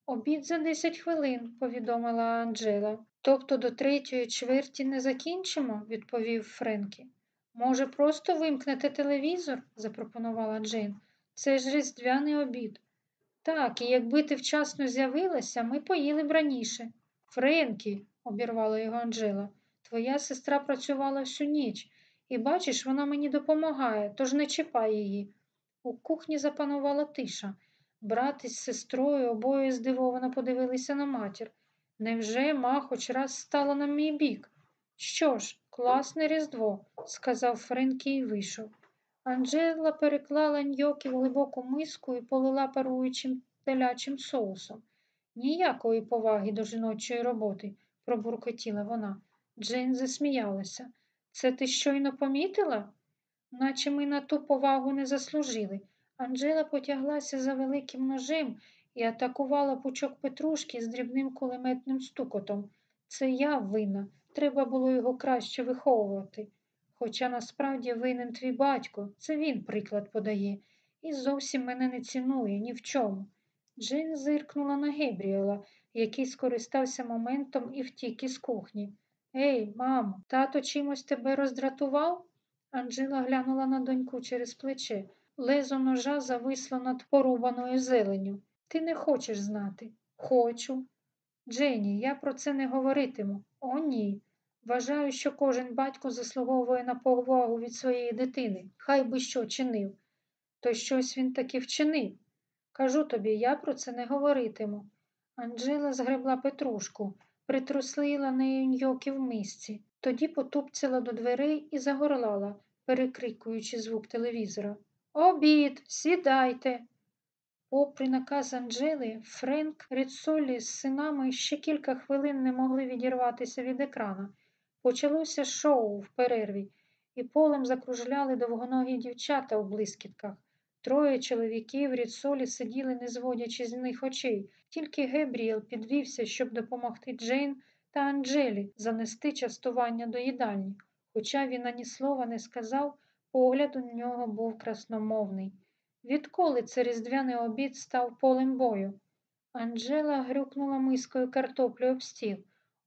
Обід за десять хвилин, повідомила Анджела. Тобто до третьої чверті не закінчимо, відповів Френкі. Може, просто вимкнете телевізор? запропонувала Джейн. Це ж різдвяний обід. Так, і якби ти вчасно з'явилася, ми поїли б раніше. Френкі, обірвала його Анджела, твоя сестра працювала всю ніч, і бачиш, вона мені допомагає, тож не чіпай її. У кухні запанувала тиша. Брат із сестрою обоє здивовано подивилися на матір. Невже ма хоч раз стала на мій бік? Що ж, класне різдво, сказав Френкі і вийшов. Анджела переклала ньоки в глибоку миску і полила паруючим телячим соусом. Ніякої поваги до жіночої роботи, пробуркотіла вона. Джейн засміялася. Це ти щойно помітила? Наче ми на ту повагу не заслужили. Анджела потяглася за великим ножем і атакувала пучок петрушки з дрібним кулеметним стукотом. Це я винна, треба було його краще виховувати. Хоча насправді винен твій батько, це він приклад подає, і зовсім мене не цінує ні в чому. Джин зиркнула на Гебріела, який скористався моментом і втік із кухні. Ей, мамо, тато чимось тебе роздратував? Анджела глянула на доньку через плече. Лезо ножа зависло над порубаною зеленю. Ти не хочеш знати? Хочу. Дженні, я про це не говоритиму. О, ні. Вважаю, що кожен батько заслуговує на повагу від своєї дитини, хай би що чинив. То щось він таки вчинив. Кажу тобі, я про це не говоритиму. Анджела згребла петрушку, притруслила нею ньоки в мисці, тоді потупцяла до дверей і загорлала, перекрикуючи звук телевізора. Обід, сідайте. Попри наказ Анджели, Френк Ріцолі з синами ще кілька хвилин не могли відірватися від екрана. Почалося шоу в перерві, і полем закружляли довгоногі дівчата у блискітках. Троє чоловіків Ріцолі сиділи, не зводячи з них очей, тільки Гебріел підвівся, щоб допомогти Джейн та Анджелі занести частування до їдальні. Хоча він ані слова не сказав, погляд у нього був красномовний. Відколи це різдвяний обід став полем бою? Анджела грюкнула мискою картоплю об стіл,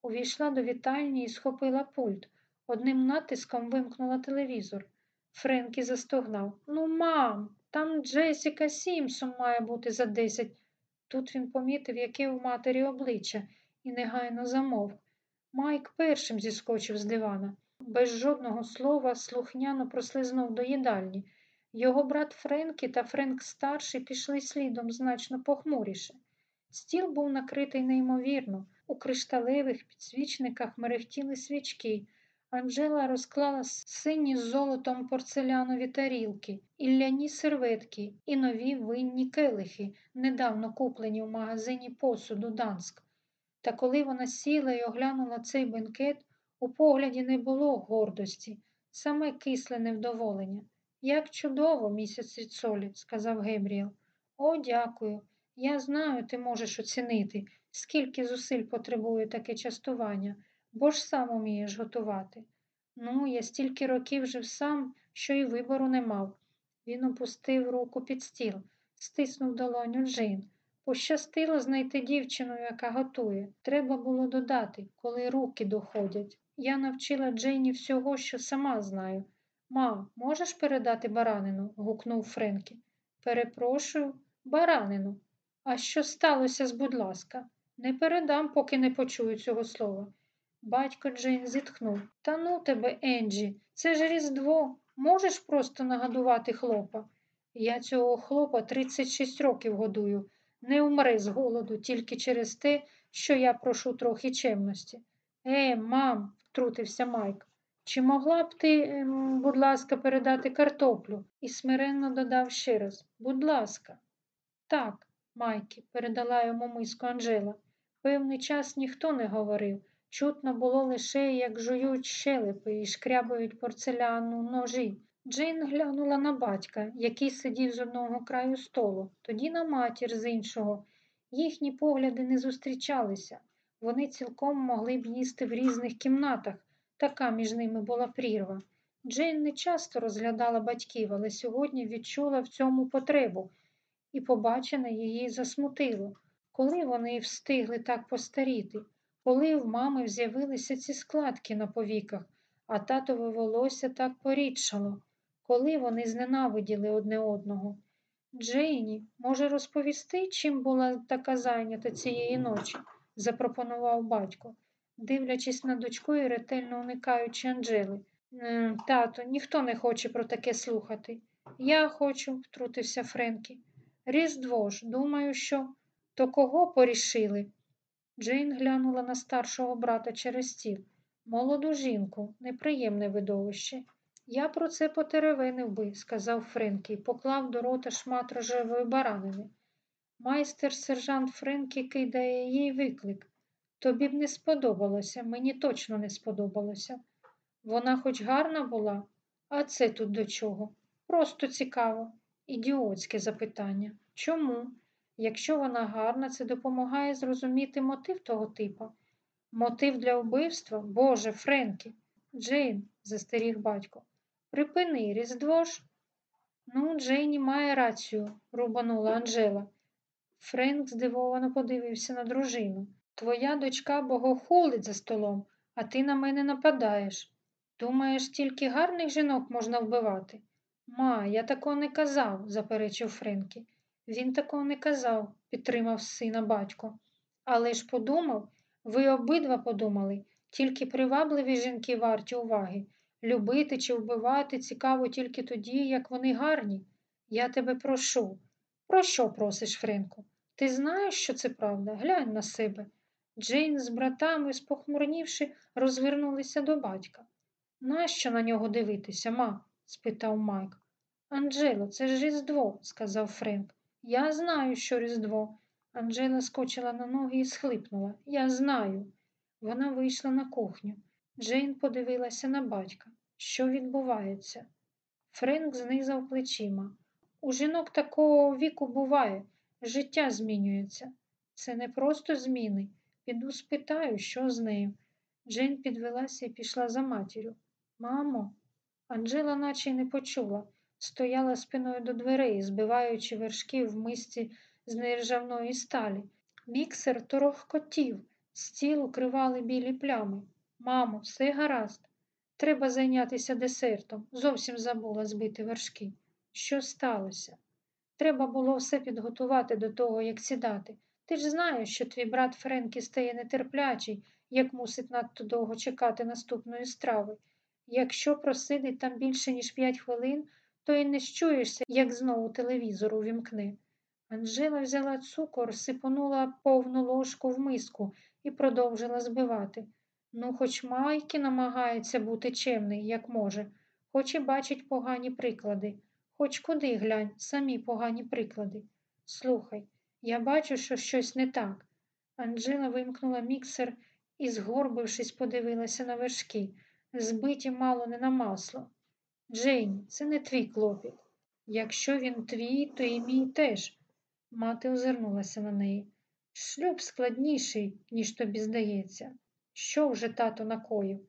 увійшла до вітальні і схопила пульт. Одним натиском вимкнула телевізор. Френкі застогнав. Ну, мам, там Джесіка Сімсон має бути за десять. Тут він помітив, яке у матері обличчя, і негайно замовк. Майк першим зіскочив з дивана. Без жодного слова слухняно прослизнув до їдальні. Його брат Френкі та Френк старший пішли слідом значно похмуріше. Стіл був накритий неймовірно. У кришталевих підсвічниках мерехтіли свічки. Анжела розклала сині з золотом порцелянові тарілки, і ляні серветки і нові винні келихи, недавно куплені в магазині посуду Данск. Та коли вона сіла і оглянула цей бенкет, у погляді не було гордості, саме кисле невдоволення. Як чудово, місяць від солі, сказав Гебріел. О, дякую. Я знаю, ти можеш оцінити, скільки зусиль потребує таке частування, бо ж сам умієш готувати. Ну, я стільки років жив сам, що й вибору не мав. Він опустив руку під стіл, стиснув долоню Джин. Пощастило знайти дівчину, яка готує. Треба було додати, коли руки доходять. Я навчила Джейні всього, що сама знаю. Ма, можеш передати баранину? гукнув Френкі. Перепрошую, баранину. А що сталося з будь ласка? Не передам, поки не почую цього слова. Батько Джейн зітхнув. Та ну тебе, Енджі, це ж Різдво. Можеш просто нагодувати хлопа? Я цього хлопа 36 років годую. Не умре з голоду тільки через те, що я прошу трохи чемності. Е, мам, втрутився Майк, чи могла б ти, ем, будь ласка, передати картоплю? І смиренно додав ще раз, будь ласка. Так, Майкі, передала йому миску Анжела. Певний час ніхто не говорив. Чутно було лише, як жують щелепи і шкрябають порцеляну ножі. Джейн глянула на батька, який сидів з одного краю столу, тоді на матір з іншого. Їхні погляди не зустрічалися. Вони цілком могли б їсти в різних кімнатах, така між ними була прірва. Джейн не часто розглядала батьків, але сьогодні відчула в цьому потребу, і побачене її засмутило. Коли вони встигли так постаріти, коли в мами з'явилися ці складки на повіках, а татове волосся так порідшало, коли вони зненавиділи одне одного. Джейні, може розповісти, чим була така зайнята цієї ночі? запропонував батько, дивлячись на дочку і ретельно уникаючи Анджели. «М, Тато, ніхто не хоче про таке слухати. Я хочу, втрутився Френкі. Різдво ж, думаю, що. То кого порішили? Джейн глянула на старшого брата через стіл. Молоду жінку, неприємне видовище. Я про це потеревенив би, сказав Френкі поклав до рота шмат рожевої баранини. Майстер сержант Френкі кидає їй виклик. Тобі б не сподобалося, мені точно не сподобалося. Вона хоч гарна була, а це тут до чого? Просто цікаво. Ідіотське запитання. Чому? Якщо вона гарна, це допомагає зрозуміти мотив того типа. Мотив для вбивства? Боже, Френкі. Джейн, застеріг батько. Припини, Різдво ж. Ну, Джейні має рацію, рубанула Анжела. Френк здивовано подивився на дружину. Твоя дочка богохулить за столом, а ти на мене нападаєш. Думаєш, тільки гарних жінок можна вбивати? Ма, я такого не казав, заперечив Френкі. Він такого не казав, підтримав сина батько. Але ж подумав, ви обидва подумали, тільки привабливі жінки варті уваги. Любити чи вбивати цікаво тільки тоді, як вони гарні. Я тебе прошу. Про що просиш, Френку? Ти знаєш, що це правда? Глянь на себе. Джейн з братами, спохмурнівши, розвернулися до батька. Нащо на нього дивитися, ма? спитав Майк. Анджело, це ж Різдво, сказав Френк. Я знаю, що Різдво. Анджела скочила на ноги і схлипнула. Я знаю. Вона вийшла на кухню. Джейн подивилася на батька. Що відбувається? Френк знизав плечима. У жінок такого віку буває, життя змінюється. Це не просто зміни. Піду спитаю, що з нею. Джейн підвелася і пішла за матір'ю. Мамо, Анджела наче й не почула, стояла спиною до дверей, збиваючи вершки в мисці з нержавної сталі. Міксер торохкотів, стіл укривали білі плями. Мамо, все гаразд. Треба зайнятися десертом. Зовсім забула збити вершки. Що сталося? Треба було все підготувати до того, як сідати. Ти ж знаєш, що твій брат Френкі стає нетерплячий, як мусить надто довго чекати наступної страви. Якщо просидить там більше, ніж п'ять хвилин, то й не щуєшся, як знову телевізор увімкне. Анжела взяла цукор, сипонула повну ложку в миску і продовжила збивати. Ну, хоч Майки намагається бути чемний, як може, хоч і бачить погані приклади, хоч куди глянь, самі погані приклади. Слухай, я бачу, що щось не так. Анжела вимкнула міксер і, згорбившись, подивилася на вершки, збиті мало не на масло. Джейн, це не твій клопіт. Якщо він твій, то і мій теж. Мати озирнулася на неї. Шлюб складніший, ніж тобі здається. Що вже тато накоїв?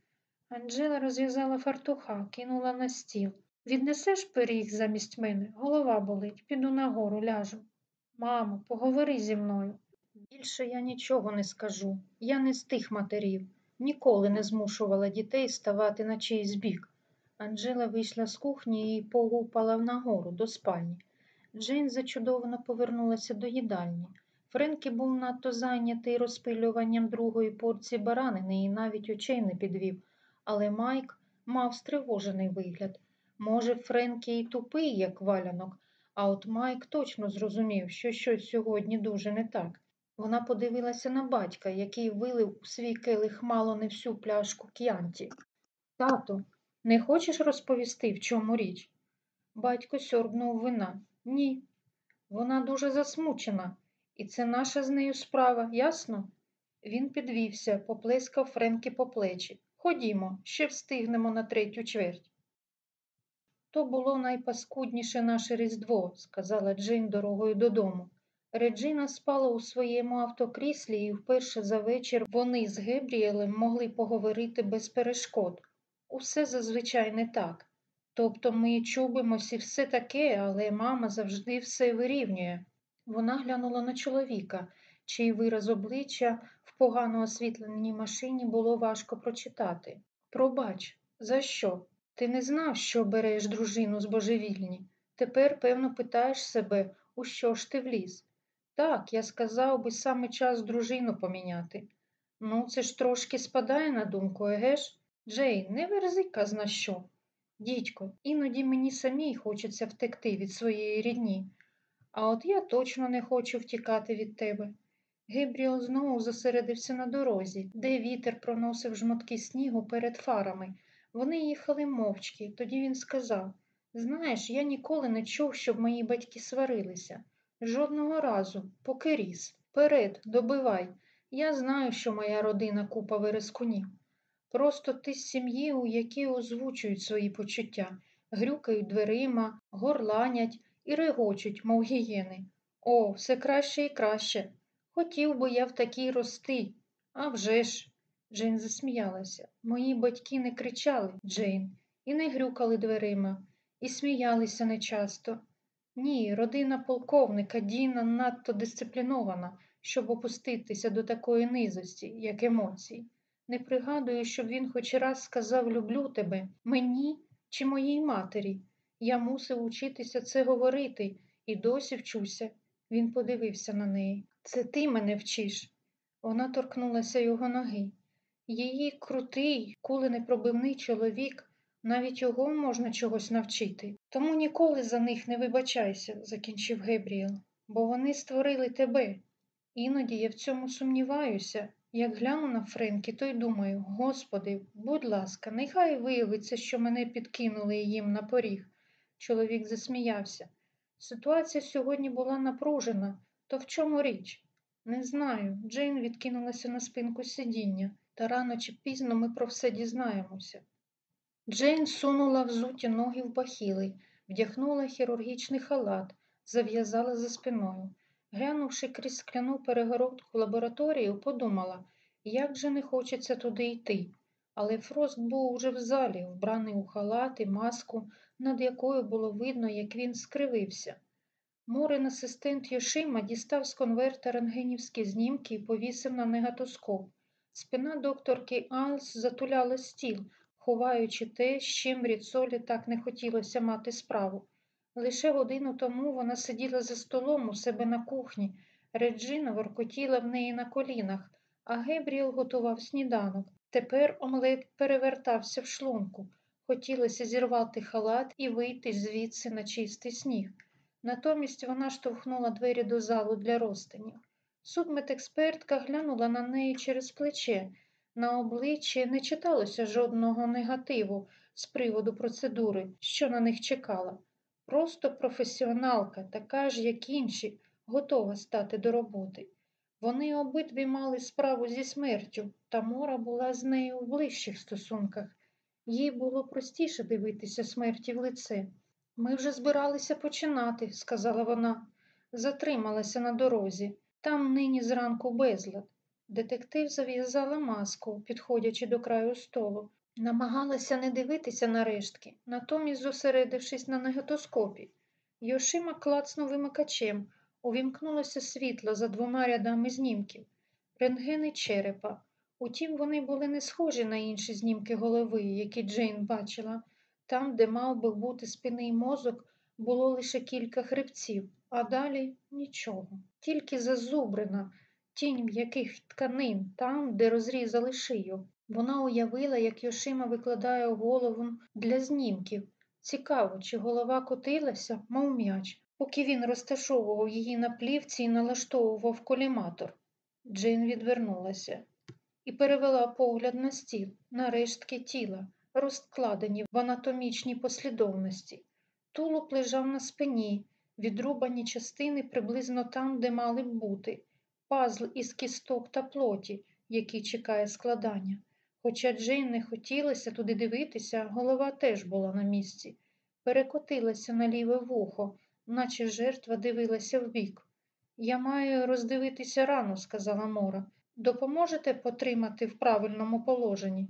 Анжела розв'язала фартуха, кинула на стіл. Віднесеш пиріг замість мене? Голова болить, піду нагору, ляжу. Мамо, поговори зі мною. Більше я нічого не скажу. Я не з тих матерів. Ніколи не змушувала дітей ставати на чийсь бік. Анжела вийшла з кухні і погупала нагору до спальні. Джейн зачудовано повернулася до їдальні. Френкі був надто зайнятий розпилюванням другої порції баранини і навіть очей не підвів, але Майк мав стривожений вигляд. Може, Френкі й тупий, як валянок, а от Майк точно зрозумів, що щось сьогодні дуже не так. Вона подивилася на батька, який вилив у свій келих мало не всю пляшку к'янті. Тату, не хочеш розповісти, в чому річ? Батько сьорбнув вина. Ні. Вона дуже засмучена, і це наша з нею справа, ясно? Він підвівся, поплескав Френкі по плечі. Ходімо, ще встигнемо на третю чверть. То було найпаскудніше наше Різдво, сказала Джейн дорогою додому. Реджина спала у своєму автокріслі, і вперше за вечір вони з Гебріелем могли поговорити без перешкод. Усе зазвичай не так. Тобто ми чубимось і все таке, але мама завжди все вирівнює. Вона глянула на чоловіка, чий вираз обличчя в погано освітленій машині було важко прочитати. Пробач, за що? Ти не знав, що береш дружину з божевільні. Тепер, певно, питаєш себе, у що ж ти вліз. Так, я сказав би саме час дружину поміняти. Ну, це ж трошки спадає на думку, егеш? Джей, не верзи казна що. Дідько, іноді мені самій хочеться втекти від своєї рідні, а от я точно не хочу втікати від тебе. Гебріел знову зосередився на дорозі, де вітер проносив жмотки снігу перед фарами. Вони їхали мовчки, тоді він сказав Знаєш, я ніколи не чув, щоб мої батьки сварилися. Жодного разу, поки ріс. Перед, добивай. Я знаю, що моя родина купа верескунів. Просто ти з сім'ї, у якій озвучують свої почуття, грюкають дверима, горланять і регочуть, мов гієни. О, все краще і краще. Хотів би я в такій рости. А вже ж. Джейн засміялася. Мої батьки не кричали, Джейн, і не грюкали дверима, і сміялися нечасто. Ні, родина полковника Діна надто дисциплінована, щоб опуститися до такої низості, як емоції. Не пригадую, щоб він хоч раз сказав люблю тебе, мені чи моїй матері. Я мусив учитися це говорити і досі вчуся. Він подивився на неї. Це ти мене вчиш. Вона торкнулася його ноги. Її крутий, куленепробивний чоловік, навіть його можна чогось навчити. Тому ніколи за них не вибачайся, закінчив Гебріел, бо вони створили тебе. Іноді я в цьому сумніваюся. Як гляну на Френкі, то й думаю, Господи, будь ласка, нехай виявиться, що мене підкинули їм на поріг. Чоловік засміявся. Ситуація сьогодні була напружена, то в чому річ? Не знаю. Джейн відкинулася на спинку сидіння, та рано чи пізно ми про все дізнаємося. Джейн сунула взуті ноги в бахіли, вдягнула хірургічний халат, зав'язала за спиною. Глянувши крізь скляну перегородку лабораторію, подумала, як же не хочеться туди йти. Але Фрост був уже в залі, вбраний у халат і маску, над якою було видно, як він скривився. Морин асистент Йошима дістав з конверта рентгенівські знімки і повісив на негатоскоп. Спина докторки Алс затуляла стіл, ховаючи те, з чим Ріцолі так не хотілося мати справу. Лише годину тому вона сиділа за столом у себе на кухні. Реджина воркотіла в неї на колінах, а Гебріел готував сніданок. Тепер омлет перевертався в шлунку. Хотілося зірвати халат і вийти звідси на чистий сніг. Натомість вона штовхнула двері до залу для розтинів. Судмедекспертка глянула на неї через плече. На обличчі не читалося жодного негативу з приводу процедури, що на них чекала. Просто професіоналка, така ж, як інші, готова стати до роботи. Вони обидві мали справу зі смертю, та Мора була з нею в ближчих стосунках. Їй було простіше дивитися смерті в лице. Ми вже збиралися починати, сказала вона. Затрималася на дорозі. Там нині зранку безлад. Детектив зав'язала маску, підходячи до краю столу. Намагалася не дивитися на рештки, натомість зосередившись на негатоскопі. Йошима клацнув вимикачем, увімкнулося світло за двома рядами знімків, рентгени черепа. Утім, вони були не схожі на інші знімки голови, які Джейн бачила. Там, де мав би бути спинний мозок, було лише кілька хребців, а далі нічого. Тільки зазубрина, тінь м'яких тканин, там, де розрізали шию. Вона уявила, як Йошима викладає голову для знімків. Цікаво, чи голова котилася, мов м'яч, поки він розташовував її на плівці і налаштовував коліматор. Джейн відвернулася і перевела погляд на стіл, на рештки тіла, розкладені в анатомічній послідовності. Тулуб лежав на спині, відрубані частини приблизно там, де мали б бути, пазл із кісток та плоті, який чекає складання. Хоча Джейн не хотілося туди дивитися, голова теж була на місці, перекотилася на ліве вухо, наче жертва дивилася вбік. Я маю роздивитися рану, сказала Мора. Допоможете потримати в правильному положенні?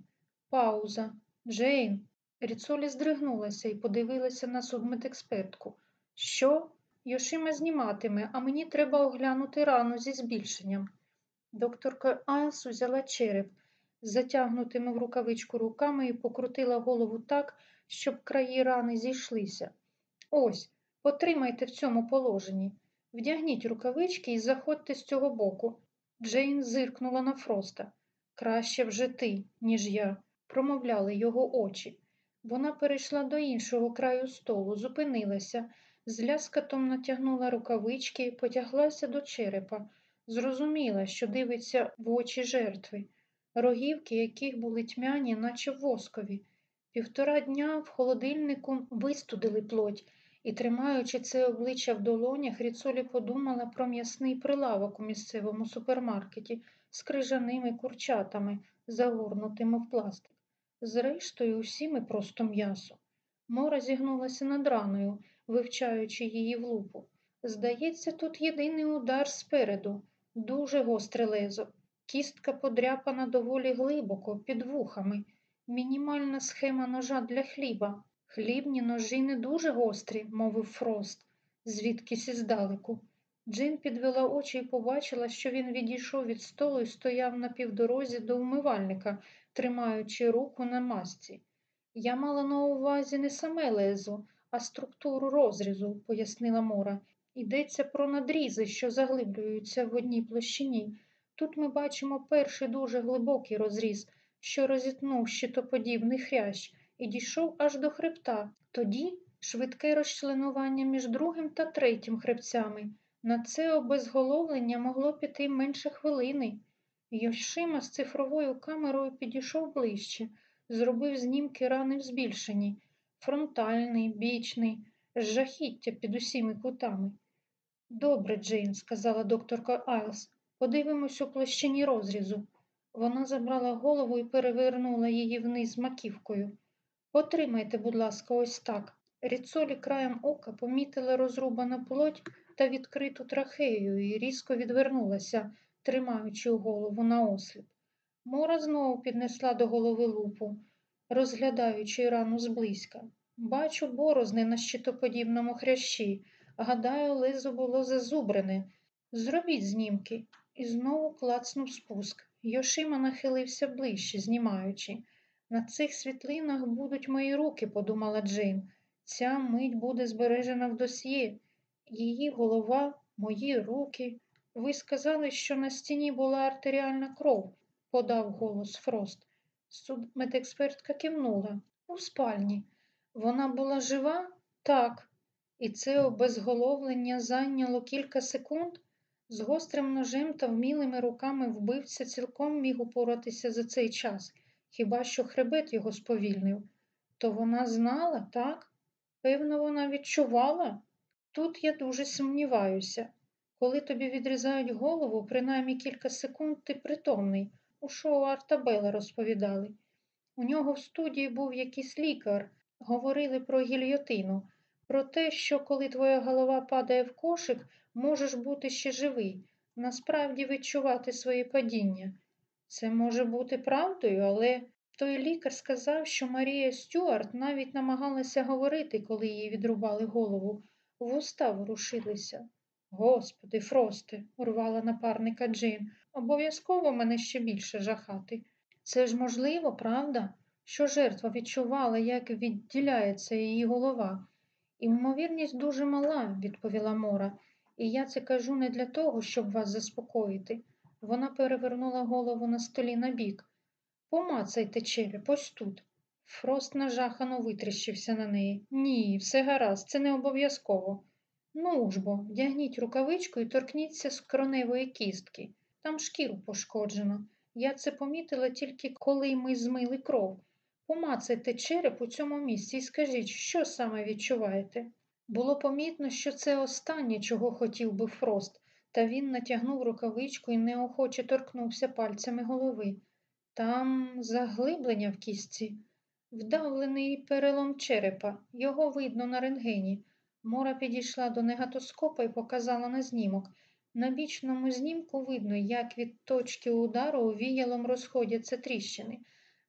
Пауза. Джейн. Ріцолі здригнулася і подивилася на судмедекспертку. Що? Йошима зніматиме, а мені треба оглянути рану зі збільшенням. Докторка Айлс узяла череп з затягнутими в рукавичку руками і покрутила голову так, щоб краї рани зійшлися. Ось, потримайте в цьому положенні. Вдягніть рукавички і заходьте з цього боку. Джейн зиркнула на Фроста. Краще вже ти, ніж я, промовляли його очі. Вона перейшла до іншого краю столу, зупинилася, з ляскатом натягнула рукавички, потяглася до черепа, зрозуміла, що дивиться в очі жертви, рогівки яких були тьмяні, наче воскові. Півтора дня в холодильнику вистудили плоть, і, тримаючи це обличчя в долонях, Ріцолі подумала про м'ясний прилавок у місцевому супермаркеті з крижаними курчатами, загорнутими в пластик. Зрештою, усі ми просто м'ясо. Мора зігнулася над раною, вивчаючи її в лупу. Здається, тут єдиний удар спереду, дуже гостре лезо. Кістка подряпана доволі глибоко, під вухами, мінімальна схема ножа для хліба. Хлібні ножі не дуже гострі, мовив Фрост, звідкись іздалеку. Джин підвела очі і побачила, що він відійшов від столу і стояв на півдорозі до вмивальника, тримаючи руку на масці. Я мала на увазі не саме лезо, а структуру розрізу, пояснила Мора. Йдеться про надрізи, що заглиблюються в одній площині. Тут ми бачимо перший дуже глибокий розріз, що розітнув щитоподібний хрящ і дійшов аж до хребта. Тоді швидке розчленування між другим та третім хребцями. На це обезголовлення могло піти менше хвилини. Йошима з цифровою камерою підійшов ближче, зробив знімки рани в збільшенні, фронтальний, бічний, жахіття під усіми кутами. Добре, Джейн, сказала докторка Айлс, подивимось у площині розрізу. Вона забрала голову і перевернула її вниз маківкою. Потримайте, будь ласка, ось так. Ріцолі краєм ока помітила розрубану плоть та відкриту трахею і різко відвернулася, тримаючи голову на осліп. Мора знову піднесла до голови лупу, розглядаючи рану зблизька. Бачу борозни на щитоподібному хрящі. Гадаю, лизо було зазубрене. Зробіть знімки. І знову клацнув спуск. Йошима нахилився ближче, знімаючи. На цих світлинах будуть мої руки, подумала Джейн. Ця мить буде збережена в досьє. Її голова, мої руки, Ви сказали, що на стіні була артеріальна кров, подав голос Фрост. Судмедекспертка кивнула. У спальні. Вона була жива? Так. І це обезголовлення зайняло кілька секунд. З гострим ножем та вмілими руками вбивця цілком міг упоратися за цей час, хіба що хребет його сповільнив. То вона знала, так? Певно, вона відчувала? Тут я дуже сумніваюся. Коли тобі відрізають голову, принаймні кілька секунд ти притомний. У шоу Артабела розповідали. У нього в студії був якийсь лікар, говорили про гільйотину, про те, що коли твоя голова падає в кошик, можеш бути ще живий, насправді відчувати своє падіння. Це може бути правдою, але той лікар сказав, що Марія Стюарт навіть намагалася говорити, коли їй відрубали голову. Вуста ворушилися. Господи, Фросте, урвала напарника Джин, обов'язково мене ще більше жахати. Це ж можливо, правда? Що жертва відчувала, як відділяється її голова. Імовірність дуже мала, відповіла Мора, і я це кажу не для того, щоб вас заспокоїти. Вона перевернула голову на столі на бік. Помацайте череп, ось тут. Фрост нажахано витріщився на неї. Ні, все гаразд, це не обов'язково. Ну ж бо, вдягніть рукавичку і торкніться з кроневої кістки. Там шкіру пошкоджено. Я це помітила тільки коли ми змили кров. Помацайте череп у цьому місці і скажіть, що саме відчуваєте. Було помітно, що це останнє, чого хотів би Фрост, та він натягнув рукавичку і неохоче торкнувся пальцями голови. Там заглиблення в кістці, вдавлений перелом черепа, його видно на рентгені. Мора підійшла до негатоскопа і показала на знімок. На бічному знімку видно, як від точки удару віялом розходяться тріщини,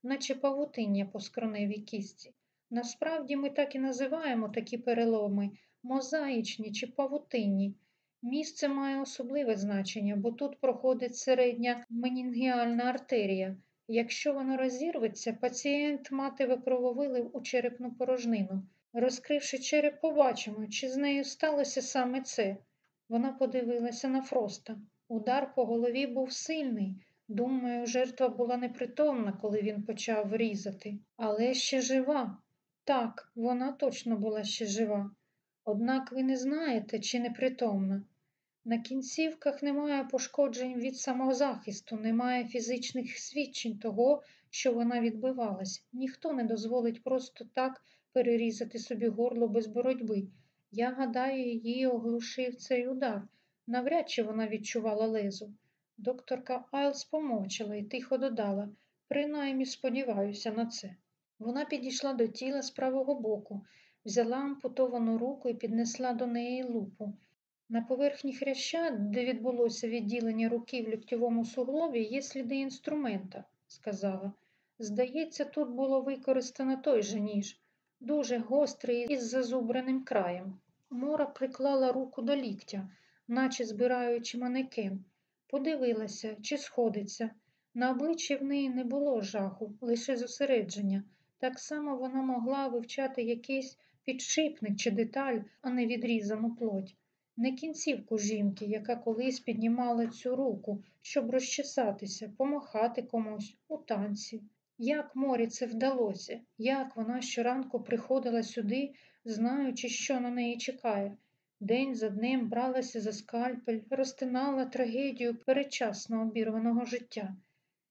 наче павутиння по скроневій кістці. Насправді ми так і називаємо такі переломи мозаїчні чи павутинні. Місце має особливе значення, бо тут проходить середня менінгіальна артерія. Якщо воно розірветься, пацієнт матиме крововилив у черепну порожнину. Розкривши череп, побачимо, чи з нею сталося саме це. Вона подивилася на Фроста. Удар по голові був сильний. Думаю, жертва була непритомна, коли він почав різати, але ще жива. Так, вона точно була ще жива. Однак ви не знаєте, чи непритомна. На кінцівках немає пошкоджень від самозахисту, немає фізичних свідчень того, що вона відбивалась. Ніхто не дозволить просто так перерізати собі горло без боротьби. Я гадаю, її оглушив цей удар. Навряд чи вона відчувала лезу. Докторка Айлс помовчала і тихо додала принаймні сподіваюся на це. Вона підійшла до тіла з правого боку, взяла ампутовану руку і піднесла до неї лупу. На поверхні хряща, де відбулося відділення руки в ліктьовому суглобі, є сліди інструмента, сказала. Здається, тут було використано той же ніж, дуже гострий із зазубреним краєм. Мора приклала руку до ліктя, наче збираючи манекен. Подивилася, чи сходиться. На обличчі в неї не було жаху, лише зосередження. Так само вона могла вивчати якийсь підшипник чи деталь, а не відрізану плоть. Не кінцівку жінки, яка колись піднімала цю руку, щоб розчесатися, помахати комусь у танці. Як морі це вдалося, як вона щоранку приходила сюди, знаючи, що на неї чекає. День за днем бралася за скальпель, розтинала трагедію передчасно обірваного життя.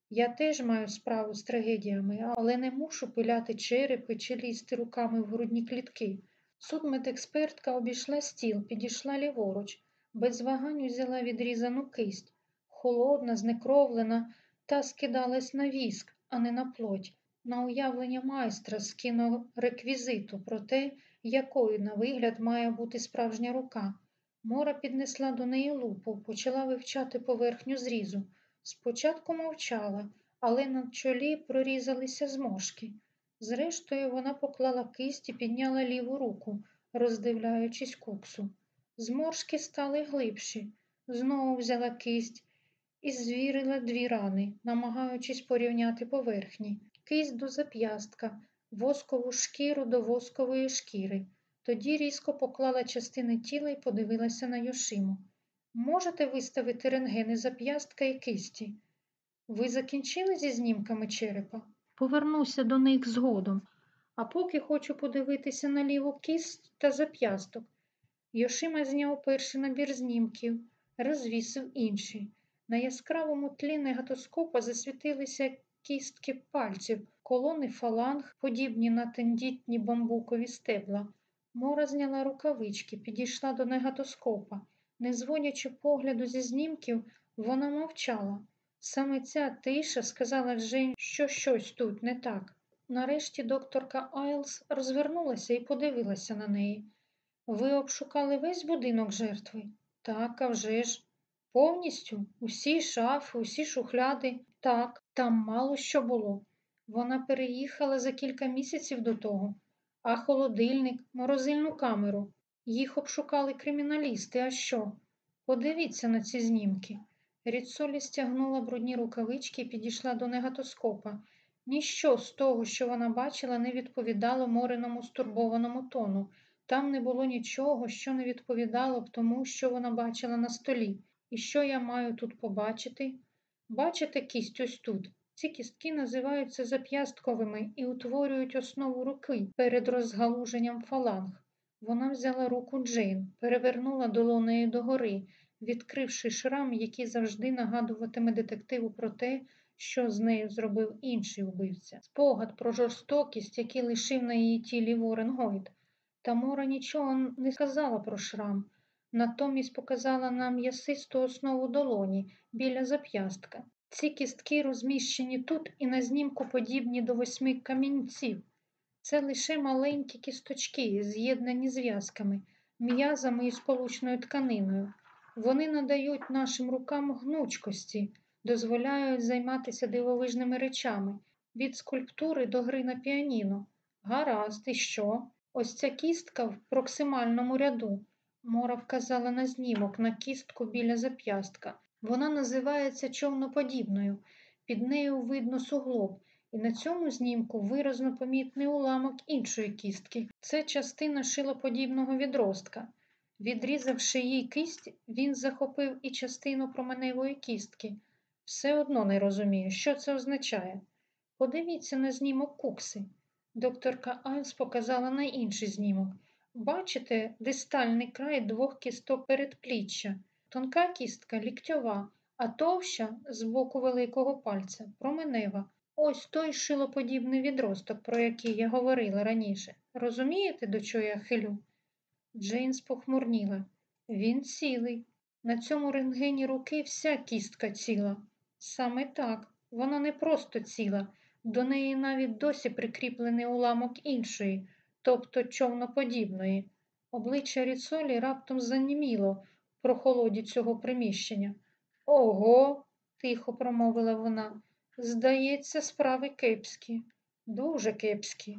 Я теж маю справу з трагедіями, але не мушу пиляти черепи чи лізти руками в грудні клітки. Судмедекспертка обійшла стіл, підійшла ліворуч, без вагань взяла відрізану кисть, холодна, знекровлена, та скидалась на віск, а не на плоть, на уявлення майстра з кінореквізиту про те, якою, на вигляд, має бути справжня рука. Мора піднесла до неї лупу, почала вивчати поверхню зрізу. Спочатку мовчала, але на чолі прорізалися зморшки. Зрештою, вона поклала кисть і підняла ліву руку, роздивляючись куксу. Зморшки стали глибші. Знову взяла кисть і звірила дві рани, намагаючись порівняти поверхні. Кисть до зап'ястка, воскову шкіру до воскової шкіри. Тоді різко поклала частини тіла і подивилася на Йошиму. Можете виставити рентгени зап'ястка і кисті? Ви закінчили зі знімками черепа? Повернуся до них згодом, а поки хочу подивитися на ліву кість та зап'ясток. Йошима зняв перший набір знімків, розвісив інший. На яскравому тлі негатоскопа засвітилися кістки пальців, колони фаланг, подібні на тендітні бамбукові стебла. Мора зняла рукавички, підійшла до негатоскопа. Не зводячи погляду зі знімків, вона мовчала. Саме ця тиша сказала Джейн, що щось тут не так. Нарешті докторка Айлс розвернулася і подивилася на неї. Ви обшукали весь будинок жертви? Так, а вже ж. Повністю усі шафи, усі шухляди. Так, там мало що було. Вона переїхала за кілька місяців до того, а холодильник, морозильну камеру. Їх обшукали криміналісти. А що? Подивіться на ці знімки. Ріцолі стягнула брудні рукавички і підійшла до негатоскопа. Ніщо з того, що вона бачила, не відповідало мореному стурбованому тону. Там не було нічого, що не відповідало б тому, що вона бачила на столі. І що я маю тут побачити? Бачите кість ось тут. Ці кістки називаються зап'ястковими і утворюють основу руки перед розгалуженням фаланг. Вона взяла руку Джейн, перевернула долонею догори, відкривши шрам, який завжди нагадуватиме детективу про те, що з нею зробив інший убивця. Спогад про жорстокість, який лишив на її тілі Ворен Гойд. Та Мора нічого не сказала про шрам, натомість показала нам м'ясисту основу долоні біля зап'ястка. Ці кістки розміщені тут і на знімку подібні до восьми камінців. Це лише маленькі кісточки, з'єднані зв'язками, м'язами і сполучною тканиною. Вони надають нашим рукам гнучкості, дозволяють займатися дивовижними речами, від скульптури до гри на піаніно. Гаразд, і що? Ось ця кістка в проксимальному ряду. Мора вказала на знімок, на кістку біля зап'ястка. Вона називається човноподібною. Під нею видно суглоб, і на цьому знімку виразно помітний уламок іншої кістки. Це частина шилоподібного відростка. Відрізавши їй кисть, він захопив і частину променевої кістки. Все одно не розумію, що це означає. Подивіться на знімок кукси. Докторка Айлс показала на інший знімок. Бачите дистальний край двох кісток передпліччя. Тонка кістка ліктьова, а товща з боку великого пальця променева. Ось той шилоподібний відросток, про який я говорила раніше. Розумієте, до чого я хилю? Джейн спохмурніла. Він цілий. На цьому рентгені руки вся кістка ціла. Саме так, вона не просто ціла, до неї навіть досі прикріплений уламок іншої, тобто човноподібної. Обличчя Ріцолі раптом заніміло прохолоді цього приміщення. Ого, тихо промовила вона. Здається, справи кепські, дуже кепські.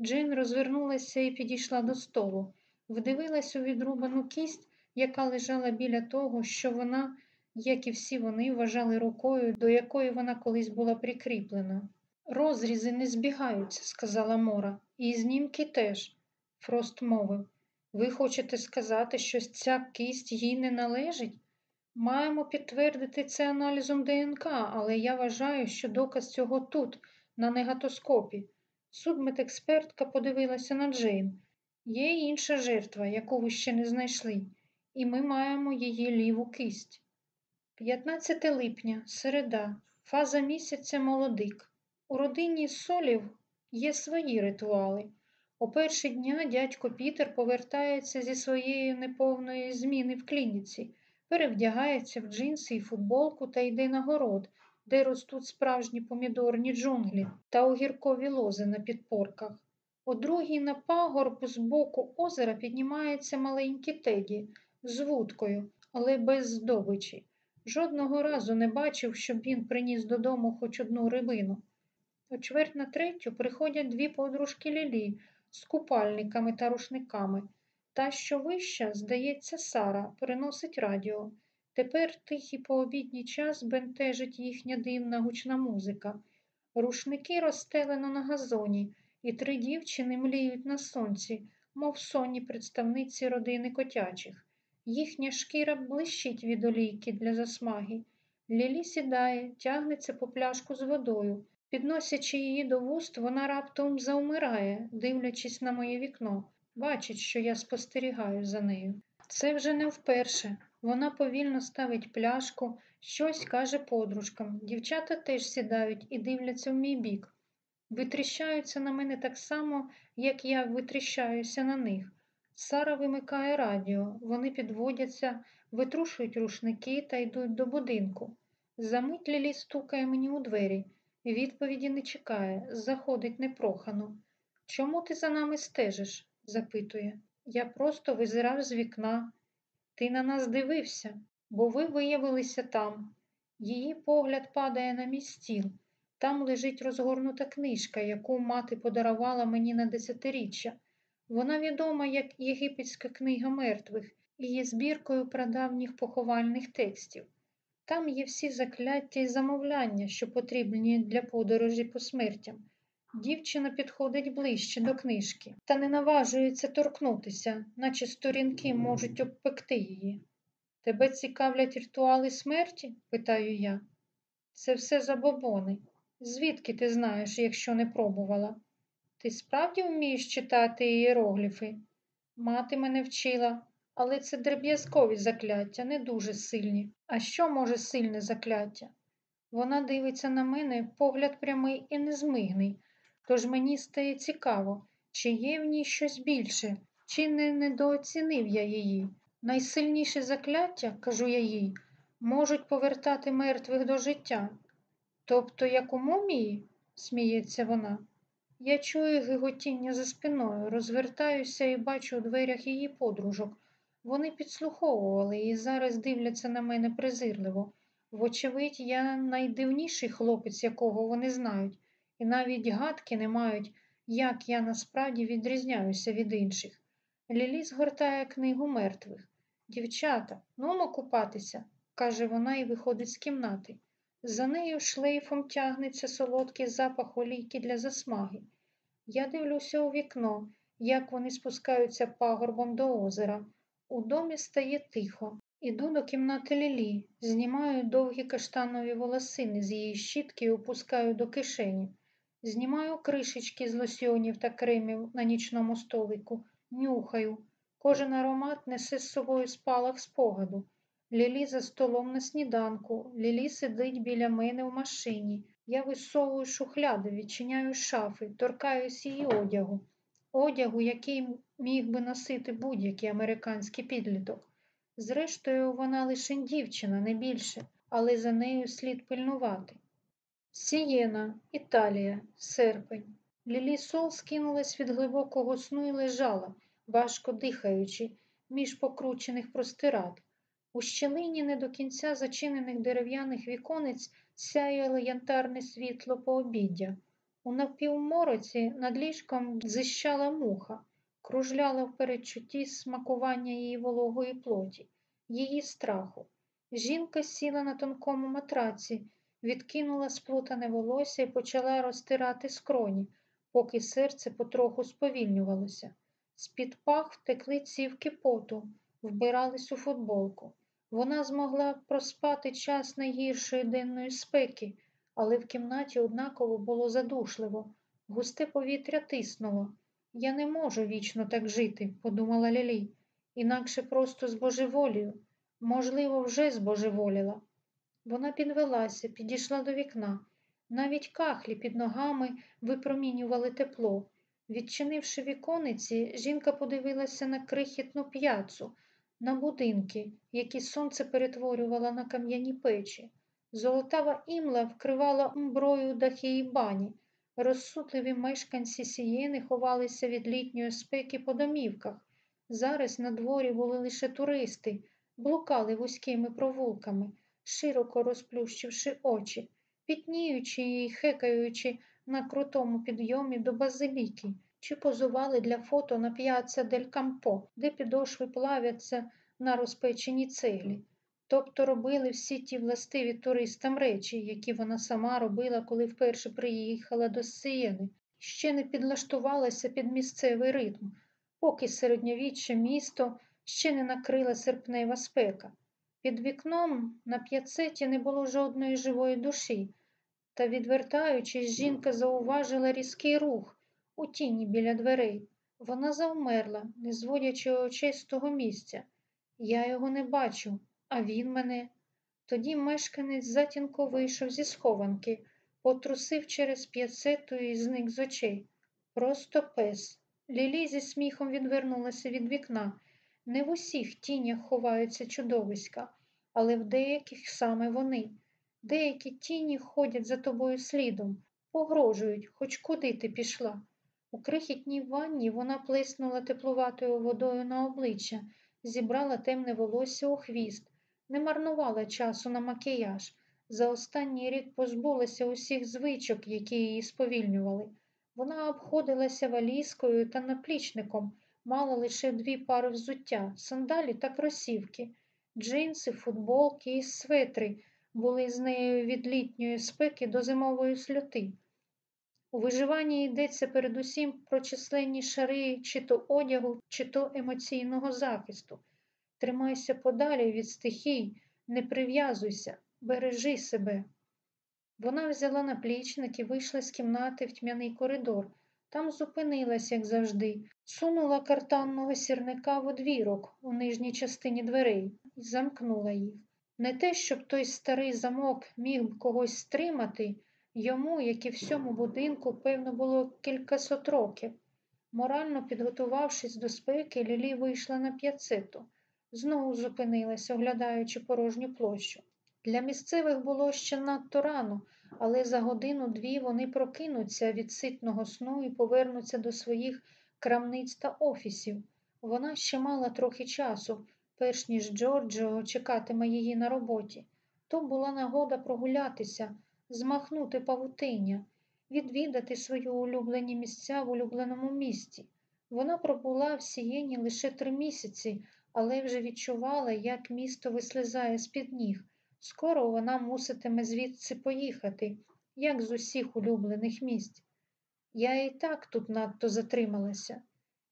Джин розвернулася і підійшла до столу, вдивилась у відрубану кість, яка лежала біля того, що вона, як і всі вони, вважали рукою, до якої вона колись була прикріплена. Розрізи не збігаються, сказала Мора, і знімки теж, Фрост мовив. Ви хочете сказати, що ця кість їй не належить? Маємо підтвердити це аналізом ДНК, але я вважаю, що доказ цього тут, на негатоскопі. Судмедекспертка подивилася на Джейн. Є інша жертва, яку ви ще не знайшли, і ми маємо її ліву кисть. 15 липня, середа, фаза місяця молодик. У родині солів є свої ритуали. О перші дня дядько Пітер повертається зі своєї неповної зміни в клініці, перевдягається в джинси і футболку та йде на город, де ростуть справжні помідорні джунглі та огіркові лози на підпорках. О другій на пагорб з боку озера піднімається маленький теді з вудкою, але без здобичі. Жодного разу не бачив, щоб він приніс додому хоч одну рибину. О чверть на третю приходять дві подружки Лілі з купальниками та рушниками. Та, що вища, здається, Сара, приносить радіо. Тепер тихий пообідній час бентежить їхня дивна гучна музика. Рушники розстелено на газоні, і три дівчини мліють на сонці, мов сонні представниці родини котячих. Їхня шкіра блищить від олійки для засмаги. Лілі сідає, тягнеться по пляшку з водою. Підносячи її до вуст, вона раптом заумирає, дивлячись на моє вікно. Бачить, що я спостерігаю за нею. Це вже не вперше. Вона повільно ставить пляшку, щось каже подружкам. Дівчата теж сідають і дивляться в мій бік. Витріщаються на мене так само, як я витріщаюся на них. Сара вимикає радіо, вони підводяться, витрушують рушники та йдуть до будинку. Замить Лілі стукає мені у двері. Відповіді не чекає, заходить непрохано. Чому ти за нами стежиш? запитує. Я просто визирав з вікна. Ти на нас дивився, бо ви виявилися там. Її погляд падає на мій стіл. Там лежить розгорнута книжка, яку мати подарувала мені на десятиріччя. Вона відома як Єгипетська книга мертвих і є збіркою прадавніх поховальних текстів. Там є всі закляття і замовляння, що потрібні для подорожі по смертям. Дівчина підходить ближче до книжки та не наважується торкнутися, наче сторінки можуть обпекти її. Тебе цікавлять ритуали смерті? питаю я. Це все забобони. Звідки ти знаєш, якщо не пробувала? Ти справді вмієш читати ієрогліфи? Мати мене вчила, але це дріб'язкові закляття, не дуже сильні. А що може сильне закляття? Вона дивиться на мене, погляд прямий і незмигний, тож мені стає цікаво, чи є в ній щось більше, чи не недооцінив я її. Найсильніше закляття, кажу я їй, можуть повертати мертвих до життя. Тобто, як у мумії, сміється вона. Я чую гиготіння за спиною, розвертаюся і бачу у дверях її подружок. Вони підслуховували і зараз дивляться на мене презирливо. Вочевидь, я найдивніший хлопець, якого вони знають, і навіть гадки не мають, як я насправді відрізняюся від інших. Лілі згортає книгу мертвих. Дівчата, нумо купатися, каже вона і виходить з кімнати. За нею шлейфом тягнеться солодкий запах олійки для засмаги. Я дивлюся у вікно, як вони спускаються пагорбом до озера. У домі стає тихо. Іду до кімнати Лілі, знімаю довгі каштанові волосини з її щітки і опускаю до кишені. Знімаю кришечки з лосьонів та кремів на нічному столику, нюхаю. Кожен аромат несе з собою спалах спогаду. Лілі за столом на сніданку, Лілі сидить біля мене в машині. Я висовую шухляди, відчиняю шафи, торкаюсь її одягу, одягу, який міг би носити будь-який американський підліток. Зрештою, вона лише дівчина, не більше, але за нею слід пильнувати. Сієна, Італія, серпень. Лілі Сол скинулась від глибокого сну і лежала, важко дихаючи, між покручених простират. У щелині не до кінця зачинених дерев'яних віконець сяяло янтарне світло пообіддя. У напівмороці над ліжком зищала муха, кружляла в передчутті смакування її вологої плоті, її страху. Жінка сіла на тонкому матраці, відкинула сплутане волосся і почала розтирати скроні, поки серце потроху сповільнювалося. З-під пах втекли цівки поту, вбирались у футболку. Вона змогла проспати час найгіршої денної спеки, але в кімнаті однаково було задушливо, густе повітря тиснуло. Я не можу вічно так жити, подумала Лілі, інакше просто збожеволію. Можливо, вже збожеволіла. Вона підвелася, підійшла до вікна. Навіть кахлі під ногами випромінювали тепло. Відчинивши вікониці, жінка подивилася на крихітну п'яцу, на будинки, які сонце перетворювало на кам'яні печі. Золотава імла вкривала умброю дахи і бані. Розсутливі мешканці сієни ховалися від літньої спеки по домівках. Зараз на дворі були лише туристи, блукали вузькими провулками, широко розплющивши очі, пітніючи і хекаючи на крутому підйомі до базиліки, чи позували для фото на п'яцца дель Кампо, де підошви плавяться на розпеченій цеглі. Тобто робили всі ті властиві туристам речі, які вона сама робила, коли вперше приїхала до Сиєни, ще не підлаштувалася під місцевий ритм, поки середньовіччя місто ще не накрила серпнева спека. Під вікном на п'яцеті не було жодної живої душі, та, відвертаючись, жінка зауважила різкий рух у тіні біля дверей. Вона завмерла, не зводячи очей з того місця. Я його не бачу, а він мене. Тоді мешканець затінко вийшов зі схованки, потрусив через п'яцету і зник з очей. Просто пес. Лілі зі сміхом відвернулася від вікна. Не в усіх тінях ховаються чудовиська, але в деяких саме вони. Деякі тіні ходять за тобою слідом, погрожують, хоч куди ти пішла. У крихітній ванні вона плеснула теплуватою водою на обличчя, зібрала темне волосся у хвіст, не марнувала часу на макіяж. За останній рік позбулася усіх звичок, які її сповільнювали. Вона обходилася валізкою та наплічником, мала лише дві пари взуття, сандалі та кросівки, джинси, футболки і светри були з нею від літньої спеки до зимової сльоти. У виживанні йдеться передусім про численні шари чи то одягу, чи то емоційного захисту. Тримайся подалі від стихій, не прив'язуйся, бережи себе. Вона взяла наплічник і вийшла з кімнати в тьмяний коридор. Там зупинилась, як завжди, сунула картанного сірника в одвірок у нижній частині дверей і замкнула їх. Не те, щоб той старий замок міг когось стримати, йому, як і всьому будинку, певно, було кількасот років. Морально підготувавшись до спеки, Лілі вийшла на п'яцету, знову зупинилась, оглядаючи порожню площу. Для місцевих було ще надто рано, але за годину-дві вони прокинуться від ситного сну і повернуться до своїх крамниць та офісів. Вона ще мала трохи часу, перш ніж Джорджо чекатиме її на роботі. То була нагода прогулятися, змахнути павутиння, відвідати свої улюблені місця в улюбленому місті. Вона пробула в сієні лише три місяці, але вже відчувала, як місто вислизає з-під ніг. Скоро вона муситиме звідси поїхати, як з усіх улюблених місць. Я і так тут надто затрималася.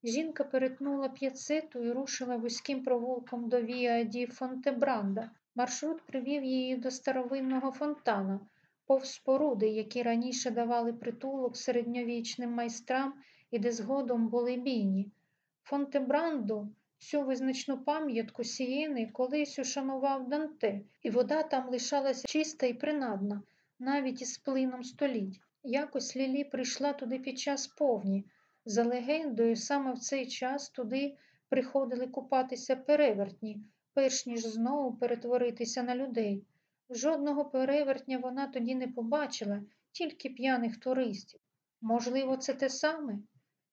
Жінка перетнула п'яцету і рушила вузьким провулком до Віа Ді Фонтебранда. Маршрут привів її до старовинного фонтана, повз споруди, які раніше давали притулок середньовічним майстрам і де згодом були бійні. Фонтебранду Цю визначну пам'ятку сієни колись ушанував Данте, і вода там лишалася чиста і принадна, навіть із плином століть. Якось Лілі прийшла туди під час повні. За легендою, саме в цей час туди приходили купатися перевертні, перш ніж знову перетворитися на людей. Жодного перевертня вона тоді не побачила, тільки п'яних туристів. Можливо, це те саме?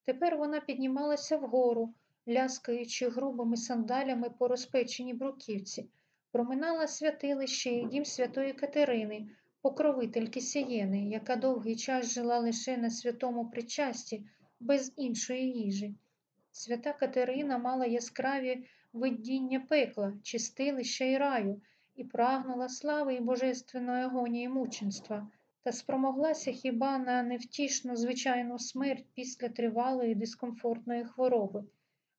Тепер вона піднімалася вгору ляскаючи грубими сандалями по розпеченій бруківці, проминала святилище і дім святої Катерини, покровительки Сієни, яка довгий час жила лише на святому причасті, без іншої їжі. Свята Катерина мала яскраві видіння пекла, чистилища і раю, і прагнула слави і божественної агонії мученства, та спромоглася хіба на невтішну звичайну смерть після тривалої дискомфортної хвороби.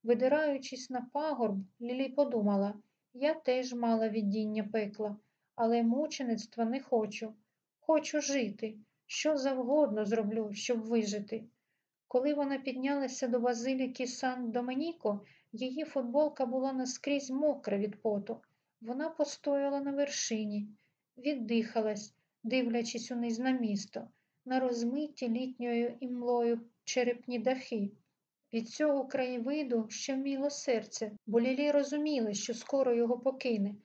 Видираючись на пагорб, Лілі подумала я теж мала віддіння пекла, але мучеництва не хочу. Хочу жити, що завгодно зроблю, щоб вижити. Коли вона піднялася до базиліки Сан Доменіко, її футболка була наскрізь мокра від поту. Вона постояла на вершині, віддихалась, дивлячись униз на місто, на розмиті літньою імлою черепні дахи. Від цього краєвиду щеміло серце, бо Лілі розуміла, що скоро його покине.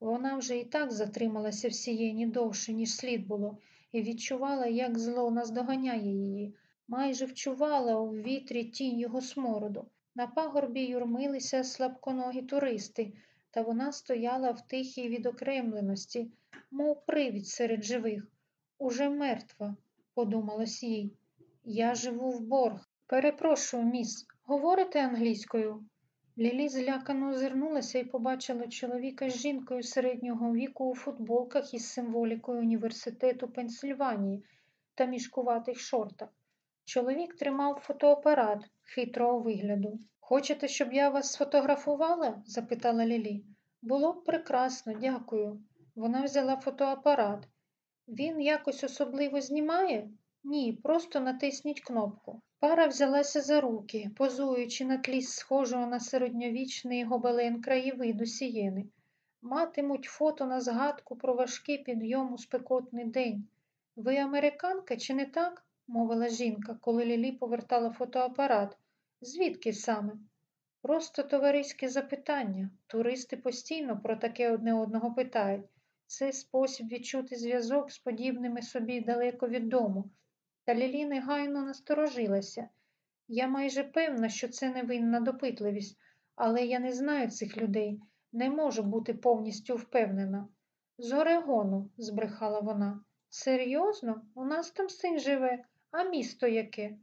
Вона вже і так затрималася в сієні довше, ніж слід було, і відчувала, як зло наздоганяє її. Майже вчувала у вітрі тінь його смороду. На пагорбі юрмилися слабконогі туристи, та вона стояла в тихій відокремленості, мов привід серед живих. Уже мертва, подумалось їй. Я живу в борг. Перепрошую, міс, говорите англійською? Лілі злякано озирнулася і побачила чоловіка з жінкою середнього віку у футболках із символікою університету Пенсильванії та мішкуватих шортах. Чоловік тримав фотоапарат хитрого вигляду. Хочете, щоб я вас сфотографувала? запитала Лілі. Було б прекрасно, дякую. Вона взяла фотоапарат. Він якось особливо знімає? Ні, просто натисніть кнопку. Пара взялася за руки, позуючи на тлі схожого на середньовічний гобелен краєвиду сієни. Матимуть фото на згадку про важкий підйом у спекотний день. Ви американка, чи не так? мовила жінка, коли Лілі повертала фотоапарат. Звідки саме? Просто товариське запитання. Туристи постійно про таке одне одного питають. Це спосіб відчути зв'язок з подібними собі далеко від дому. Та Лілі негайно насторожилася. Я майже певна, що це невинна допитливість, але я не знаю цих людей, не можу бути повністю впевнена. З Орегону, збрехала вона. Серйозно? У нас там син живе, а місто яке?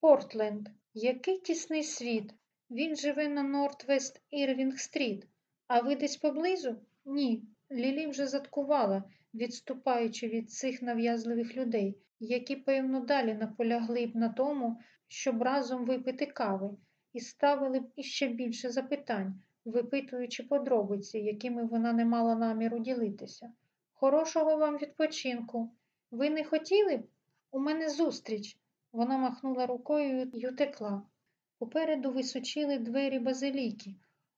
Портленд. Який тісний світ. Він живе на Нортвест Ірвінг Стріт. А ви десь поблизу? Ні. Лілі вже заткувала, відступаючи від цих нав'язливих людей, які, певно, далі наполягли б на тому, щоб разом випити кави, і ставили б іще більше запитань, випитуючи подробиці, якими вона не мала наміру ділитися. Хорошого вам відпочинку. Ви не хотіли б? У мене зустріч. Вона махнула рукою й утекла. Попереду височили двері базиліки,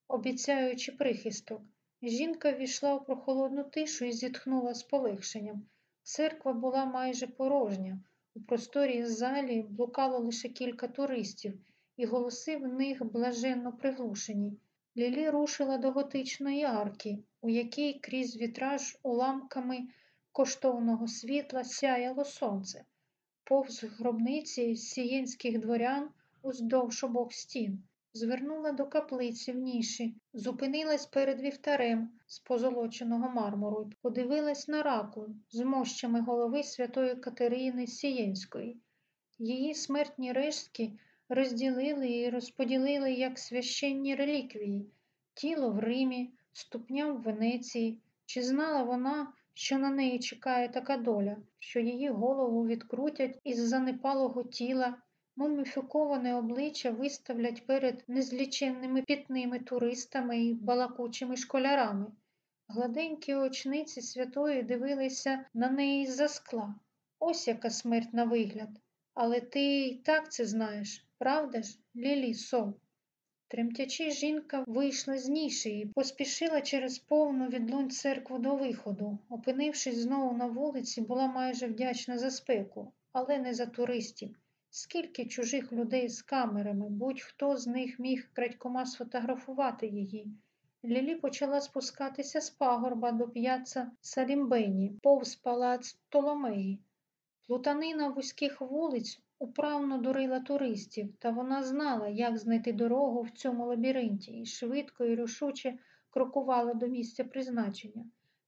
обіцяючи прихисток. Жінка ввійшла у прохолодну тишу і зітхнула з полегшенням. Церква була майже порожня. У просторій залі блукало лише кілька туристів, і голоси в них блаженно приглушені. Лілі рушила до готичної арки, у якій крізь вітраж уламками коштовного світла сяяло сонце, повз гробниці сієнських дворян уздовж обох стін, звернула до каплиці в ніші, зупинилась перед вівтарем з позолоченого мармуру і подивилась на раку з мощами голови святої Катерини Сієнської. Її смертні рештки розділили і розподілили як священні реліквії, тіло в Римі, ступня в Венеції. Чи знала вона, що на неї чекає така доля, що її голову відкрутять із занепалого тіла, муміфіковане обличчя виставлять перед незліченними пітними туристами і балакучими школярами. Гладенькі очниці святої дивилися на неї з-за скла. Ось яка смерть на вигляд. Але ти й так це знаєш, правда ж, Лілі Сол? Тремтячи, жінка вийшла з ніші і поспішила через повну відлунь церкву до виходу. Опинившись знову на вулиці, була майже вдячна за спеку, але не за туристів. Скільки чужих людей з камерами, будь-хто з них міг крадькома сфотографувати її. Лілі почала спускатися з пагорба до п'яца Салімбені, повз палац Толомеї. Плутанина вузьких вулиць управно дурила туристів, та вона знала, як знайти дорогу в цьому лабіринті, і швидко і рішуче крокувала до місця призначення.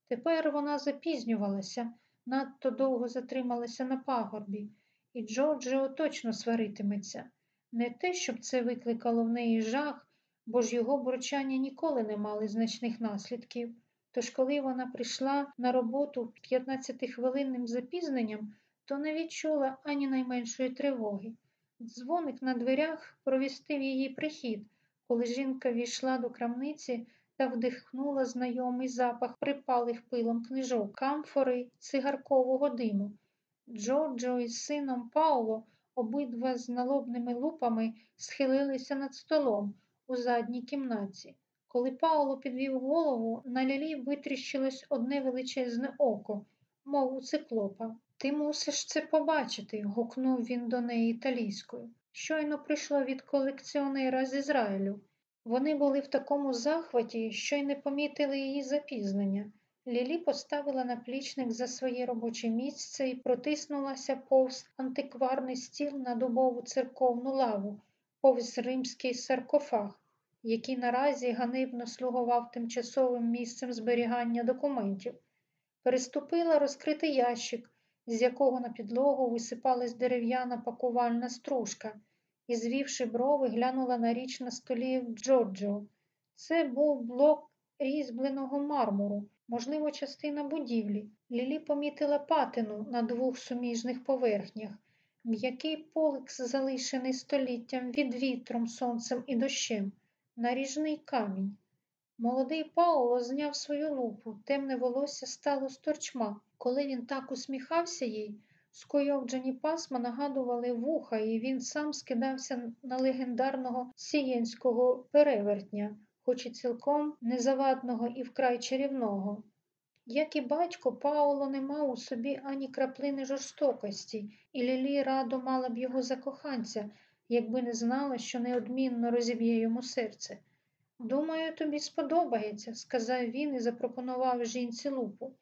Тепер вона запізнювалася, надто довго затрималася на пагорбі, і Джорджіо точно сваритиметься. Не те, щоб це викликало в неї жах, бо ж його бурчання ніколи не мали значних наслідків. Тож, коли вона прийшла на роботу 15-хвилинним запізненням, то не відчула ані найменшої тривоги. Дзвоник на дверях провістив її прихід, коли жінка війшла до крамниці та вдихнула знайомий запах припалих пилом книжок, камфори, цигаркового диму. Джорджо із сином Пауло, обидва з налобними лупами, схилилися над столом у задній кімнаті. Коли Пауло підвів голову, на лілі витріщилось одне величезне око, мов у циклопа. Ти мусиш це побачити, гукнув він до неї італійською. Щойно прийшло від колекціонера з Ізраїлю. Вони були в такому захваті, що й не помітили її запізнення. Лілі поставила наплічник за своє робоче місце і протиснулася повз антикварний стіл на дубову церковну лаву, повз римський саркофаг, який наразі ганебно слугував тимчасовим місцем зберігання документів. Переступила розкритий ящик, з якого на підлогу висипалась дерев'яна пакувальна стружка, і, звівши брови, глянула на річ на столі Джорджо. Це був блок різьбленого мармуру, можливо, частина будівлі. Лілі помітила патину на двох суміжних поверхнях. М'який поликс, залишений століттям від вітром, сонцем і дощем, наріжний камінь. Молодий Пауло зняв свою лупу, темне волосся стало з торчма. Коли він так усміхався їй, скуйовджені пасма нагадували вуха, і він сам скидався на легендарного сієнського перевертня, хоч і цілком незавадного і вкрай чарівного. Як і батько, Пауло не мав у собі ані краплини жорстокості, і Лілі радо мала б його за коханця, якби не знала, що неодмінно розіб'є йому серце. Думаю, тобі сподобається, сказав він і запропонував жінці лупу.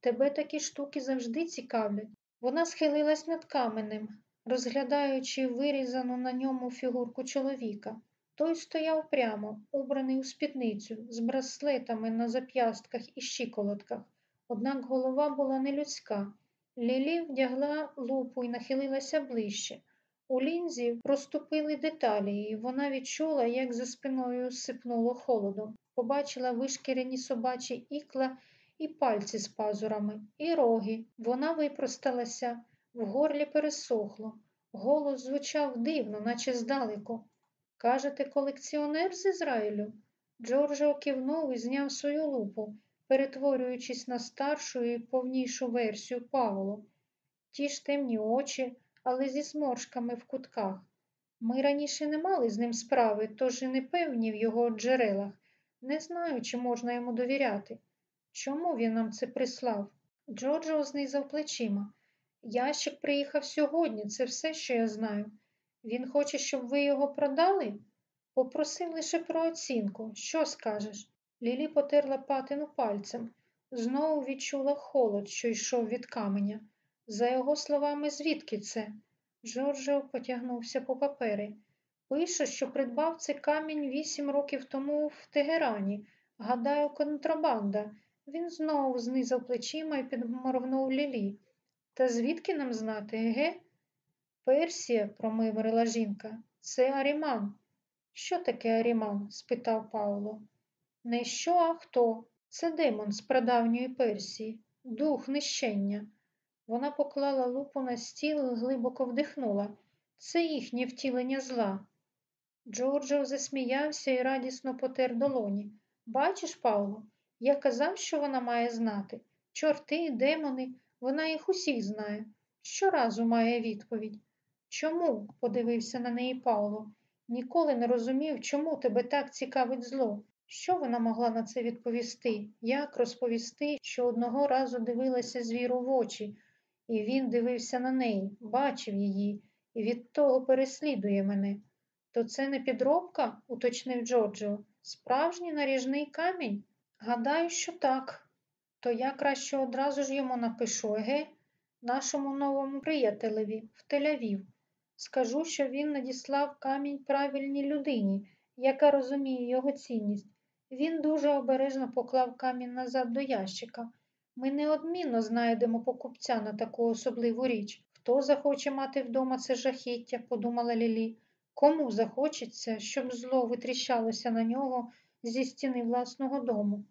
Тебе такі штуки завжди цікавлять. Вона схилилась над каменем, розглядаючи вирізану на ньому фігурку чоловіка. Той стояв прямо, убраний у спідницю, з браслетами на зап'ястках і щиколотках. Однак голова була не людська. Лілі вдягла лупу і нахилилася ближче. У лінзі проступили деталі, і вона відчула, як за спиною сипнуло холодом. Побачила вишкірені собачі ікла і пальці з пазурами, і роги. Вона випросталася, в горлі пересохло. Голос звучав дивно, наче здалеку. Кажете, колекціонер з Ізраїлю? Джорджо кивнув і зняв свою лупу, перетворюючись на старшу і повнішу версію Павло. Ті ж темні очі, але зі зморшками в кутках. Ми раніше не мали з ним справи, тож і не певні в його джерелах. Не знаю, чи можна йому довіряти. Чому він нам це прислав? Джорджо знизав плечима. Ящик приїхав сьогодні, це все, що я знаю. Він хоче, щоб ви його продали? Попросив лише про оцінку. Що скажеш? Лілі потерла патину пальцем. Знову відчула холод, що йшов від каменя. За його словами, звідки це? Джорджо потягнувся по папери. Пише, що придбав цей камінь вісім років тому в Тегерані. Гадаю, контрабанда. Він знову знизав плечима і підморгнув Лілі. Та звідки нам знати, еге? Персія, промиврила жінка, це Аріман. Що таке Аріман? спитав Павло. Не що, а хто? Це демон з прадавньої Персії, дух нищення. Вона поклала лупу на стіл і глибоко вдихнула. Це їхнє втілення зла. Джорджо засміявся і радісно потер долоні. Бачиш, Павло, я казав, що вона має знати. Чорти, демони, вона їх усіх знає. Щоразу має відповідь. Чому? подивився на неї Павло. Ніколи не розумів, чому тебе так цікавить зло. Що вона могла на це відповісти? Як розповісти, що одного разу дивилася звіру в очі, і він дивився на неї, бачив її, і від того переслідує мене. То це не підробка, уточнив Джорджо, справжній наріжний камінь? Гадаю, що так. То я краще одразу ж йому напишу, еге, нашому новому приятелеві в Тель-Авів. Скажу, що він надіслав камінь правильній людині, яка розуміє його цінність. Він дуже обережно поклав камінь назад до ящика. Ми неодмінно знайдемо покупця на таку особливу річ. Хто захоче мати вдома це жахіття, подумала Лілі. Кому захочеться, щоб зло витріщалося на нього зі стіни власного дому?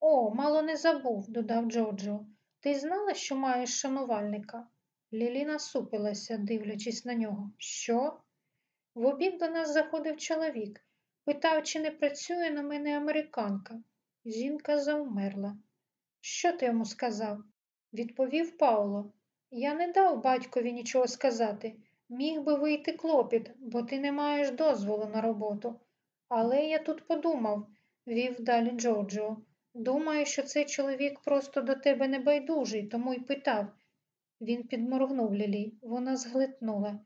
О, мало не забув, додав Джорджо. Ти знала, що маєш шанувальника? Лілі насупилася, дивлячись на нього. Що? В обід до нас заходив чоловік. Питав, чи не працює на мене американка. Жінка завмерла. Що ти йому сказав? Відповів Павло. Я не дав батькові нічого сказати. Міг би вийти клопіт, бо ти не маєш дозволу на роботу. Але я тут подумав, вів далі Джорджо. Думаю, що цей чоловік просто до тебе не байдужий, тому й питав. Він підморгнув Лілі. Вона зглитнула.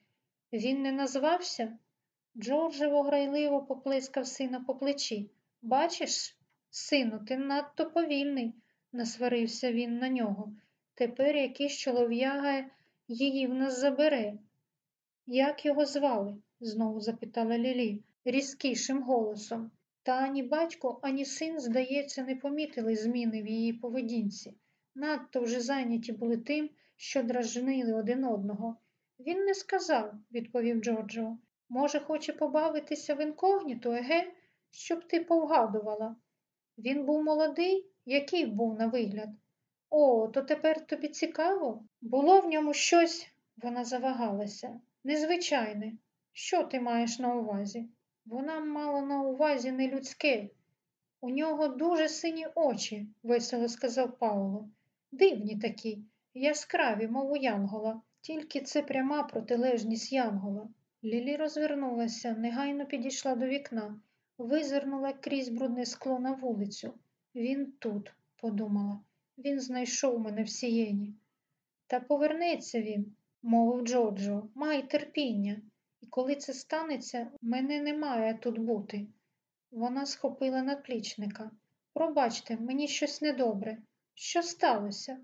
Він не назвався? Джорджево грайливо поплескав сина по плечі. Бачиш, сину, ти надто повільний, насварився він на нього. Тепер якийсь чолов'яга її в нас забере. Як його звали? знову запитала Лілі різкішим голосом. Та ані батько, ані син, здається, не помітили зміни в її поведінці. Надто вже зайняті були тим, що дражнили один одного. Він не сказав, відповів Джорджо. Може, хоче побавитися в інкогніто, еге, щоб ти повгадувала. Він був молодий, який був на вигляд. О, то тепер тобі цікаво? Було в ньому щось, Вона завагалася. Незвичайне. Що ти маєш на увазі? Вона мала на увазі не людське. У нього дуже сині очі, весело сказав Пауло. Дивні такі, яскраві, мов у Янгола, тільки це пряма протилежність Янгола. Лілі розвернулася, негайно підійшла до вікна, визирнула крізь брудне скло на вулицю. Він тут, подумала, він знайшов мене в сієні. Та повернеться він, мовив Джорджо, май терпіння. І коли це станеться, мене не має тут бути. Вона схопила наплічника. Пробачте, мені щось недобре. Що сталося?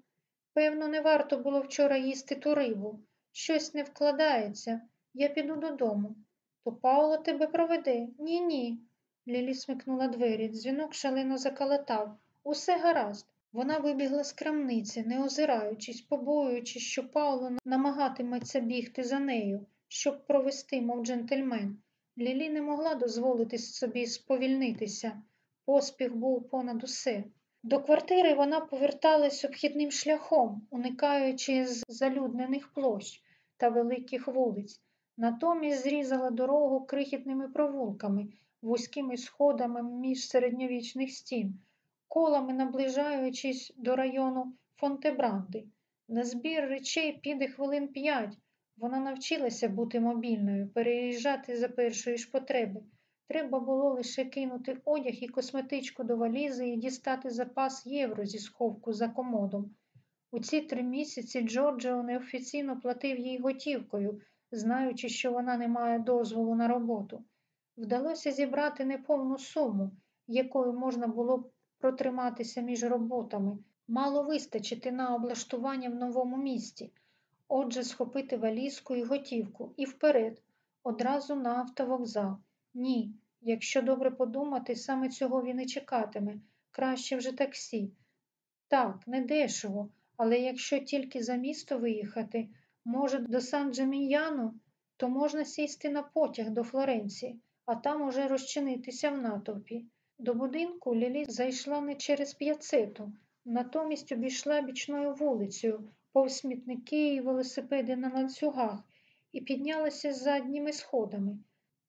Певно, не варто було вчора їсти ту рибу. Щось не вкладається. Я піду додому. То Пауло тебе проведе. Ні, ні. Лілі смикнула двері. Дзвінок шалено заколотав. Усе гаразд. Вона вибігла з крамниці, не озираючись, побоюючись, що Пауло намагатиметься бігти за нею, щоб провести, мов джентльмен. Лілі не могла дозволити собі сповільнитися. Поспіх був понад усе. До квартири вона поверталась обхідним шляхом, уникаючи з залюднених площ та великих вулиць. Натомість зрізала дорогу крихітними провулками, вузькими сходами між середньовічних стін, колами наближаючись до району Фонтебранди. На збір речей піде хвилин п'ять. Вона навчилася бути мобільною, переїжджати за першої ж потреби. Треба було лише кинути одяг і косметичку до валізи і дістати запас євро зі сховку за комодом. У ці три місяці Джорджо неофіційно платив їй готівкою, знаючи, що вона не має дозволу на роботу. Вдалося зібрати неповну суму, якою можна було протриматися між роботами, мало вистачити на облаштування в новому місті. Отже, схопити валізку і готівку і вперед, одразу на автовокзал. Ні, якщо добре подумати, саме цього він і чекатиме. Краще вже таксі. Так, не дешево, але якщо тільки за місто виїхати, може, до Сан Джеміньяну, то можна сісти на потяг до Флоренції, а там уже розчинитися в натовпі. До будинку Лілі зайшла не через п'яцету, натомість обійшла бічною вулицею, повз смітники і велосипеди на ланцюгах, і піднялася задніми сходами.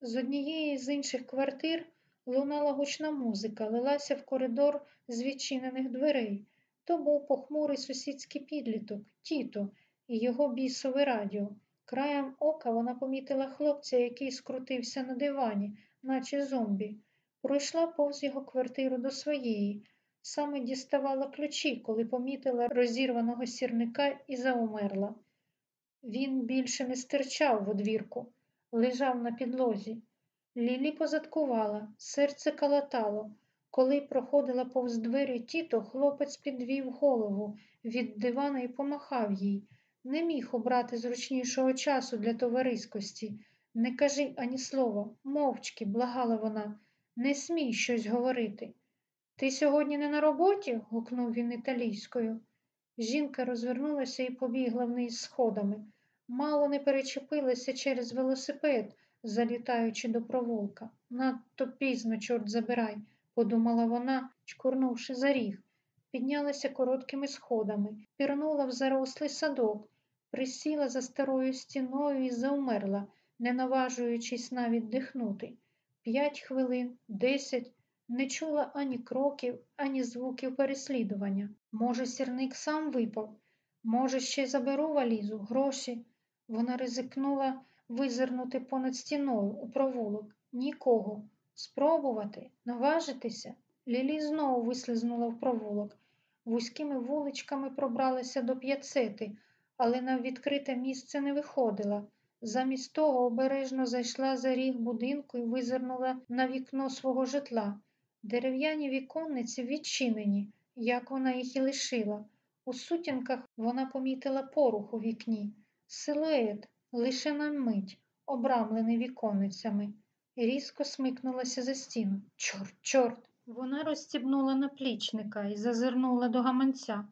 З однієї з інших квартир лунала гучна музика, лилася в коридор з відчинених дверей. То був похмурий сусідський підліток, тіто, і його бісове радіо. Краєм ока вона помітила хлопця, який скрутився на дивані, наче зомбі. Пройшла повз його квартиру до своєї. Саме діставала ключі, коли помітила розірваного сірника і заумерла. Він більше не стирчав в одвірку, лежав на підлозі. Лілі позадкувала, серце калатало. Коли проходила повз двері тіто, хлопець підвів голову від дивана і помахав їй. Не міг обрати зручнішого часу для товариськості. Не кажи ані слова, мовчки, благала вона, не смій щось говорити. Ти сьогодні не на роботі? гукнув він італійською. Жінка розвернулася і побігла вниз сходами. Мало не перечепилася через велосипед, залітаючи до провулка. Надто пізно, чорт забирай, подумала вона, чкурнувши за ріг. Піднялася короткими сходами, пірнула в зарослий садок, присіла за старою стіною і заумерла, не наважуючись навіть дихнути. П'ять хвилин, десять. Не чула ані кроків, ані звуків переслідування. Може, сірник сам випав, може, ще заберу валізу, гроші. Вона ризикнула визирнути понад стіною у провулок. Нікого. Спробувати, наважитися. Лілі знову вислизнула в провулок. Вузькими вуличками пробралася до п'яцети, але на відкрите місце не виходила. Замість того обережно зайшла за ріг будинку і визирнула на вікно свого житла. Дерев'яні віконниці відчинені, як вона їх і лишила. У сутінках вона помітила порух у вікні, силует, лише на мить, обрамлений віконницями, різко смикнулася за стіну. Чорт, чорт! Вона розстібнула наплічника і зазирнула до гаманця.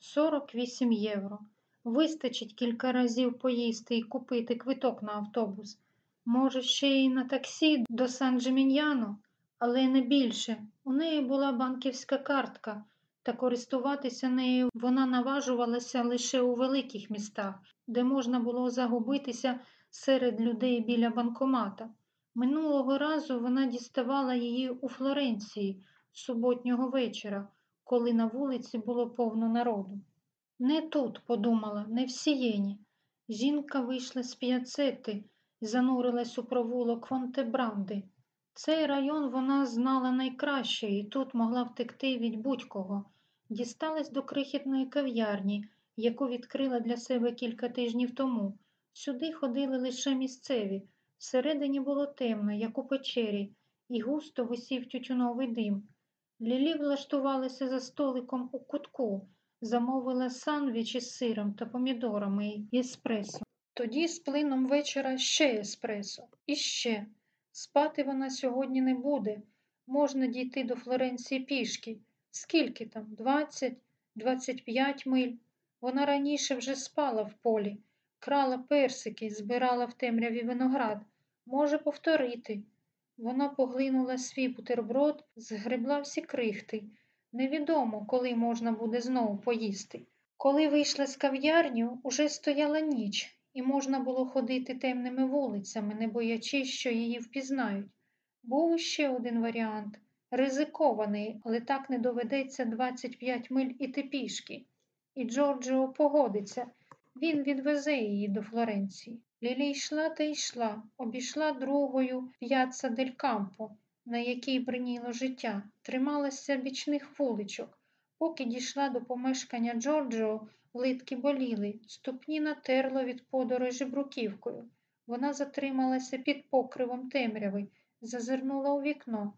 Сорок вісім євро. Вистачить кілька разів поїсти і купити квиток на автобус. Може, ще й на таксі до Сан Джиміньяно? але не більше. У неї була банківська картка, та користуватися нею вона наважувалася лише у великих містах, де можна було загубитися серед людей біля банкомата. Минулого разу вона діставала її у Флоренції суботнього вечора, коли на вулиці було повно народу. Не тут, подумала, не в сієні. Жінка вийшла з п'яцети занурилась у провулок Фонтебранди. Цей район вона знала найкраще і тут могла втекти від будь-кого. Дісталась до крихітної кав'ярні, яку відкрила для себе кілька тижнів тому. Сюди ходили лише місцеві. Всередині було темно, як у печері, і густо висів тютюновий дим. Лілі влаштувалася за столиком у кутку, замовила сандвіч із сиром та помідорами і еспресо. Тоді з плином вечора ще еспресо. І ще. Спати вона сьогодні не буде. Можна дійти до Флоренції пішки. Скільки там? Двадцять, двадцять п'ять миль. Вона раніше вже спала в полі, крала персики, збирала в темряві виноград. Може повторити. Вона поглинула свій бутерброд, згребла всі крихти. Невідомо, коли можна буде знову поїсти. Коли вийшла з кав'ярню, уже стояла ніч, і можна було ходити темними вулицями, не боячись, що її впізнають. Був ще один варіант ризикований, але так не доведеться 25 миль іти пішки. І Джорджо погодиться, він відвезе її до Флоренції. Лілі йшла та йшла, обійшла другою п'яцца дель Кампо, на якій бриніло життя, трималася бічних вуличок. Поки дійшла до помешкання Джорджо, литки боліли, ступні натерло від подорожі бруківкою. Вона затрималася під покривом темряви, зазирнула у вікно.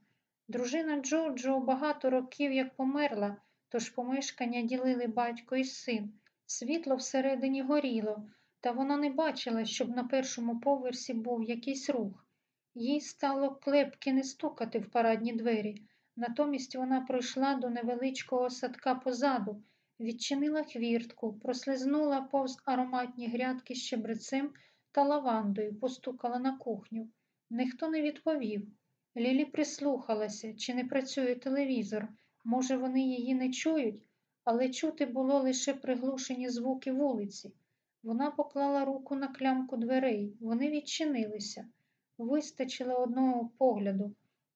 Дружина Джорджо багато років як померла, тож помешкання ділили батько і син. Світло всередині горіло, та вона не бачила, щоб на першому поверсі був якийсь рух. Їй стало клепки не стукати в парадні двері. Натомість вона пройшла до невеличкого садка позаду, відчинила хвіртку, прослизнула повз ароматні грядки з щебрецем та лавандою, постукала на кухню. Ніхто не відповів. Лілі прислухалася, чи не працює телевізор. Може, вони її не чують, але чути було лише приглушені звуки вулиці. Вона поклала руку на клямку дверей, вони відчинилися. Вистачило одного погляду,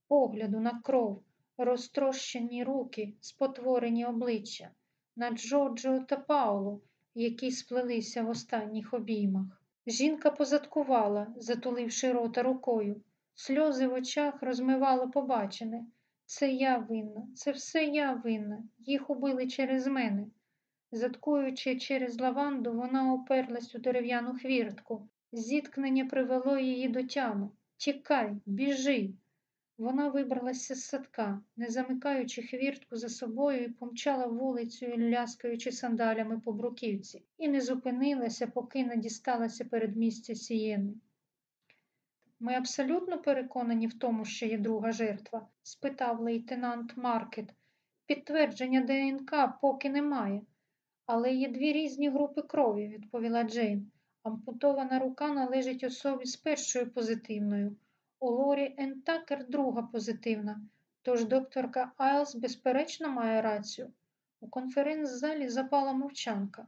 погляду на кров, розтрощені руки, спотворені обличчя, на Джорджо та Паулу, які сплелися в останніх обіймах. Жінка позадкувала, затуливши рота рукою. Сльози в очах розмивало побачене. Це я винна, це все я винна. Їх убили через мене. Заткуючи через лаванду, вона оперлась у дерев'яну хвіртку. Зіткнення привело її до тями. Тікай, біжи. Вона вибралася з садка, не замикаючи хвіртку за собою, і помчала вулицею, ляскаючи сандалями по бруківці, і не зупинилася, поки не дісталася передмістя сієни. Ми абсолютно переконані в тому, що є друга жертва? спитав лейтенант Маркет. Підтвердження ДНК поки немає. Але є дві різні групи крові, відповіла Джейн. Ампутована рука належить особі з першою позитивною. У Лорі Ентакер друга позитивна, тож докторка Айлс безперечно має рацію. У конференц-залі запала мовчанка.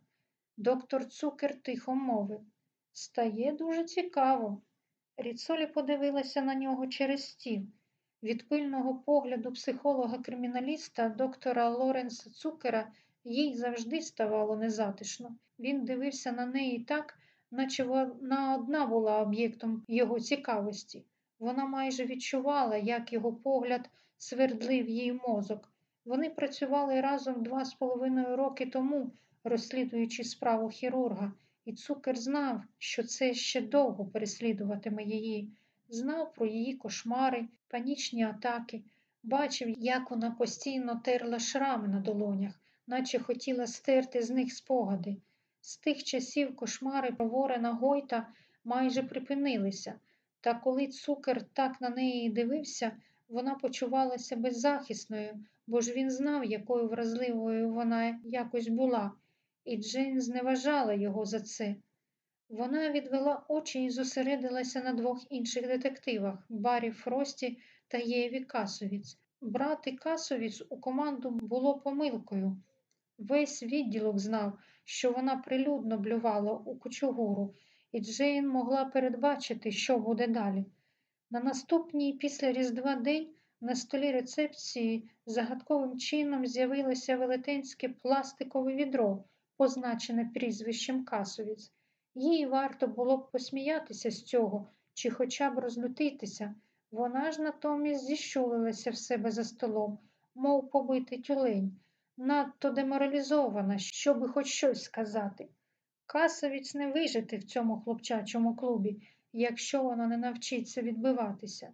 Доктор Цукер тихо мовив. Стає дуже цікаво. Ріцолі подивилася на нього через стіл. Від пильного погляду психолога-криміналіста доктора Лоренса Цукера їй завжди ставало незатишно. Він дивився на неї так, наче вона одна була об'єктом його цікавості. Вона майже відчувала, як його погляд свердлив їй мозок. Вони працювали разом два з половиною роки тому, розслідуючи справу хірурга, і цукер знав, що це ще довго переслідуватиме її, знав про її кошмари, панічні атаки, бачив, як вона постійно терла шрами на долонях, наче хотіла стерти з них спогади. З тих часів кошмари Ворена Гойта майже припинилися. Та коли цукер так на неї дивився, вона почувалася беззахисною, бо ж він знав, якою вразливою вона якось була, і Джейн зневажала його за це. Вона відвела очі і зосередилася на двох інших детективах Барі Фрості та Єві Касовіц. Брати Касовіць у команду було помилкою. Весь відділок знав, що вона прилюдно блювала у кучугуру, і Джейн могла передбачити, що буде далі. На наступній після Різдва день на столі рецепції загадковим чином з'явилося велетенське пластикове відро, позначене прізвищем Касовіць. Їй варто було б посміятися з цього чи хоча б розлютитися. Вона ж натомість зіщулилася в себе за столом, мов побитий тюлень, надто деморалізована, щоби хоч щось сказати. Касовіць не вижити в цьому хлопчачому клубі, якщо вона не навчиться відбиватися.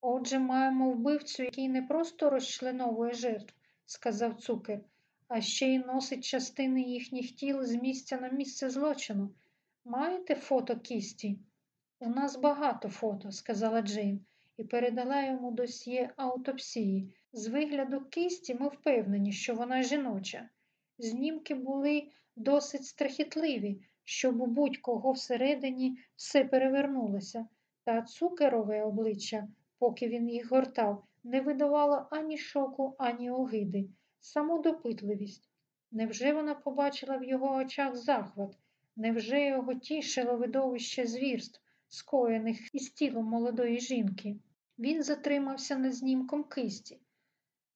Отже, маємо вбивцю, який не просто розчленовує жертв, сказав цукер, а ще й носить частини їхніх тіл з місця на місце злочину. Маєте фото кісті? У нас багато фото, сказала Джейн і передала йому досьє аутопсії. З вигляду кисті ми впевнені, що вона жіноча. Знімки були досить страхітливі, щоб у будь-кого всередині все перевернулося, та цукерове обличчя, поки він їх гортав, не видавало ані шоку, ані огиди, саму допитливість. Невже вона побачила в його очах захват? Невже його тішило видовище звірств, скоєних із тілом молодої жінки? Він затримався над знімком кисті.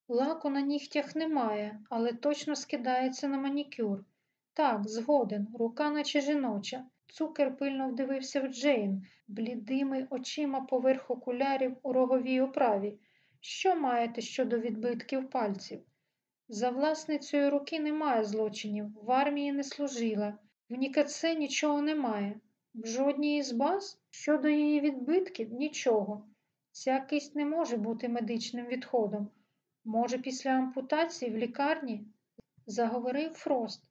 Лаку на нігтях немає, але точно скидається на манікюр. Так, згоден, рука наче жіноча. Цукер пильно вдивився в Джейн, блідими очима поверх окулярів у роговій оправі. Що маєте щодо відбитків пальців? За власницею руки немає злочинів, в армії не служила, в Нікаце нічого немає. В жодній із баз щодо її відбитків нічого. Ця кисть не може бути медичним відходом. Може, після ампутації в лікарні? Заговорив Фрост.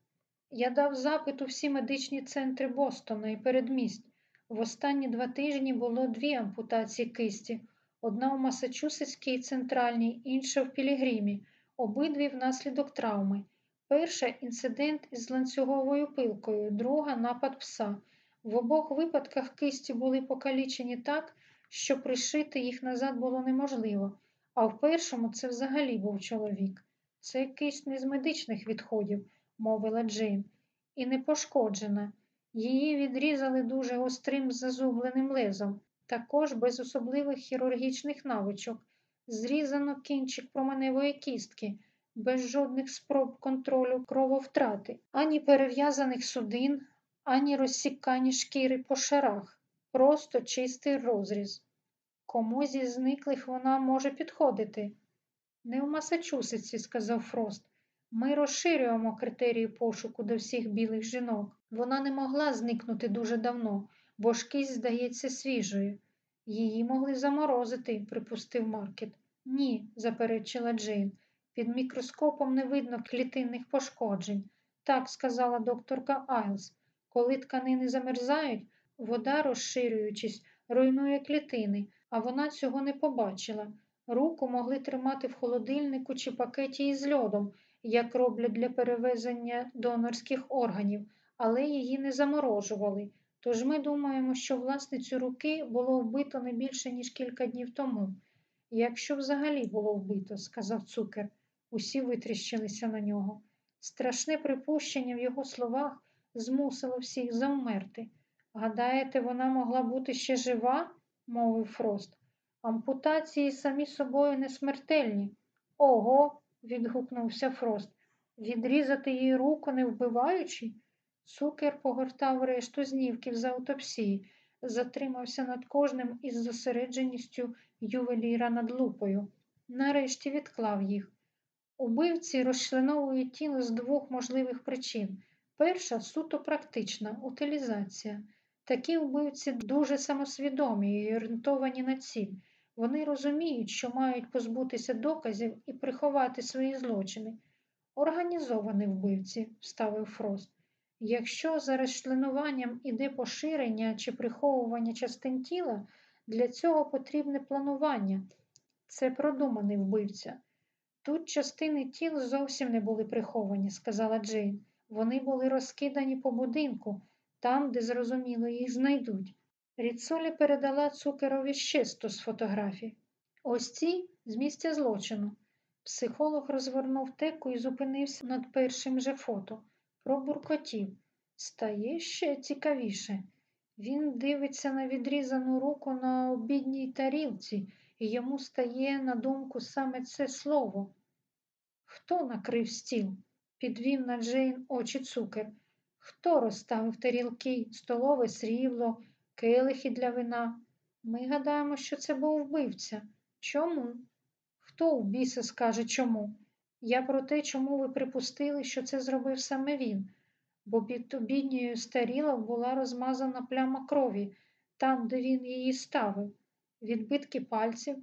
Я дав запит у всі медичні центри Бостона і передмість. В останні два тижні було дві ампутації кисті: одна у Масачусетській центральній, інша в Пілігримі, обидві внаслідок травми. Перша інцидент із ланцюговою пилкою, друга напад пса. В обох випадках кисті були покалічені так, що пришити їх назад було неможливо, а в першому це взагалі був чоловік. Це кисть не з медичних відходів, мовила Джейн, і не пошкоджена. Її відрізали дуже гострим зазубленим лезом, також без особливих хірургічних навичок. Зрізано кінчик променевої кістки, без жодних спроб контролю крововтрати, ані перев'язаних судин, ані розсікані шкіри по шарах, просто чистий розріз. Кому зі зниклих вона може підходити? Не в Масачусетсі, сказав Фрост. Ми розширюємо критерії пошуку до всіх білих жінок. Вона не могла зникнути дуже давно, бо ж кість здається свіжою. Її могли заморозити, припустив Маркет. Ні, заперечила Джейн. Під мікроскопом не видно клітинних пошкоджень. Так сказала докторка Айлс. Коли тканини замерзають, вода, розширюючись, руйнує клітини, а вона цього не побачила. Руку могли тримати в холодильнику чи пакеті із льодом, як роблять для перевезення донорських органів, але її не заморожували. Тож ми думаємо, що власницю руки було вбито не більше, ніж кілька днів тому. Якщо взагалі було вбито, сказав цукер. Усі витріщилися на нього. Страшне припущення в його словах змусило всіх завмерти. Гадаєте, вона могла бути ще жива? мовив Фрост. Ампутації самі собою не смертельні. Ого, відгукнувся Фрост. Відрізати їй руку, не вбиваючи? Цукер погортав решту знівків з аутопсії, затримався над кожним із зосередженістю ювеліра над лупою. Нарешті відклав їх. Убивці розчленовують тіло з двох можливих причин. Перша суто практична утилізація. Такі вбивці дуже самосвідомі і орієнтовані на ціль. Вони розуміють, що мають позбутися доказів і приховати свої злочини. Організовані вбивці, вставив Фрост. Якщо за розчленуванням іде поширення чи приховування частин тіла, для цього потрібне планування. Це продуманий вбивця. Тут частини тіл зовсім не були приховані, сказала Джейн. Вони були розкидані по будинку, там, де зрозуміло їх знайдуть. Ріцолі передала цукерові ще сто з фотографій. Ось ці з місця злочину. Психолог розвернув теку і зупинився над першим же фото. Пробуркотів. Стає ще цікавіше. Він дивиться на відрізану руку на обідній тарілці, і йому стає на думку саме це слово. Хто накрив стіл? Підвів на Джейн очі цукер. Хто розставив тарілки, столове срібло, келихи для вина? Ми гадаємо, що це був вбивця. Чому? Хто у біса скаже чому? Я про те, чому ви припустили, що це зробив саме він, бо під обідньою старілок була розмазана пляма крові, там, де він її ставив. Відбитки пальців?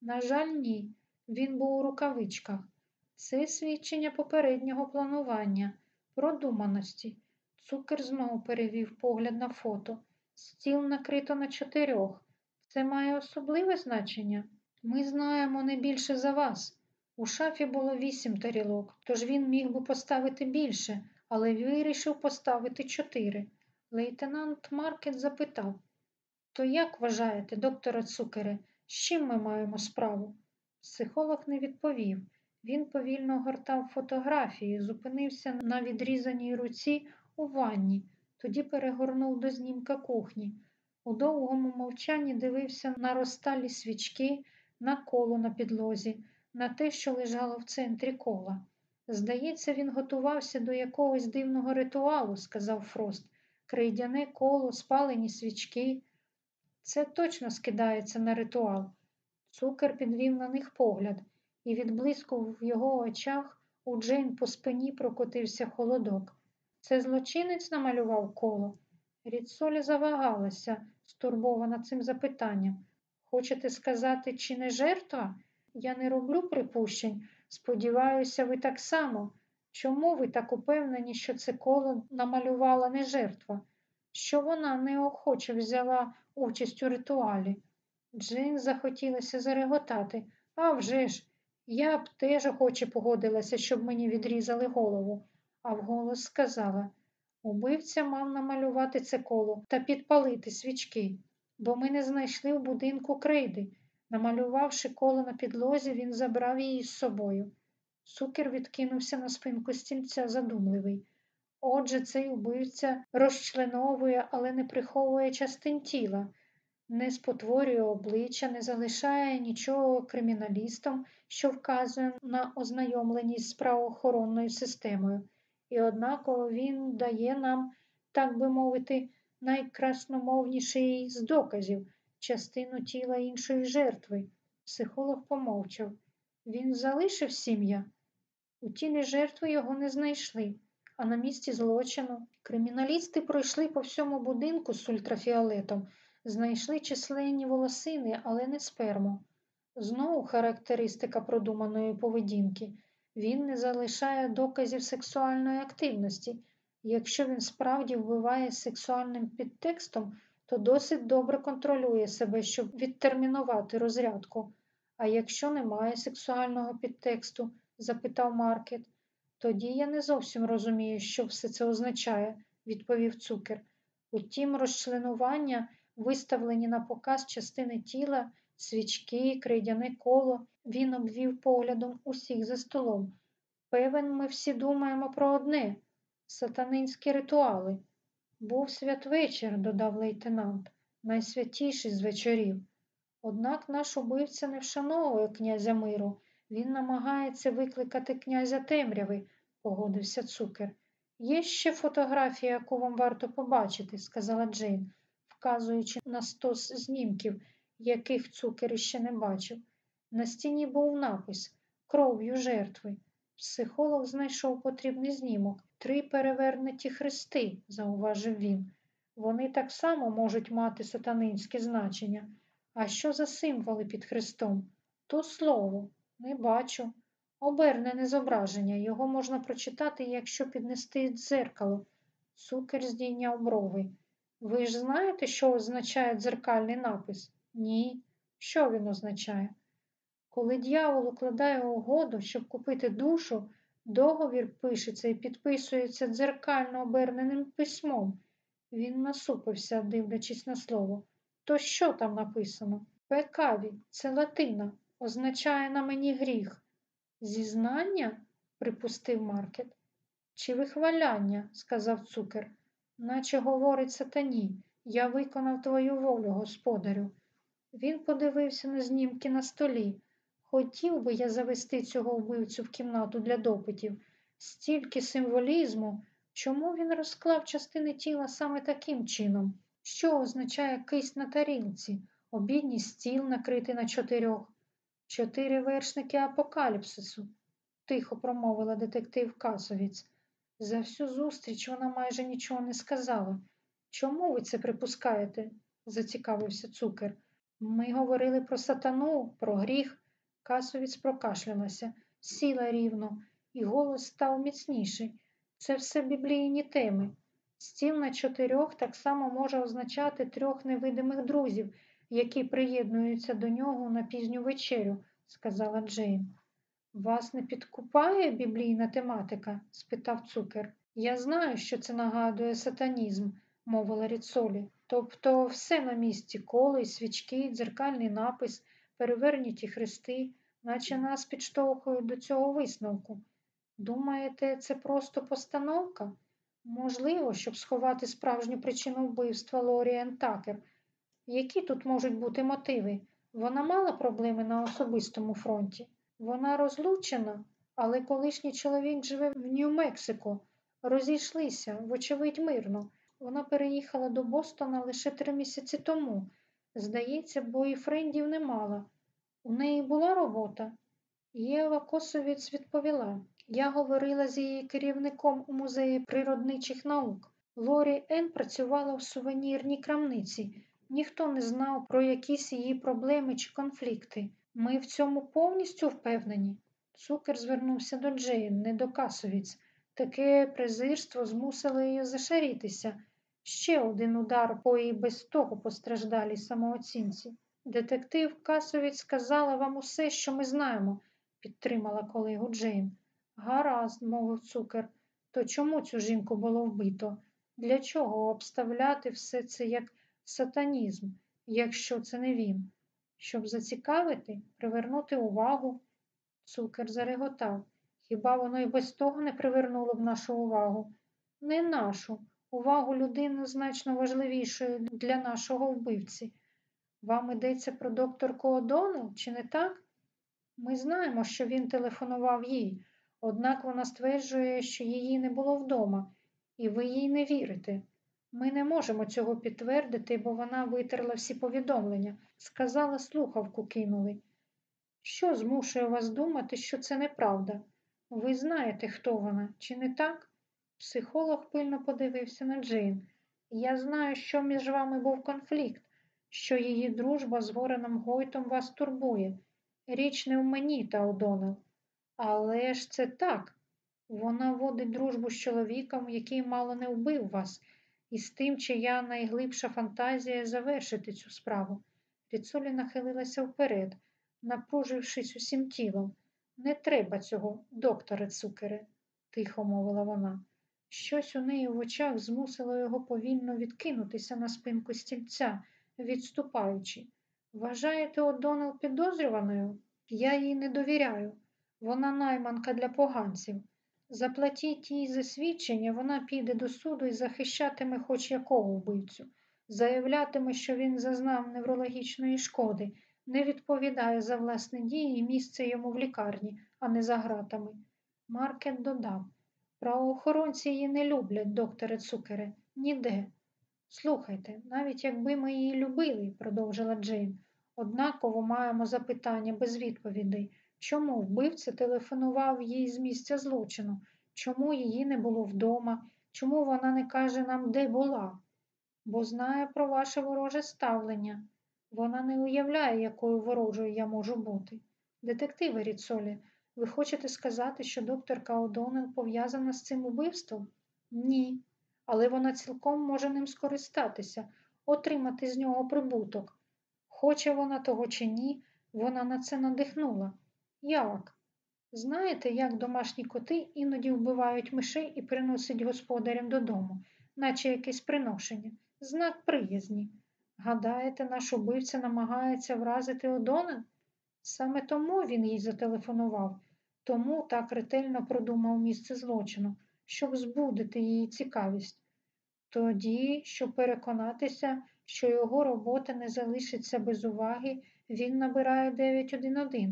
На жаль, ні. Він був у рукавичках. Це свідчення попереднього планування, продуманості. Цукер знову перевів погляд на фото. Стіл накрито на чотирьох. Це має особливе значення? Ми знаємо не більше за вас. У шафі було вісім тарілок, тож він міг би поставити більше, але вирішив поставити чотири. Лейтенант Маркет запитав То як вважаєте, докторе Цукере, з чим ми маємо справу? Психолог не відповів. Він повільно гортав фотографії, зупинився на відрізаній руці у ванні, тоді перегорнув до знімка кухні. У довгому мовчанні дивився на розталі свічки, на коло на підлозі, на те, що лежало в центрі кола. Здається, він готувався до якогось дивного ритуалу, сказав Фрост. Крейдяне коло, спалені свічки. Це точно скидається на ритуал. Цукер підвів на них погляд, і від блиску в його очах у Джейн по спині прокотився холодок. Це злочинець намалював коло. Рідсолі завагалася, стурбована цим запитанням. Хочете сказати, чи не жертва? Я не роблю припущень. Сподіваюся, ви так само. Чому ви так упевнені, що це коло намалювала не жертва, що вона неохоче взяла участь у ритуалі? Джин захотілося зареготати. «А вже ж, я б теж охоче погодилася, щоб мені відрізали голову, а вголос сказала убивця мав намалювати це коло та підпалити свічки, бо ми не знайшли в будинку крейди. Намалювавши коло на підлозі, він забрав її з собою. Цукер відкинувся на спинку стільця задумливий. Отже, цей убивця розчленовує, але не приховує частин тіла, не спотворює обличчя, не залишає нічого криміналістам, що вказує на ознайомленість з правоохоронною системою. І однаково він дає нам, так би мовити, найкрасномовніший з доказів частину тіла іншої жертви. Психолог помовчав. Він залишив сім'я. У тілі жертви його не знайшли, а на місці злочину криміналісти пройшли по всьому будинку з ультрафіолетом, знайшли численні волосини, але не сперму. Знову характеристика продуманої поведінки. Він не залишає доказів сексуальної активності. Якщо він справді вбиває сексуальним підтекстом, то досить добре контролює себе, щоб відтермінувати розрядку. А якщо немає сексуального підтексту, запитав Маркет, тоді я не зовсім розумію, що все це означає, відповів цукер. Утім, розчленування, виставлені на показ частини тіла, свічки, крейдяне коло, він обвів поглядом усіх за столом. Певен, ми всі думаємо про одне сатанинські ритуали. Був святвечір, додав лейтенант, найсвятіший з вечорів. Однак наш убивця не вшановує князя миру. Він намагається викликати князя темряви, погодився цукер. Є ще фотографія, яку вам варто побачити, сказала Джейн, вказуючи на стос знімків, яких цукер іще не бачив. На стіні був напис Кров'ю жертви. Психолог знайшов потрібний знімок. Три перевернуті хрести, зауважив він. Вони так само можуть мати сатанинське значення. А що за символи під хрестом? То слово, не бачу. Обернене зображення. Його можна прочитати, якщо піднести дзеркало. Цукер здійняв брови. Ви ж знаєте, що означає дзеркальний напис? Ні. Що він означає? Коли дьявол укладає угоду, щоб купити душу, договір пишеться і підписується дзеркально оберненим письмом. Він насупився, дивлячись на слово. То що там написано? Пекаві, це латина. означає на мені гріх. Зізнання? припустив Маркет. Чи вихваляння, сказав цукер, наче говорить сатані, я виконав твою волю, господарю. Він подивився на знімки на столі. Хотів би я завести цього вбивцю в кімнату для допитів. Стільки символізму. Чому він розклав частини тіла саме таким чином? Що означає кисть на тарілці, обідній стіл накритий на чотирьох, чотири вершники апокаліпсису, тихо промовила детектив Касовіць. За всю зустріч вона майже нічого не сказала. Чому ви це припускаєте? зацікавився цукер. Ми говорили про сатану, про гріх. Касовіць прокашлялася, сіла рівно, і голос став міцніший. Це все біблійні теми. Стіл на чотирьох так само може означати трьох невидимих друзів, які приєднуються до нього на пізню вечерю, сказала Джейн. Вас не підкупає біблійна тематика? спитав цукер. Я знаю, що це нагадує сатанізм, мовила Ріцолі. Тобто все на місці коли, свічки, дзеркальний напис, перевернуті хрести, наче нас підштовхують до цього висновку. Думаєте, це просто постановка? Можливо, щоб сховати справжню причину вбивства Лоріен Такер. Які тут можуть бути мотиви? Вона мала проблеми на особистому фронті. Вона розлучена, але колишній чоловік живе в Нью-Мексико. Розійшлися, вочевидь, мирно. Вона переїхала до Бостона лише три місяці тому. Здається, бо і френдів не мала. У неї була робота? Єва Косовіць відповіла. Я говорила з її керівником у музеї природничих наук. Лорі Ен працювала в сувенірній крамниці. Ніхто не знав про якісь її проблеми чи конфлікти. Ми в цьому повністю впевнені. Цукер звернувся до Джейн, не до Касовіць. Таке презирство змусило її зашарітися. Ще один удар по і без того постраждалій самооцінці. Детектив Касовіць сказала вам усе, що ми знаємо, підтримала колегу Джейн. Гаразд, мовив цукер, то чому цю жінку було вбито? Для чого обставляти все це як сатанізм, якщо це не він? Щоб зацікавити, привернути увагу? Цукер зареготав. Хіба воно й без того не привернуло б нашу увагу? Не нашу, увагу людини значно важливішою для нашого вбивці. Вам йдеться про докторку Одонел, чи не так? Ми знаємо, що він телефонував їй, однак вона стверджує, що її не було вдома, і ви їй не вірите. Ми не можемо цього підтвердити, бо вона витерла всі повідомлення, сказала, слухавку кинули. Що змушує вас думати, що це неправда? Ви знаєте, хто вона, чи не так? Психолог пильно подивився на Джейн. Я знаю, що між вами був конфлікт, що її дружба з Вореном Гойтом вас турбує. Річ не в мені та Одонел. Але ж це так. Вона водить дружбу з чоловіком, який мало не вбив вас, і з тим, чия найглибша фантазія завершити цю справу. Ріцолі нахилилася вперед, напружившись усім тілом. Не треба цього, докторе цукере, тихо мовила вона. Щось у неї в очах змусило його повільно відкинутися на спинку стільця, відступаючи. Вважаєте Одонел підозрюваною? Я їй не довіряю. Вона найманка для поганців. Заплатіть їй за свідчення, вона піде до суду і захищатиме хоч якого вбивцю, заявлятиме, що він зазнав неврологічної шкоди, не відповідає за власні дії і місце йому в лікарні, а не за гратами. Маркет додав правоохоронці її не люблять, докторе Цукере, ніде. Слухайте, навіть якби ми її любили, продовжила Джейн, однаково маємо запитання без відповідей. Чому вбивця телефонував їй з місця злочину? Чому її не було вдома? Чому вона не каже нам, де була? Бо знає про ваше вороже ставлення. Вона не уявляє, якою ворожою я можу бути. Детективи Ріцолі, ви хочете сказати, що докторка Одонел пов'язана з цим убивством? Ні. Але вона цілком може ним скористатися, отримати з нього прибуток. Хоче вона того чи ні, вона на це надихнула. Як? Знаєте, як домашні коти іноді вбивають мишей і приносять господарям додому, наче якесь приношення, знак приязні. Гадаєте, наш убивця намагається вразити Одонен? Саме тому він їй зателефонував, тому так ретельно продумав місце злочину, щоб збудити її цікавість. Тоді, щоб переконатися, що його робота не залишиться без уваги, він набирає 911,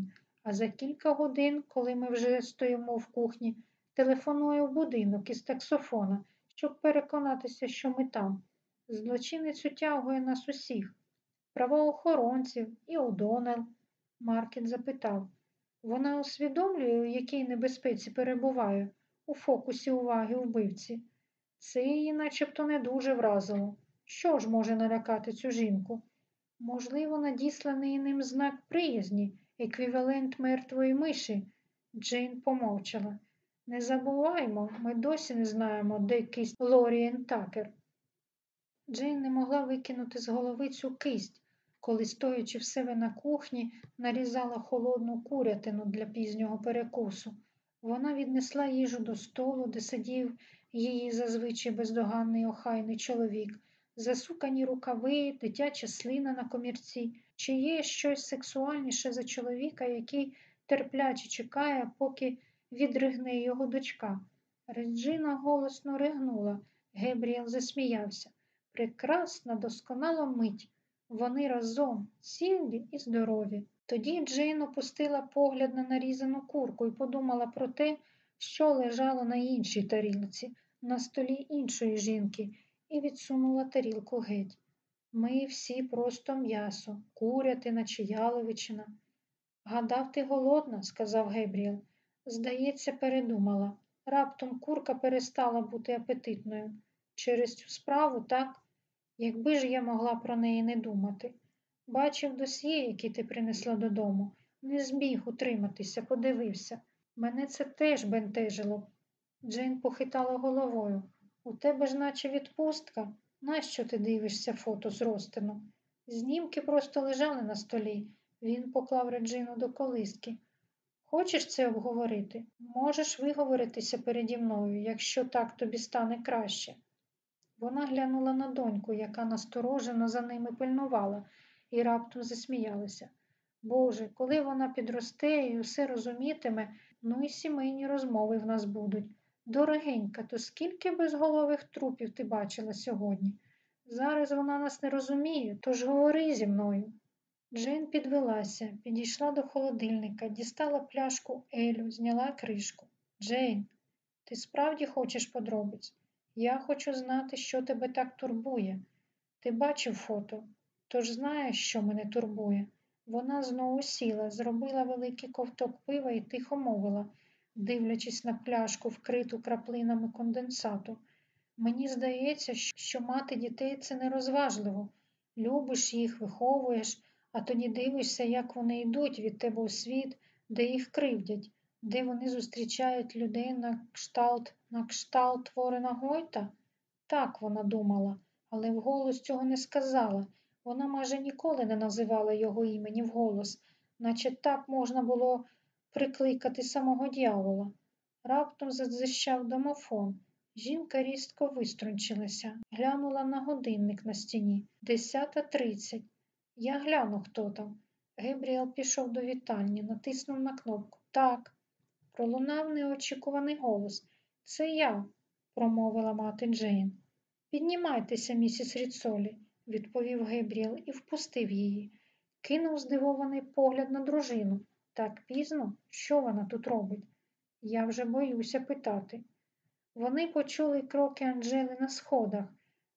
а за кілька годин, коли ми вже стоїмо в кухні, телефонує в будинок із таксофона, щоб переконатися, що ми там. Злочинець утягує нас усіх, правоохоронців і Одонел. Маркет запитав. Вона усвідомлює, у якій небезпеці перебуває у фокусі уваги вбивці. Це її начебто не дуже вразило. Що ж може налякати цю жінку? Можливо, надісланий ним знак приязні, еквівалент мертвої миші. Джейн помовчала. Не забуваймо, ми досі не знаємо, де кисть Лоріен Такер. Джейн не могла викинути з голови цю кисть, коли, стоячи в себе на кухні, нарізала холодну курятину для пізнього перекусу. Вона віднесла їжу до столу, де сидів її зазвичай бездоганний охайний чоловік, засукані рукави, дитяча слина на комірці, чи є щось сексуальніше за чоловіка, який терпляче чекає, поки відригне його дочка. Реджина голосно ригнула. Гебріел засміявся. Прекрасна, досконала мить. Вони разом, цілі і здорові. Тоді Джейн опустила погляд на нарізану курку і подумала про те, що лежало на іншій тарілці, на столі іншої жінки, і відсунула тарілку геть. Ми всі просто м'ясо, курятина чи яловичина. Гадав, ти голодна, сказав Гебріел. Здається, передумала. Раптом курка перестала бути апетитною. Через цю справу, так, якби ж я могла про неї не думати. Бачив досьє, який ти принесла додому, не зміг утриматися, подивився. Мене це теж бентежило. Джейн похитала головою. У тебе ж наче відпустка. Нащо ти дивишся фото з розтину? Знімки просто лежали на столі. Він поклав Реджину до колиски. Хочеш це обговорити? Можеш виговоритися переді мною, якщо так тобі стане краще. Вона глянула на доньку, яка насторожено за ними пильнувала, і раптом засміялася. Боже, коли вона підросте і усе розумітиме, ну і сімейні розмови в нас будуть. Дорогенька, то скільки безголових трупів ти бачила сьогодні? Зараз вона нас не розуміє, тож говори зі мною. Джейн підвелася, підійшла до холодильника, дістала пляшку Елю, зняла кришку. Джейн, ти справді хочеш подробиць? Я хочу знати, що тебе так турбує. Ти бачив фото, тож знаєш, що мене турбує. Вона знову сіла, зробила великий ковток пива і тихо мовила, дивлячись на пляшку, вкриту краплинами конденсату. Мені здається, що мати дітей це нерозважливо. Любиш їх, виховуєш, а тоді дивишся, як вони йдуть від тебе у світ, де їх кривдять, де вони зустрічають людей на кшталт, на кшталт Творена Гойта? Так вона думала, але вголос цього не сказала. Вона майже ніколи не називала його імені вголос, наче так можна було прикликати самого дьявола. Раптом задзищав домофон. Жінка різко виструнчилася, глянула на годинник на стіні. Десята тридцять. Я гляну, хто там. Гебріел пішов до вітальні, натиснув на кнопку. Так. Пролунав неочікуваний голос. Це я, промовила мати Джейн. Піднімайтеся, місіс Ріцолі, відповів Гебріел і впустив її. Кинув здивований погляд на дружину. Так пізно, що вона тут робить? Я вже боюся питати. Вони почули кроки Анджели на сходах,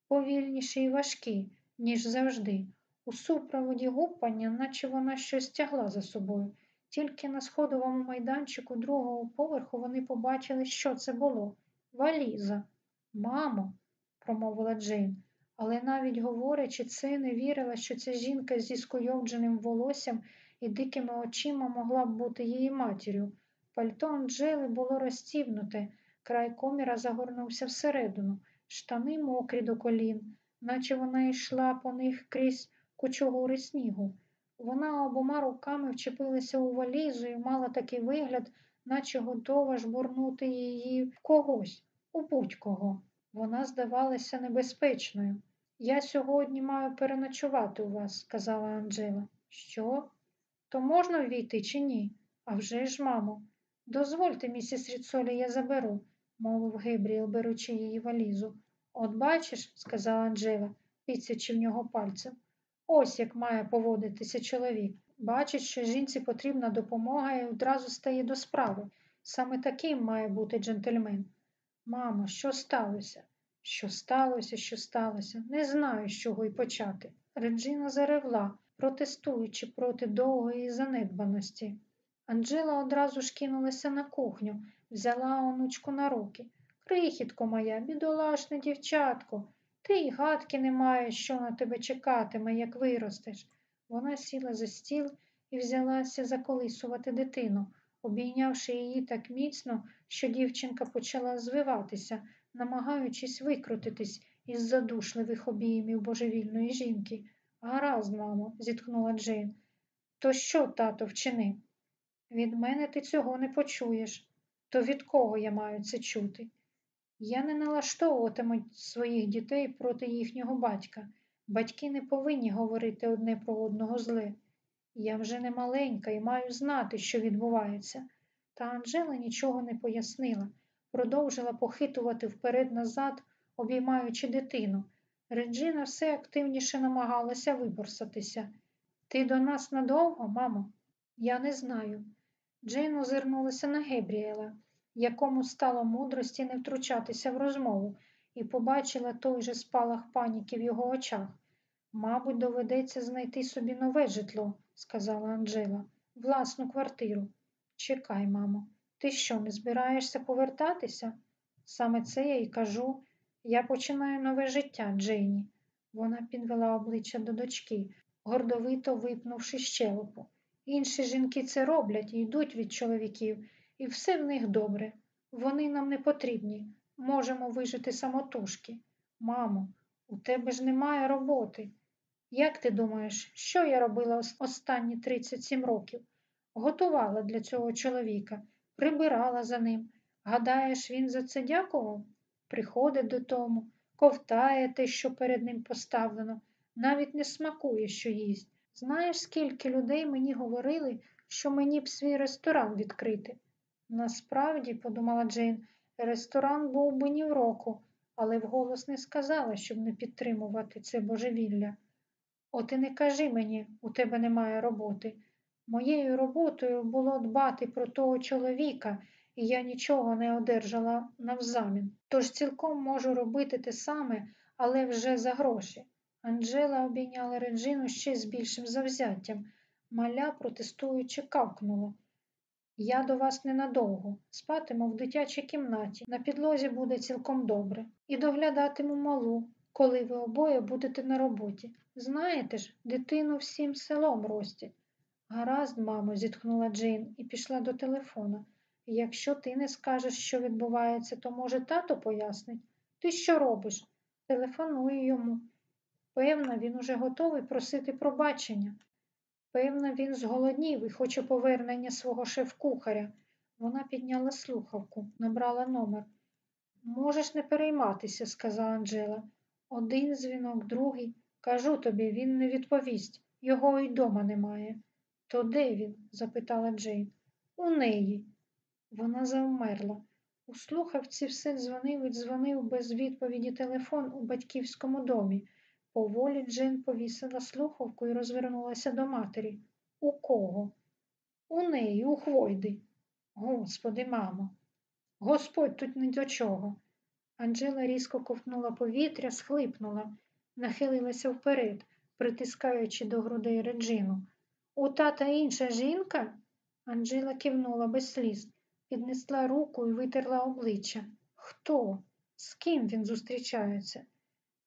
повільніші і важкі, ніж завжди. У супроводі гупання, наче вона щось тягла за собою. Тільки на сходовому майданчику другого поверху вони побачили, що це було. Валіза. Мамо, промовила Джейн, але навіть говорячи це, не вірила, що ця жінка зі скуйовдженим волоссям і дикими очима могла б бути її матір'ю. Пальто Анджели було розстібнуте, край коміра загорнувся всередину, штани мокрі до колін, наче вона йшла по них крізь кучугури снігу. Вона обома руками вчепилася у валізу і мала такий вигляд, наче готова жбурнути її в когось, у будь-кого. Вона здавалася небезпечною. Я сьогодні маю переночувати у вас, сказала Анджела. Що? То можна ввійти чи ні? «А вже ж, мамо. Дозвольте, місіс Ріцолі, я заберу, мовив Гебріел, беручи її валізу. От бачиш, сказала Анджела, тицячи в нього пальцем. Ось як має поводитися чоловік. Бачить, що жінці потрібна допомога і одразу стає до справи. Саме таким має бути джентльмен. Мамо, що сталося? Що сталося, що сталося? Не знаю, з чого й почати. Реджина заревла, протестуючи проти довгої занедбаності. Анджела одразу ж кинулася на кухню, взяла онучку на руки. Крихітко моя, бідолашне дівчатко, ти й гадки не маєш, що на тебе чекатиме, як виростеш. Вона сіла за стіл і взялася заколисувати дитину, обійнявши її так міцно, що дівчинка почала звиватися, намагаючись викрутитись із задушливих обіймів божевільної жінки. Гаразд, мамо, зітхнула Джейн. То що тато вчинив? Від мене ти цього не почуєш. То від кого я маю це чути? Я не налаштовуватиму своїх дітей проти їхнього батька. Батьки не повинні говорити одне про одного зле. Я вже не маленька і маю знати, що відбувається. Та Анжела нічого не пояснила, продовжила похитувати вперед-назад, обіймаючи дитину. Реджина все активніше намагалася виборсатися. Ти до нас надовго, мамо? Я не знаю. Джейн озирнулася на Гебріела, якому стало мудрості не втручатися в розмову, і побачила той же спалах паніки в його очах. Мабуть, доведеться знайти собі нове житло, сказала Анджела, власну квартиру. Чекай, мамо, ти що, не збираєшся повертатися? Саме це я й кажу. Я починаю нове життя, Джейні. Вона підвела обличчя до дочки, гордовито випнувши щелепу. Інші жінки це роблять і йдуть від чоловіків, і все в них добре. Вони нам не потрібні. Можемо вижити самотужки. Мамо, у тебе ж немає роботи. Як ти думаєш, що я робила останні 37 років? Готувала для цього чоловіка, прибирала за ним. Гадаєш, він за це дякував? Приходить додому, ковтає те, що перед ним поставлено, навіть не смакує, що їсть. Знаєш, скільки людей мені говорили, що мені б свій ресторан відкрити? Насправді, подумала Джейн, ресторан був би ні в року, але вголос не сказала, щоб не підтримувати це божевілля. От і не кажи мені, у тебе немає роботи. Моєю роботою було дбати про того чоловіка, і я нічого не одержала навзамін. Тож цілком можу робити те саме, але вже за гроші. Анджела обійняла Реджину ще з більшим завзяттям. Маля, протестуючи, кавкнула. Я до вас ненадовго. Спатиму в дитячій кімнаті. На підлозі буде цілком добре. І доглядатиму малу, коли ви обоє будете на роботі. Знаєте ж, дитину всім селом ростять. Гаразд, мамо, зітхнула Джейн і пішла до телефона. Якщо ти не скажеш, що відбувається, то, може, тато пояснить. Ти що робиш? Телефоную йому. Певно, він уже готовий просити пробачення. Певно, він зголоднів і хоче повернення свого шеф-кухаря. Вона підняла слухавку, набрала номер. Можеш не перейматися, сказала Анджела. Один дзвінок, другий. Кажу тобі, він не відповість. Його й дома немає. То де він? запитала Джейн. У неї. Вона завмерла. У слухавці все дзвонив і дзвонив без відповіді телефон у батьківському домі. Поволі Джин повісила слухавку і розвернулася до матері. У кого? У неї, у Хвойди. Господи, мамо, Господь тут ні до чого. Анджела різко ковтнула повітря, схлипнула, нахилилася вперед, притискаючи до грудей Реджину. У тата інша жінка? Анджела кивнула без сліз, піднесла руку і витерла обличчя. Хто? З ким він зустрічається?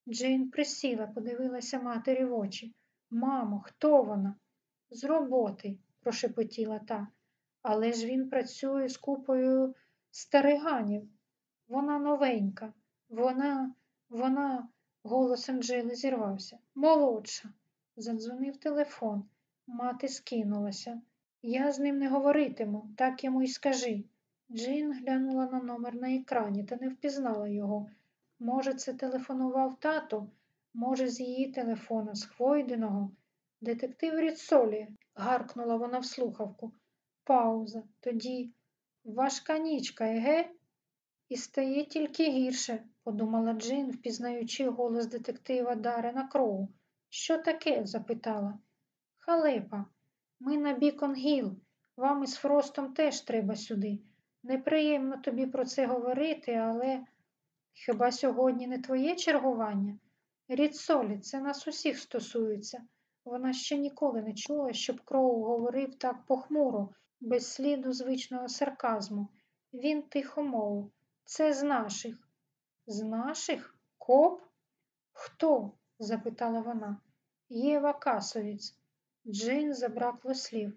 Джейн присіла, подивилася матері в очі. Мамо, хто вона? З роботи, прошепотіла та. Але ж він працює з купою стариганів. Вона новенька, вона, вона, голос Анджели зірвався. Молодша. Задзвонив телефон. Мати скинулася. Я з ним не говоритиму, так йому й скажи. Джейн глянула на номер на екрані та не впізнала його. Може, це телефонував тато, може, з її телефона, з Хвойденого. Детектив Ріцолі, гаркнула вона в слухавку. Пауза. Тоді важка нічка, еге? І стає тільки гірше, подумала Джин, впізнаючи голос детектива Дарена Кроу. Що таке? запитала. Халепа, ми на Бікон. Вам із Фростом теж треба сюди. Неприємно тобі про це говорити, але хіба сьогодні не твоє чергування? Ріцолі, це нас усіх стосується. Вона ще ніколи не чула, щоб Кроу говорив так похмуро, без сліду звичного сарказму. Він тихо мовив. Це з наших. З наших? Коп? Хто? запитала вона. Єва Касовіць. Джейн забракло слів.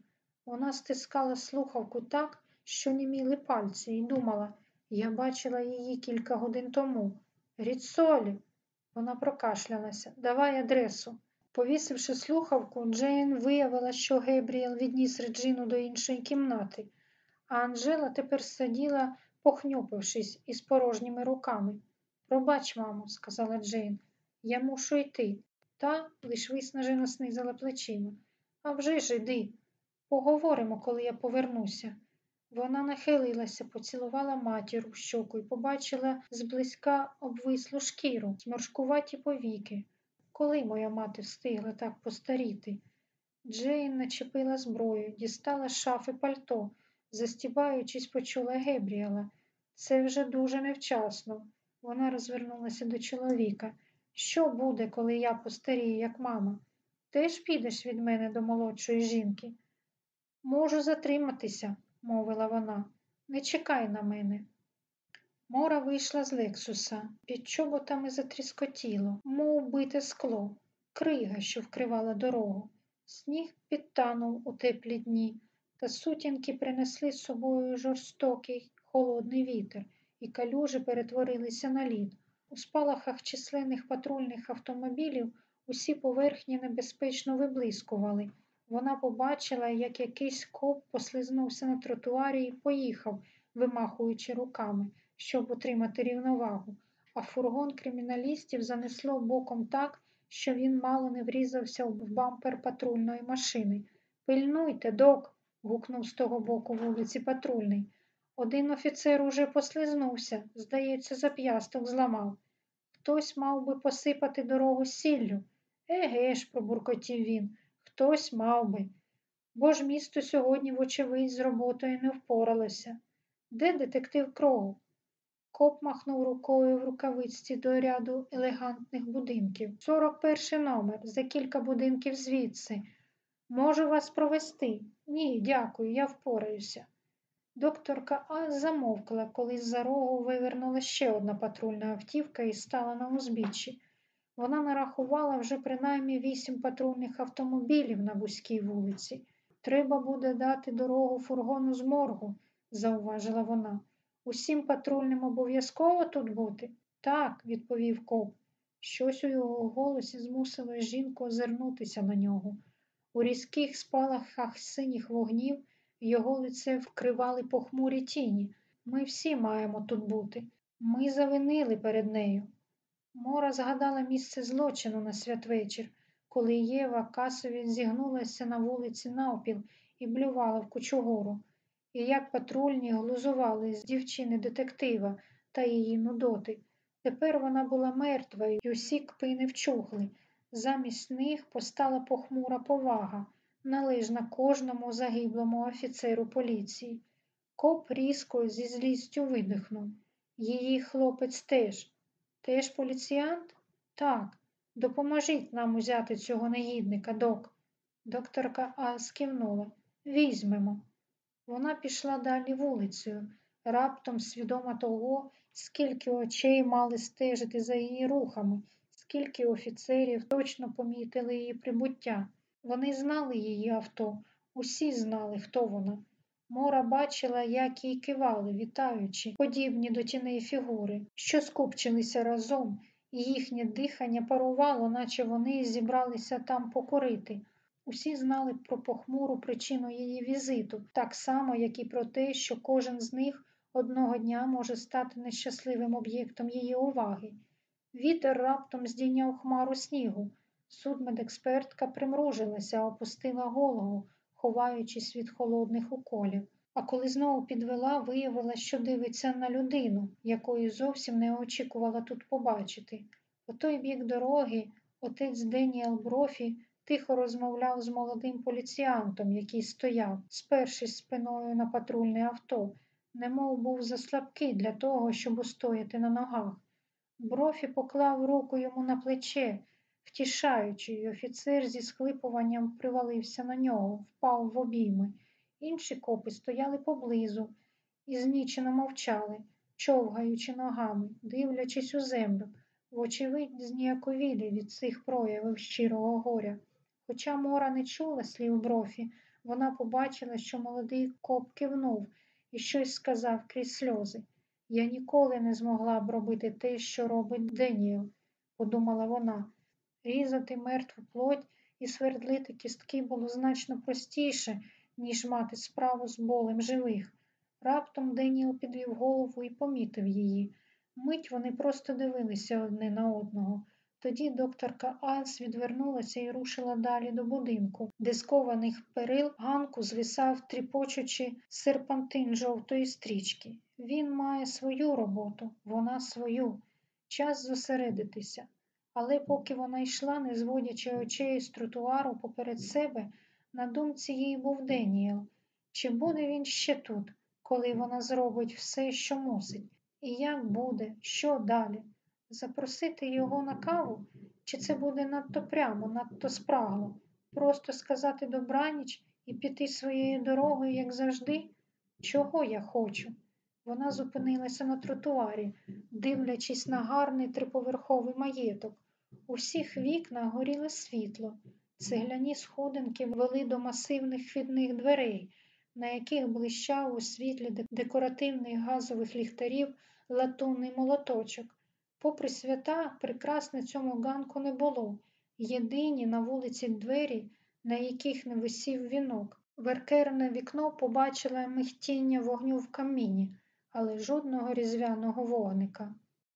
Вона стискала слухавку так, що німіли пальці, і думала, я бачила її кілька годин тому. Ріцолі. Вона прокашлялася. Давай адресу. Повісивши слухавку, Джейн виявила, що Гебріел відніс Реджину до іншої кімнати, а Анжела тепер сиділа, похнюпившись із порожніми руками. Пробач, мамо, сказала Джейн, я мушу йти. Та лиш виснажено снизила плечима. «А вже ж іди. Поговоримо, коли я повернуся. Вона нахилилася, поцілувала матір у щоку і побачила зблизька обвислу шкіру, зморшкуваті повіки. Коли моя мати встигла так постаріти? Джейн начепила зброю, дістала шафи пальто, застібаючись, почула Гебріела. Це вже дуже невчасно. Вона розвернулася до чоловіка. Що буде, коли я постарію, як мама? Теж підеш від мене до молодшої жінки? Можу затриматися, мовила вона. Не чекай на мене. Мора вийшла з Лексуса, під чоботами затріскотіло, мов бите скло, крига, що вкривала дорогу. Сніг підтанув у теплі дні, та сутінки принесли з собою жорстокий холодний вітер, і калюжі перетворилися на лід. У спалахах численних патрульних автомобілів усі поверхні небезпечно виблискували. Вона побачила, як якийсь коп послизнувся на тротуарі і поїхав, вимахуючи руками, щоб утримати рівновагу, а фургон криміналістів занесло боком так, що він мало не врізався в бампер патрульної машини. Пильнуйте, док. гукнув з того боку вулиці патрульний. Один офіцер уже послизнувся, здається, зап'ясток зламав. Хтось мав би посипати дорогу сіллю. Еге ж, пробуркотів він, хтось мав би. Бо ж місто сьогодні, вочевидь, з роботою не впоралося. Де детектив Кроу? Коп махнув рукою в рукавичці до ряду елегантних будинків. Сорок перший номер, за кілька будинків звідси. Можу вас провести? Ні, дякую, я впораюся. Докторка А замовкла, коли з-за рогу вивернула ще одна патрульна автівка і стала на узбіччі. Вона нарахувала вже принаймні вісім патрульних автомобілів на вузькій вулиці. Треба буде дати дорогу фургону з моргу, зауважила вона. Усім патрульним обов'язково тут бути? Так, відповів коп. Щось у його голосі змусило жінку озирнутися на нього. У різких спалахах синіх вогнів його лице вкривали похмурі тіні. Ми всі маємо тут бути. Ми завинили перед нею. Мора згадала місце злочину на святвечір, коли Єва касові зігнулася на вулиці навпіл і блювала в кучугуру, і як патрульні глузували з дівчини детектива та її нудоти. Тепер вона була мертва, і усі кпини вчухли. Замість них постала похмура повага, належна кожному загиблому офіцеру поліції. Коп різко зі злістю видихнув. Її хлопець теж. Теж поліціянт? Так. Допоможіть нам узяти цього негідника, док. Докторка А скивнула. Візьмемо. Вона пішла далі вулицею, раптом свідома того, скільки очей мали стежити за її рухами, скільки офіцерів точно помітили її прибуття. Вони знали її авто, усі знали, хто вона. Мора бачила, як їй кивали, вітаючи, подібні до тіней фігури, що скупчилися разом, і їхнє дихання парувало, наче вони зібралися там покорити. Усі знали про похмуру причину її візиту, так само, як і про те, що кожен з них одного дня може стати нещасливим об'єктом її уваги. Вітер раптом здійняв хмару снігу. Судмедекспертка примружилася, опустила голову, ховаючись від холодних уколів. А коли знову підвела, виявила, що дивиться на людину, якої зовсім не очікувала тут побачити. По той бік дороги отець Деніел Брофі тихо розмовляв з молодим поліціянтом, який стояв, спершись спиною на патрульне авто, немов був заслабкий для того, щоб устояти на ногах. Брофі поклав руку йому на плече, втішаючи, офіцер зі схлипуванням привалився на нього, впав в обійми. Інші копи стояли поблизу і знічено мовчали, човгаючи ногами, дивлячись у землю, вочевидь, зніяковілі від цих проявів щирого горя. Хоча Мора не чула слів брофі, вона побачила, що молодий коп кивнув і щось сказав крізь сльози. Я ніколи не змогла б робити те, що робить Деніел, подумала вона. Різати мертву плоть і свердлити кістки було значно простіше, ніж мати справу з болем живих. Раптом Деніел підвів голову і помітив її. Мить вони просто дивилися одне на одного. Тоді докторка Айлс відвернулася і рушила далі до будинку, де з кованих перил ганку звисав, тріпочучи серпантин жовтої стрічки. Він має свою роботу, вона свою. Час зосередитися. Але поки вона йшла, не зводячи очей з тротуару поперед себе, на думці їй був Деніел. Чи буде він ще тут, коли вона зробить все, що мусить? І як буде, що далі? Запросити його на каву? Чи це буде надто прямо, надто спрагло? Просто сказати добраніч і піти своєю дорогою, як завжди? Чого я хочу? Вона зупинилася на тротуарі, дивлячись на гарний триповерховий маєток. У всіх вікнах горіло світло. Цегляні сходинки вели до масивних вхідних дверей, на яких блищав у світлі декоративних газових ліхтарів латунний молоточок. Попри свята, прикрас на цьому ганку не було. Єдині на вулиці двері, на яких не висів вінок. Веркерне вікно побачила михтіння вогню в каміні, але жодного різдвяного вогника.